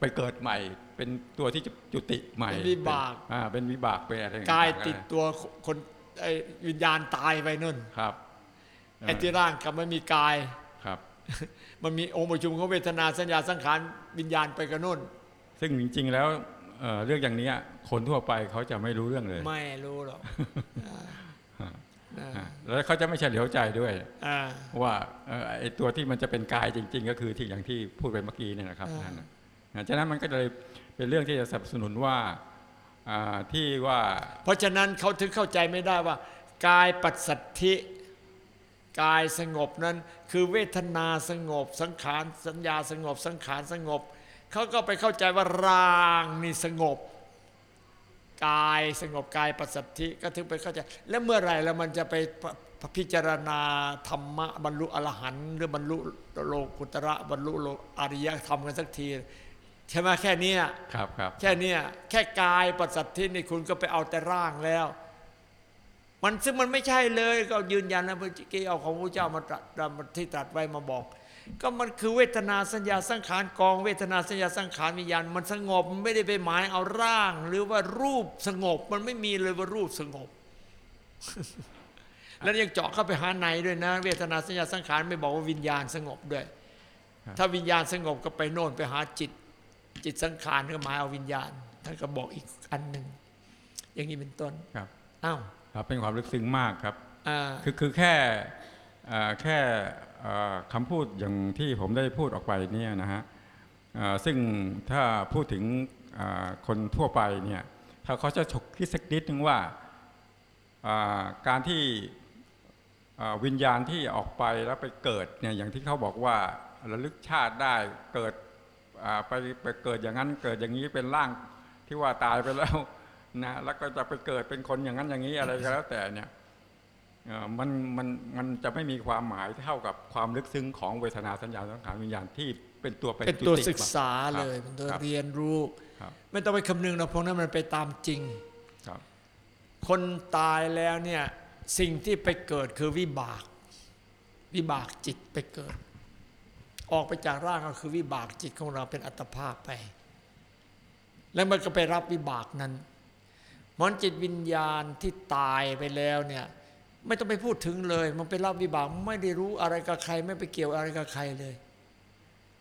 ไปเกิดใหม่ เป็นตัวที่จะจุติใหม่เป็นวิบากอ่าเป็นวิบากเป็นอะไรกายต่งๆติดตัวคนไอ้วิญญาณตายไปนู่นครับไอ้ที่ร่างกับไม่มีกายครับ มันมีองค์ประชุมของเวทนาสัญญาสังขารวิญญาณไปกับนู่น ซึ่งจริง ๆ แล้วเอ่อเรื่องอย่างเนี้ยคนทั่วไปเขาจะไม่รู้เรื่องเลยไม่รู้หรอกอ่าอ่าอ่าแล้วเขาจะไม่เฉลียวใจด้วย อ่า ว่าเอ่อไอ้ตัวที่มันจะเป็นกายจริง ๆ ก็คือที่อย่างที่พูดไปเมื่อกี้เนี่ยนะครับอ่า นั่นน่ะนะฉะนั้นมันก็เลยเป็นเรื่องที่จะสนับสนุนว่าอ่าที่ว่าเพราะฉะนั้นเขาถึงเข้าใจไม่ได้ว่า กายปัสสัทธิ กายสงบนั้น คือเวทนาสงบ สังขารสัญญาสงบ สังขารสงบ เขาก็ไปเข้าใจว่าร่างนี่สงบ กายสงบกายปัสสัทธิก็ถึงไปเข้าใจ แล้วเมื่อไหร่แล้วมันจะไปพิจารณาธรรมะบรรลุอรหันต์หรือบรรลุโลกุตระบรรลุโลอริยธรรมกันสักทีใช่ไหมแค่เนี้ยครับครับแค่เนี้ยแค่กายปัสสัทธินี่คุณก็ไปเอาแต่ร่างแล้ว มันซึ่งมันไม่ใช่เลยก็ยืนยันนะเมื่อกี้เอาของพระเจ้ามาตรัสที่ตรัสไว้มาบอก ก็มันคือเวทนาสัญญาสังขารกองเวทนาสัญญาสังขารวิญญาณมันสงบมันไม่ได้ไปหมายเอาร่าง หรือว่ารูปสงบ มันไม่มีเลยว่ารูปสงบ แล้วยังเจาะเข้าไปหาในด้วยนะ เวทนาสัญญาสังขารไม่บอกว่าวิญญาณสงบด้วย ถ้าวิญญาณสงบก็ไปโน่นไปหาจิต จิตสังขารก็หมายเอาวิญญาณท่านก็บอกอีกอันหนึ่งอย่างนี้เป็นต้นครับอ้าว ครับเป็นความลึกซึ้งมากครับอ่าคือคือแค่เอ่อแค่เอ่อคำพูดอย่างที่ผมได้พูดออกไปเนี่ยนะฮะเอ่อซึ่งถ้าพูดถึงเอ่อคนทั่วไปเนี่ยถ้าเขาจะฉกคิดสักนิดนึงว่าเอ่อการที่เอ่อวิญญาณที่ออกไปแล้วไปเกิดเนี่ยอย่างที่เขาบอกว่าระลึกชาติได้เกิดอ่าไปไปเกิดอย่างนั้นเกิดอย่างนี้เป็นร่างที่ว่าตายไปแล้ว นะแล้วก็จะไปเกิดเป็นคนอย่างนั้นอย่างนี้อะไรก็แล้วแต่เนี่ยเอ่อมันมันมันจะไม่มีความหมายเท่ากับความลึกซึ้งของเวทนาสัญญาสังขารวิญญาณที่เป็นตัวไปเป็นตัวจุติศึกษาครับเลยเป็นตัวครับเรียนรู้ครับไม่ต้องไปคำนึงนะพวกนั้นมันไปตามจริงครับ คนตายแล้วเนี่ยสิ่งที่ไปเกิดคือวิบาก วิบากจิตไปเกิด ออกไปจากร่างก็คือวิบากจิตของเราเป็นอัตภาพไป แล้วมันก็ไปรับวิบากนั้น มันจิตวิญญาณที่ตายไปแล้วเนี่ยไม่ต้องไปพูดถึงเลย มันไปรับวิบากไม่ได้รู้อะไรกับใคร ไม่ไปเกี่ยวอะไรกับใครเลย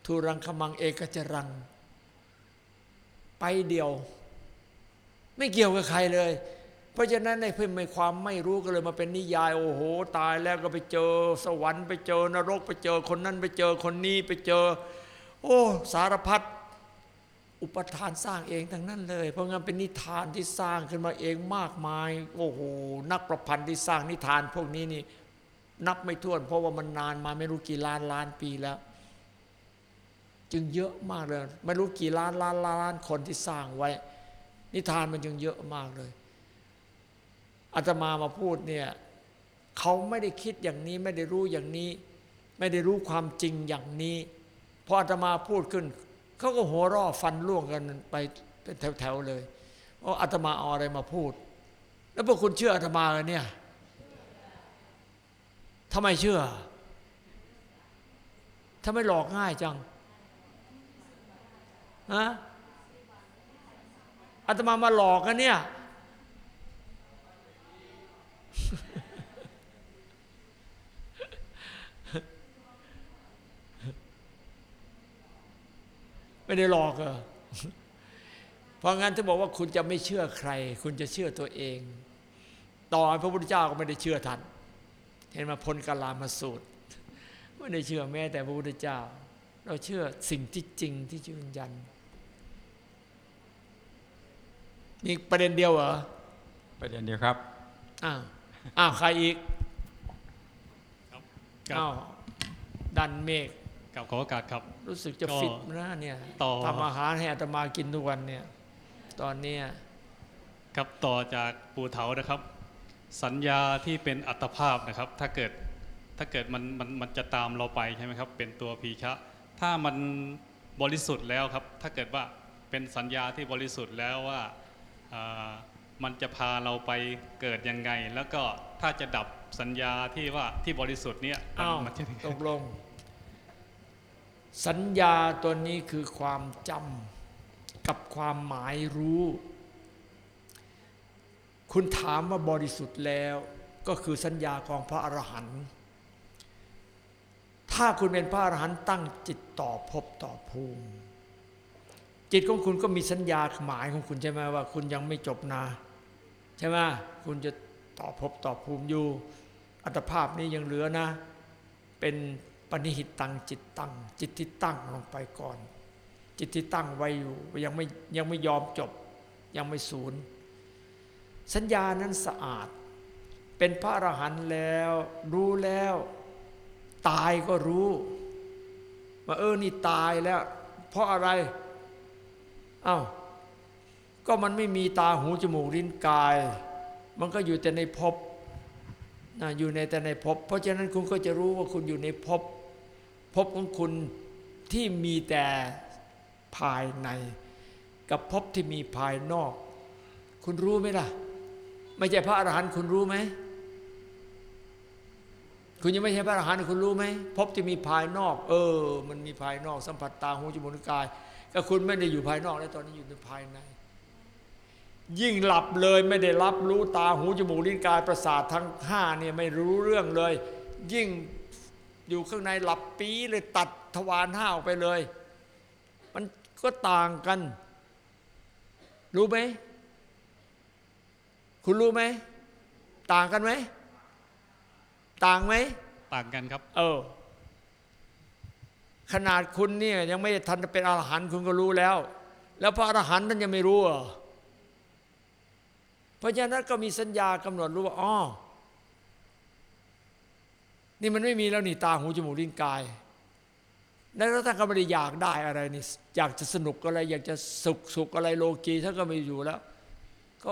ทุรังคมังเอกจรัง ไปเดียว ไม่เกี่ยวกับใครเลย เพราะฉะนั้นในเพื่อนในความไม่รู้ก็เลยมาเป็นนิยาย โอ้โห ตายแล้วก็ไปเจอ สวรรค์ไปเจอนรกไปเจอคนนั้นไปเจอคนนี้ไปเจอ โอ้ สารพัด อุปทานสร้างเองทั้งนั้นเลย เพราะงั้นเป็นนิทานที่สร้างขึ้นมาเองมากมายโอ้โหนักประพันธ์ที่สร้างนิทานพวกนี้นี่นับไม่ถ้วน เพราะว่ามันนานมาไม่รู้กี่ล้านล้านปีแล้ว จึงเยอะมากเลย ไม่รู้กี่ล้านล้านล้านคนที่สร้างไว้ นิทานมันจึงเยอะมากเลยอาตมามาพูดเนี่ยเขาไม่ได้คิดอย่างนี้ไม่ได้รู้อย่างนี้ ไม่ได้รู้ความจริงอย่างนี้พออาตมาพูดขึ้น เขาก็หัวร่อฟันล่วงกันไปเป็นแถวๆเลยว่าอาตมาเอาอะไรมาพูด แล้วพวกคุณเชื่ออาตมาเลยเนี่ยทำไมเชื่อทำไมหลอกง่ายจังฮะอาตมามาหลอกกันเนี่ย ไม่ได้หลอกเหรอเพราะงั้นถ้าบอกว่าคุณจะไม่เชื่อใคร คุณจะเชื่อตัวเอง ต่อให้พระพุทธเจ้าก็ไม่ได้เชื่อท่านเห็นมาพ้นกาลามาสูตรไม่ได้เชื่อแม้แต่พระพุทธเจ้า เราเชื่อสิ่งที่จริงที่ยืนยันมีประเด็นเดียวเหรอประเด็นเดียวครับอ้าวอ้าวใครอีกครับอ้าวดันเมฆ กับขอโอกาสครับ รู้สึกจะก็ฟิตนะเนี่ยต่อทำอาหารให้อาตมากินทุกวันเนี่ย ตอนเนี้ยครับต่อจากปู่เถานะครับ สัญญาที่เป็นอัตภาพนะครับ ถ้าเกิดถ้าเกิดมันมันมันจะตามเราไปใช่ไหมครับ เป็นตัวพีชะ ถ้ามันบริสุทธิ์แล้วครับ ถ้าเกิดว่าเป็นสัญญาที่บริสุทธิ์แล้วว่าอ่ามันจะพาเราไปเกิดยังไง แล้วก็ถ้าจะดับสัญญาที่ว่าที่บริสุทธิ์เนี่ยมันอ้าวมันจะตกลง สัญญาตัวนี้คือความจำกับความหมายรู้ คุณถามว่าบริสุทธิ์แล้วก็คือสัญญาของพระอรหันต์ถ้าคุณเป็นพระอรหันต์ตั้งจิตต่อภพต่อภูมิ จิตของคุณก็มีสัญญาหมายของคุณใช่ไหมว่า คุณยังไม่จบนาใช่ไหมคุณจะต่อภพต่อภูมิอยู่ อัตภาพนี้ยังเหลือนะ เป็น ณิหิตตังจิตตังจิตที่ตั้งลงไปก่อน จิตที่ตั้งไว้อยู่ยังไม่ยังไม่ยอมจบ ยังไม่สูญสัญญานั้นสะอาด เป็นพระอรหันต์แล้ว รู้แล้ว ตายก็รู้ว่าเออนี่ตายแล้ว เพราะอะไรเอ้าก็มันไม่มีตาหูจมูกลิ้นกาย มันก็อยู่แต่ในภพนะอยู่ในแต่ในภพเพราะฉะนั้นคุณก็จะรู้ว่าคุณอยู่ในภพ ภพของคุณที่มีแต่ภายใน กับภพที่มีภายนอก คุณรู้ไหมล่ะ ไม่ใช่พระอรหันต์คุณรู้ไหมคุณยังไม่ใช่พระอรหันต์คุณรู้ไหมภพที่มีภายนอก เออ มันมีภายนอก สัมผัสตาหูจมูกลิ้นกายก็คุณไม่ได้อยู่ภายนอกแล้วตอนนี้อยู่ในภายใน ยิ่งหลับเลยไม่ได้รับรู้ตาหูจมูกลิ้นกายประสาททั้งห้าเนี่ยไม่รู้เรื่องเลย ยิ่ง อยู่ข้างในหลับปีเลยตัดทวารห้าออกไปเลย มันก็ต่างกัน รู้ไหม คุณรู้ไหม ต่างกันไหม ต่างไหม ต่างกันครับ เออ ขนาดคุณเนี่ยยังไม่ทันจะเป็นอรหันต์คุณก็รู้แล้ว แล้วพระอรหันต์ท่านยังไม่รู้เหรอเพราะฉะนั้นก็มีสัญญากำหนดรู้ว่าอ๋อ นี่มันไม่มีแล้วนี่ตาหูจมูกลิ้นกาย แล้วท่านก็ไม่ได้อยากได้อะไรนี่อยากจะสนุกอะไร อยากจะสุขสุขอะไรโลกีท่านก็ไม่อยู่แล้ว ก็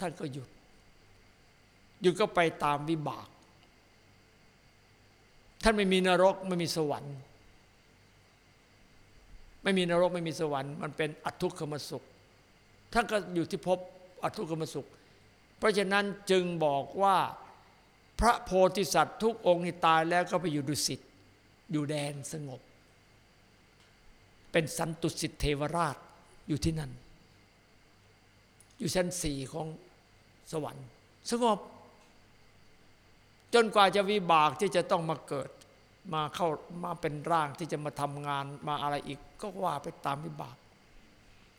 ท่านก็หยุดหยุดก็ไปตามวิบาก ท่านไม่มีนรกไม่มีสวรรค์ ไม่มีนรกไม่มีสวรรค์ มันเป็นอทุกขมสุข ท่านก็อยู่ที่ภพอทุกขมสุข เพราะฉะนั้นจึงบอกว่า พระโพธิสัตว์ทุกองค์นี่ตายแล้วก็ไปอยู่ดุสิตอยู่แดนสงบ เป็นสันตุสิทธิเทวราชอยู่ที่นั่น อยู่ชั้นสี่ของสวรรค์สงบ จนกว่าจะวิบากที่จะต้องมาเกิด มาเข้ามาเป็นร่างที่จะมาทำงานมาอะไรอีก ก็ว่าไปตามวิบาก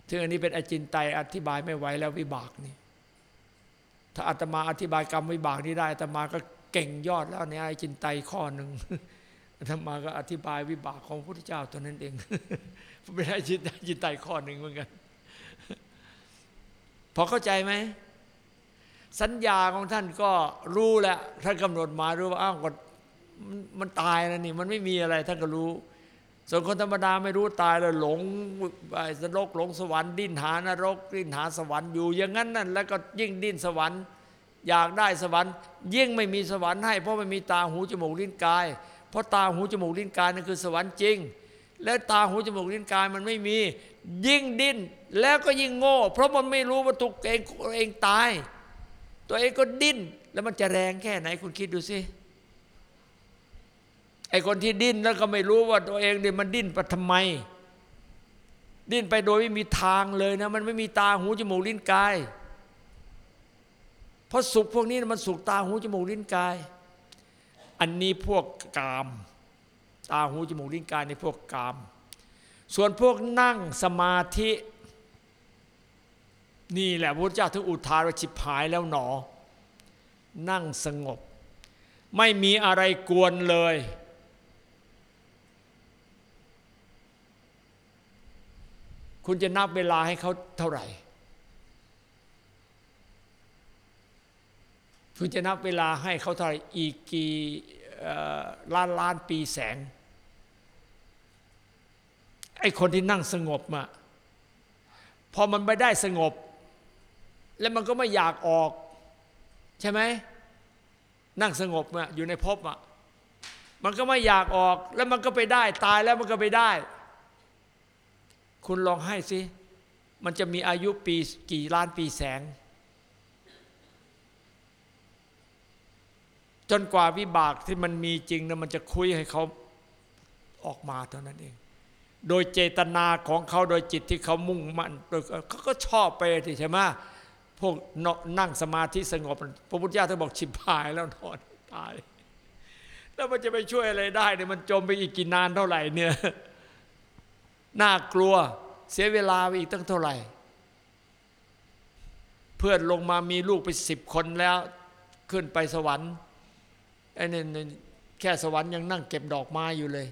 ถึงอันนี้เป็นอจินไตยอธิบายไม่ไหวแล้ววิบากนี่ ถ้าอาตมาอธิบายกรรมวิบากนี้ได้อาตมาก็เก่งยอดแล้วเนี่ยอจินไตข้อหนึ่งอาตมาก็อธิบายวิบากของพระพุทธเจ้าตัวนั้นเองเป็นอจินอจินไตข้อหนึ่งเหมือนกันพอเข้าใจไหมสัญญาของท่านก็รู้แหละท่านกำหนดมารู้ว่าอ้าวก็มันมันตายแล้วนี่ มันไม่มีอะไรท่านก็รู้ ส่วนคนธรรมดาไม่รู้ตายแล้วหลงไอ้นรกหลงสวรรค์ดิ้นหานรกดิ้นหาสวรรค์อยู่ อย่างนั้นนั่นแล้วก็ยิ่งดิ้นสวรรค์ อยากได้สวรรค์ ยิ่งไม่มีสวรรค์ให้เพราะไม่มีตาหูจมูกลิ้นกาย เพราะตาหูจมูกลิ้นกายนั่นคือสวรรค์จริง แล้วตาหูจมูกลิ้นกายมันไม่มี ยิ่งดิ้นแล้วก็ยิ่งโง่ เพราะมันไม่รู้ว่าตัวเองเองตาย ตัวเองก็ดิ้นแล้วมันจะแรงแค่ไหนคุณคิดดูสิ ไอคนที่ดิ้นแล้วก็ไม่รู้ว่าตัวเองเนี่ยมันดิ้นไปทำไม ดิ้นไปโดยไม่มีทางเลยนะ มันไม่มีตาหูจมูกลิ้นกาย เพราะสุขพวกนี้มันสุขตาหูจมูกลิ้นกาย อันนี้พวกกาม ตาหูจมูกลิ้นกายในพวกกาม ส่วนพวกนั่งสมาธิ นี่แหละพระเจ้าถึงอุทานว่าฉิบหายแล้วหนอ นั่งสงบ ไม่มีอะไรกวนเลย คุณจะนับเวลาให้เขาเท่าไหร่ คุณจะนับเวลาให้เขาเท่าไหร่อีกกี่ล้านล้านปีแสง ไอ้คนที่นั่งสงบมาพอมันไม่ได้สงบ แล้วมันก็ไม่อยากออก ใช่ไหมนั่งสงบอะอยู่ในภพอะมันก็ไม่อยากออก แล้วมันก็ไปได้ ตายแล้วมันก็ไปได้ คุณลองให้สิ มันจะมีอายุปีกี่ล้านปีแสง จนกว่าวิบากที่มันมีจริงนะมันจะคุยให้เขาออกมาเท่านั้นเอง โดยเจตนาของเขาโดยจิตที่เขามุ่งมั่นโดยเขาก็ชอบไปที่ใช่ไหมพวกน,นั่งสมาธิสงบ พระพุทธเจ้าท่านบอกฉิบหายแล้วนอนตาย แล้วมันจะไปช่วยอะไรได้เนี่ยมันจมไปอีกกี่นานเท่าไหร่เนี่ย น่ากลัวเสียเวลาไปอีกตั้งเท่าไหร่ เพื่อนลงมามีลูกไปสิบคนแล้ว ขึ้นไปสวรรค์ไอ้นี่แค่สวรรค์ยังนั่งเก็บดอกไม้อยู่เลย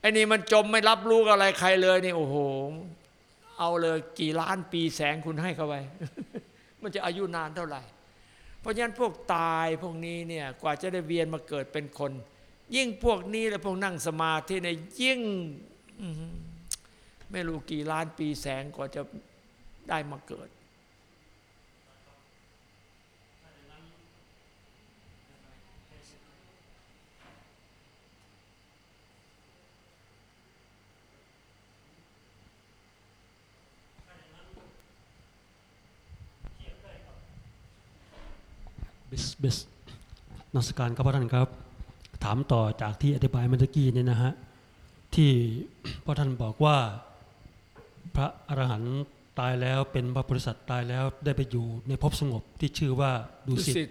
ไอ้นี่มันจมไม่รับรู้อะไรใครเลยนี่ โอ้โห เอาเลยกี่ล้านปีแสงคุณให้เข้าไป มันจะอายุนานเท่าไหร่ เพราะฉะนั้นพวกตายพวกนี้เนี่ยกว่าจะได้เวียนมาเกิดเป็นคน ยิ่งพวกนี้และพวกนั่งสมาธิในยยิ่ง ไม่รู้กี่ล้านปีแสงกว่าจะได้มาเกิด บิสบิสนักสการครับพระท่านครับ ถามต่อจากที่อธิบายเมื่อกี้เนี่ยนะฮะ ที่พระท่านบอกว่า พระอรหันต์ตายแล้วเป็นพระโพธิสัตว์ตายแล้วได้ไปอยู่ในภพสงบที่ชื่อว่าดุสิต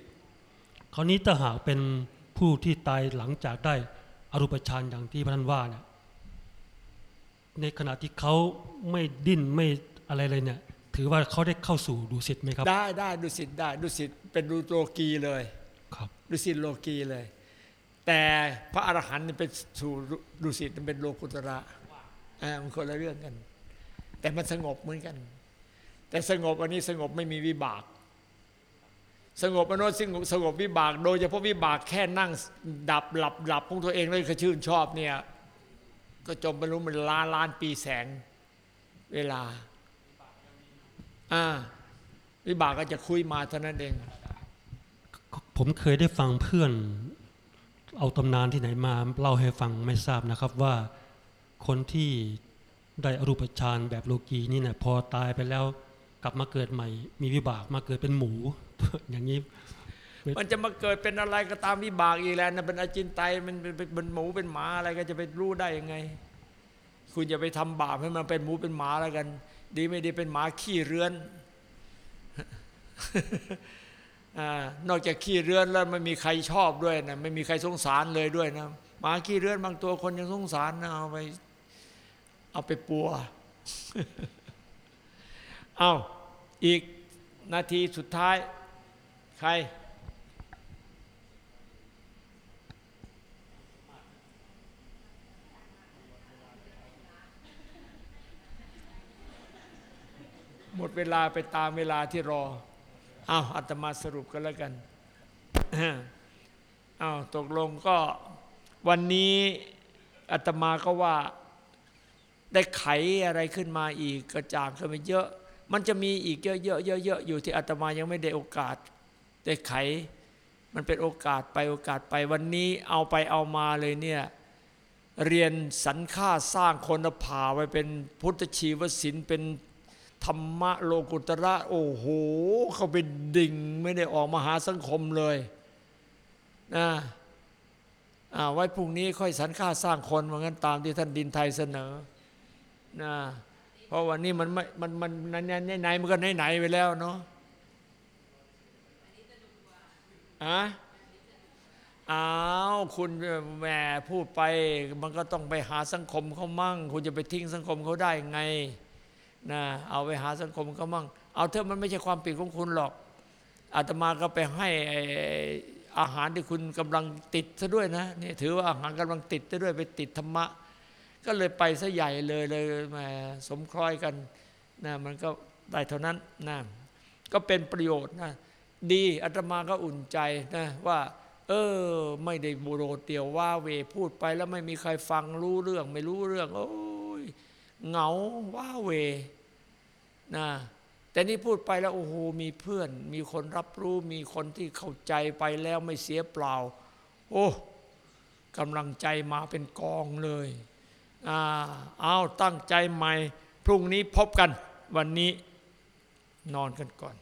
คราวนี้ถ้าหากเป็นผู้ที่ตายหลังจากได้อรูปฌานอย่างที่พระท่านว่าเนี่ยในขณะที่เขาไม่ดิ้นไม่อะไรเลยเนี่ย ถือว่าเขาได้เข้าสู่ดุสิตไหมครับ ได้ได้ดุสิตได้ดุสิตเป็นดูโลกีเลยครับดุสิตโลกีเลย แต่พระอรหันต์นี่เป็นสู่ดุสิตมันเป็นโลกุตระอ่ามันคนละเรื่องกัน แต่มันสงบเหมือนกัน แต่สงบอันนี้สงบไม่มีวิบาก สงบอันโน้นสงบสงบวิบาก โดยเฉพาะวิบากแค่นั่งดับหลับหลับของตัวเองเลยคือชื่นชอบเนี่ยก็จมบรรลุมันล้านล้านปีแสงเวลาอ่าวิบากก็จะคุยมาเท่านั้นเอง ผมเคยได้ฟังเพื่อนเอาตำนานที่ไหนมาเล่าให้ฟังไม่ทราบนะครับว่าคนที่ ได้อรูปฌานแบบโลกีนี่เนี่ยพอตายไปแล้วกลับมาเกิดใหม่ มีวิบากมาเกิดเป็นหมู อย่างนี้ มันจะมาเกิดเป็นอะไรก็ตามวิบากอีกแล้วนะเป็นอจินไตมันเป็นหมูเป็นหมาอะไรก็จะไปรู้ได้ยังไง คุณอย่าไปทำบาปให้มันเป็นหมูเป็นหมาแล้วกัน ดีไม่ดีเป็นหมาขี้เรือนอนอกจากขี้เรือนแล้วไม่มีใครชอบด้วยนะไม่มีใครสงสารเลยด้วยนะหมาขี้เรือนบางตัวคนยังสงสารนะเอาไป เอาไปปัว เอาอีกนาทีสุดท้าย ใคร หมดเวลาไปตามเวลาที่รอ เอาอาตมาสรุปกันแล้วกันเอาตกลงก็วันนี้อาตมาก็ว่า ได้ไขอะไรขึ้นมาอีกกระจ่างขึ้นมาเยอะ มันจะมีอีกเยอะๆเยอะๆอยู่ที่อาตมายังไม่ได้โอกาส ได้ไข มันเป็นโอกาสไปโอกาสไปวันนี้เอาไปเอามาเลยเนี่ยเรียนสรรค่าสร้างคนผ่าไว้เป็นพุทธชีวศิลป์เป็นธรรมะโลกุตระโอ้โห เขาไปดิ่งไม่ได้ออกมาหาสังคมเลยนะอ่าไว้พรุ่งนี้ค่อยสรรค่าสร้างคนว่างั้นตามที่ท่านดินไทยเสนอ นะเพราะวันนี้มันไม่มันมันไหนไหนมันก็ไหนไหนไปแล้วเนาะอะอ้าวคุณแหมพูดไป มันก็ต้องไปหาสังคมเขามั่ง คุณจะไปทิ้งสังคมเขาได้ไงนะเอาไปหาสังคมเขามั่ง เอาเถอะมันไม่ใช่ความผิดของคุณหรอกอาตมาก็ไปให้ไอ้อาหารที่คุณกำลังติดซะด้วยนะนี่ถือว่าอาหารกำลังติดซะด้วยไปติดธรรมะ ก็เลยไปซะใหญ่เลยเลยแหมสมคล้อยกันนะมันก็ได้เท่านั้นนะก็เป็นประโยชน์นะดีอาตมาก็อุ่นใจนะว่า เออ ไม่ได้บูโรเตียวว่าเวพูดไปแล้วไม่มีใครฟังรู้เรื่อง ไม่รู้เรื่อง โอ้ยเหงาว้าเวนะแต่นี่พูดไปแล้วโอ้โหมีเพื่อน มีคนรับรู้มีคนที่เข้าใจไปแล้วไม่เสียเปล่า โอ้กำลังใจมาเป็นกองเลย เอาตั้งใจใหม่ พรุ่งนี้พบกันวันนี้นอนกันก่อน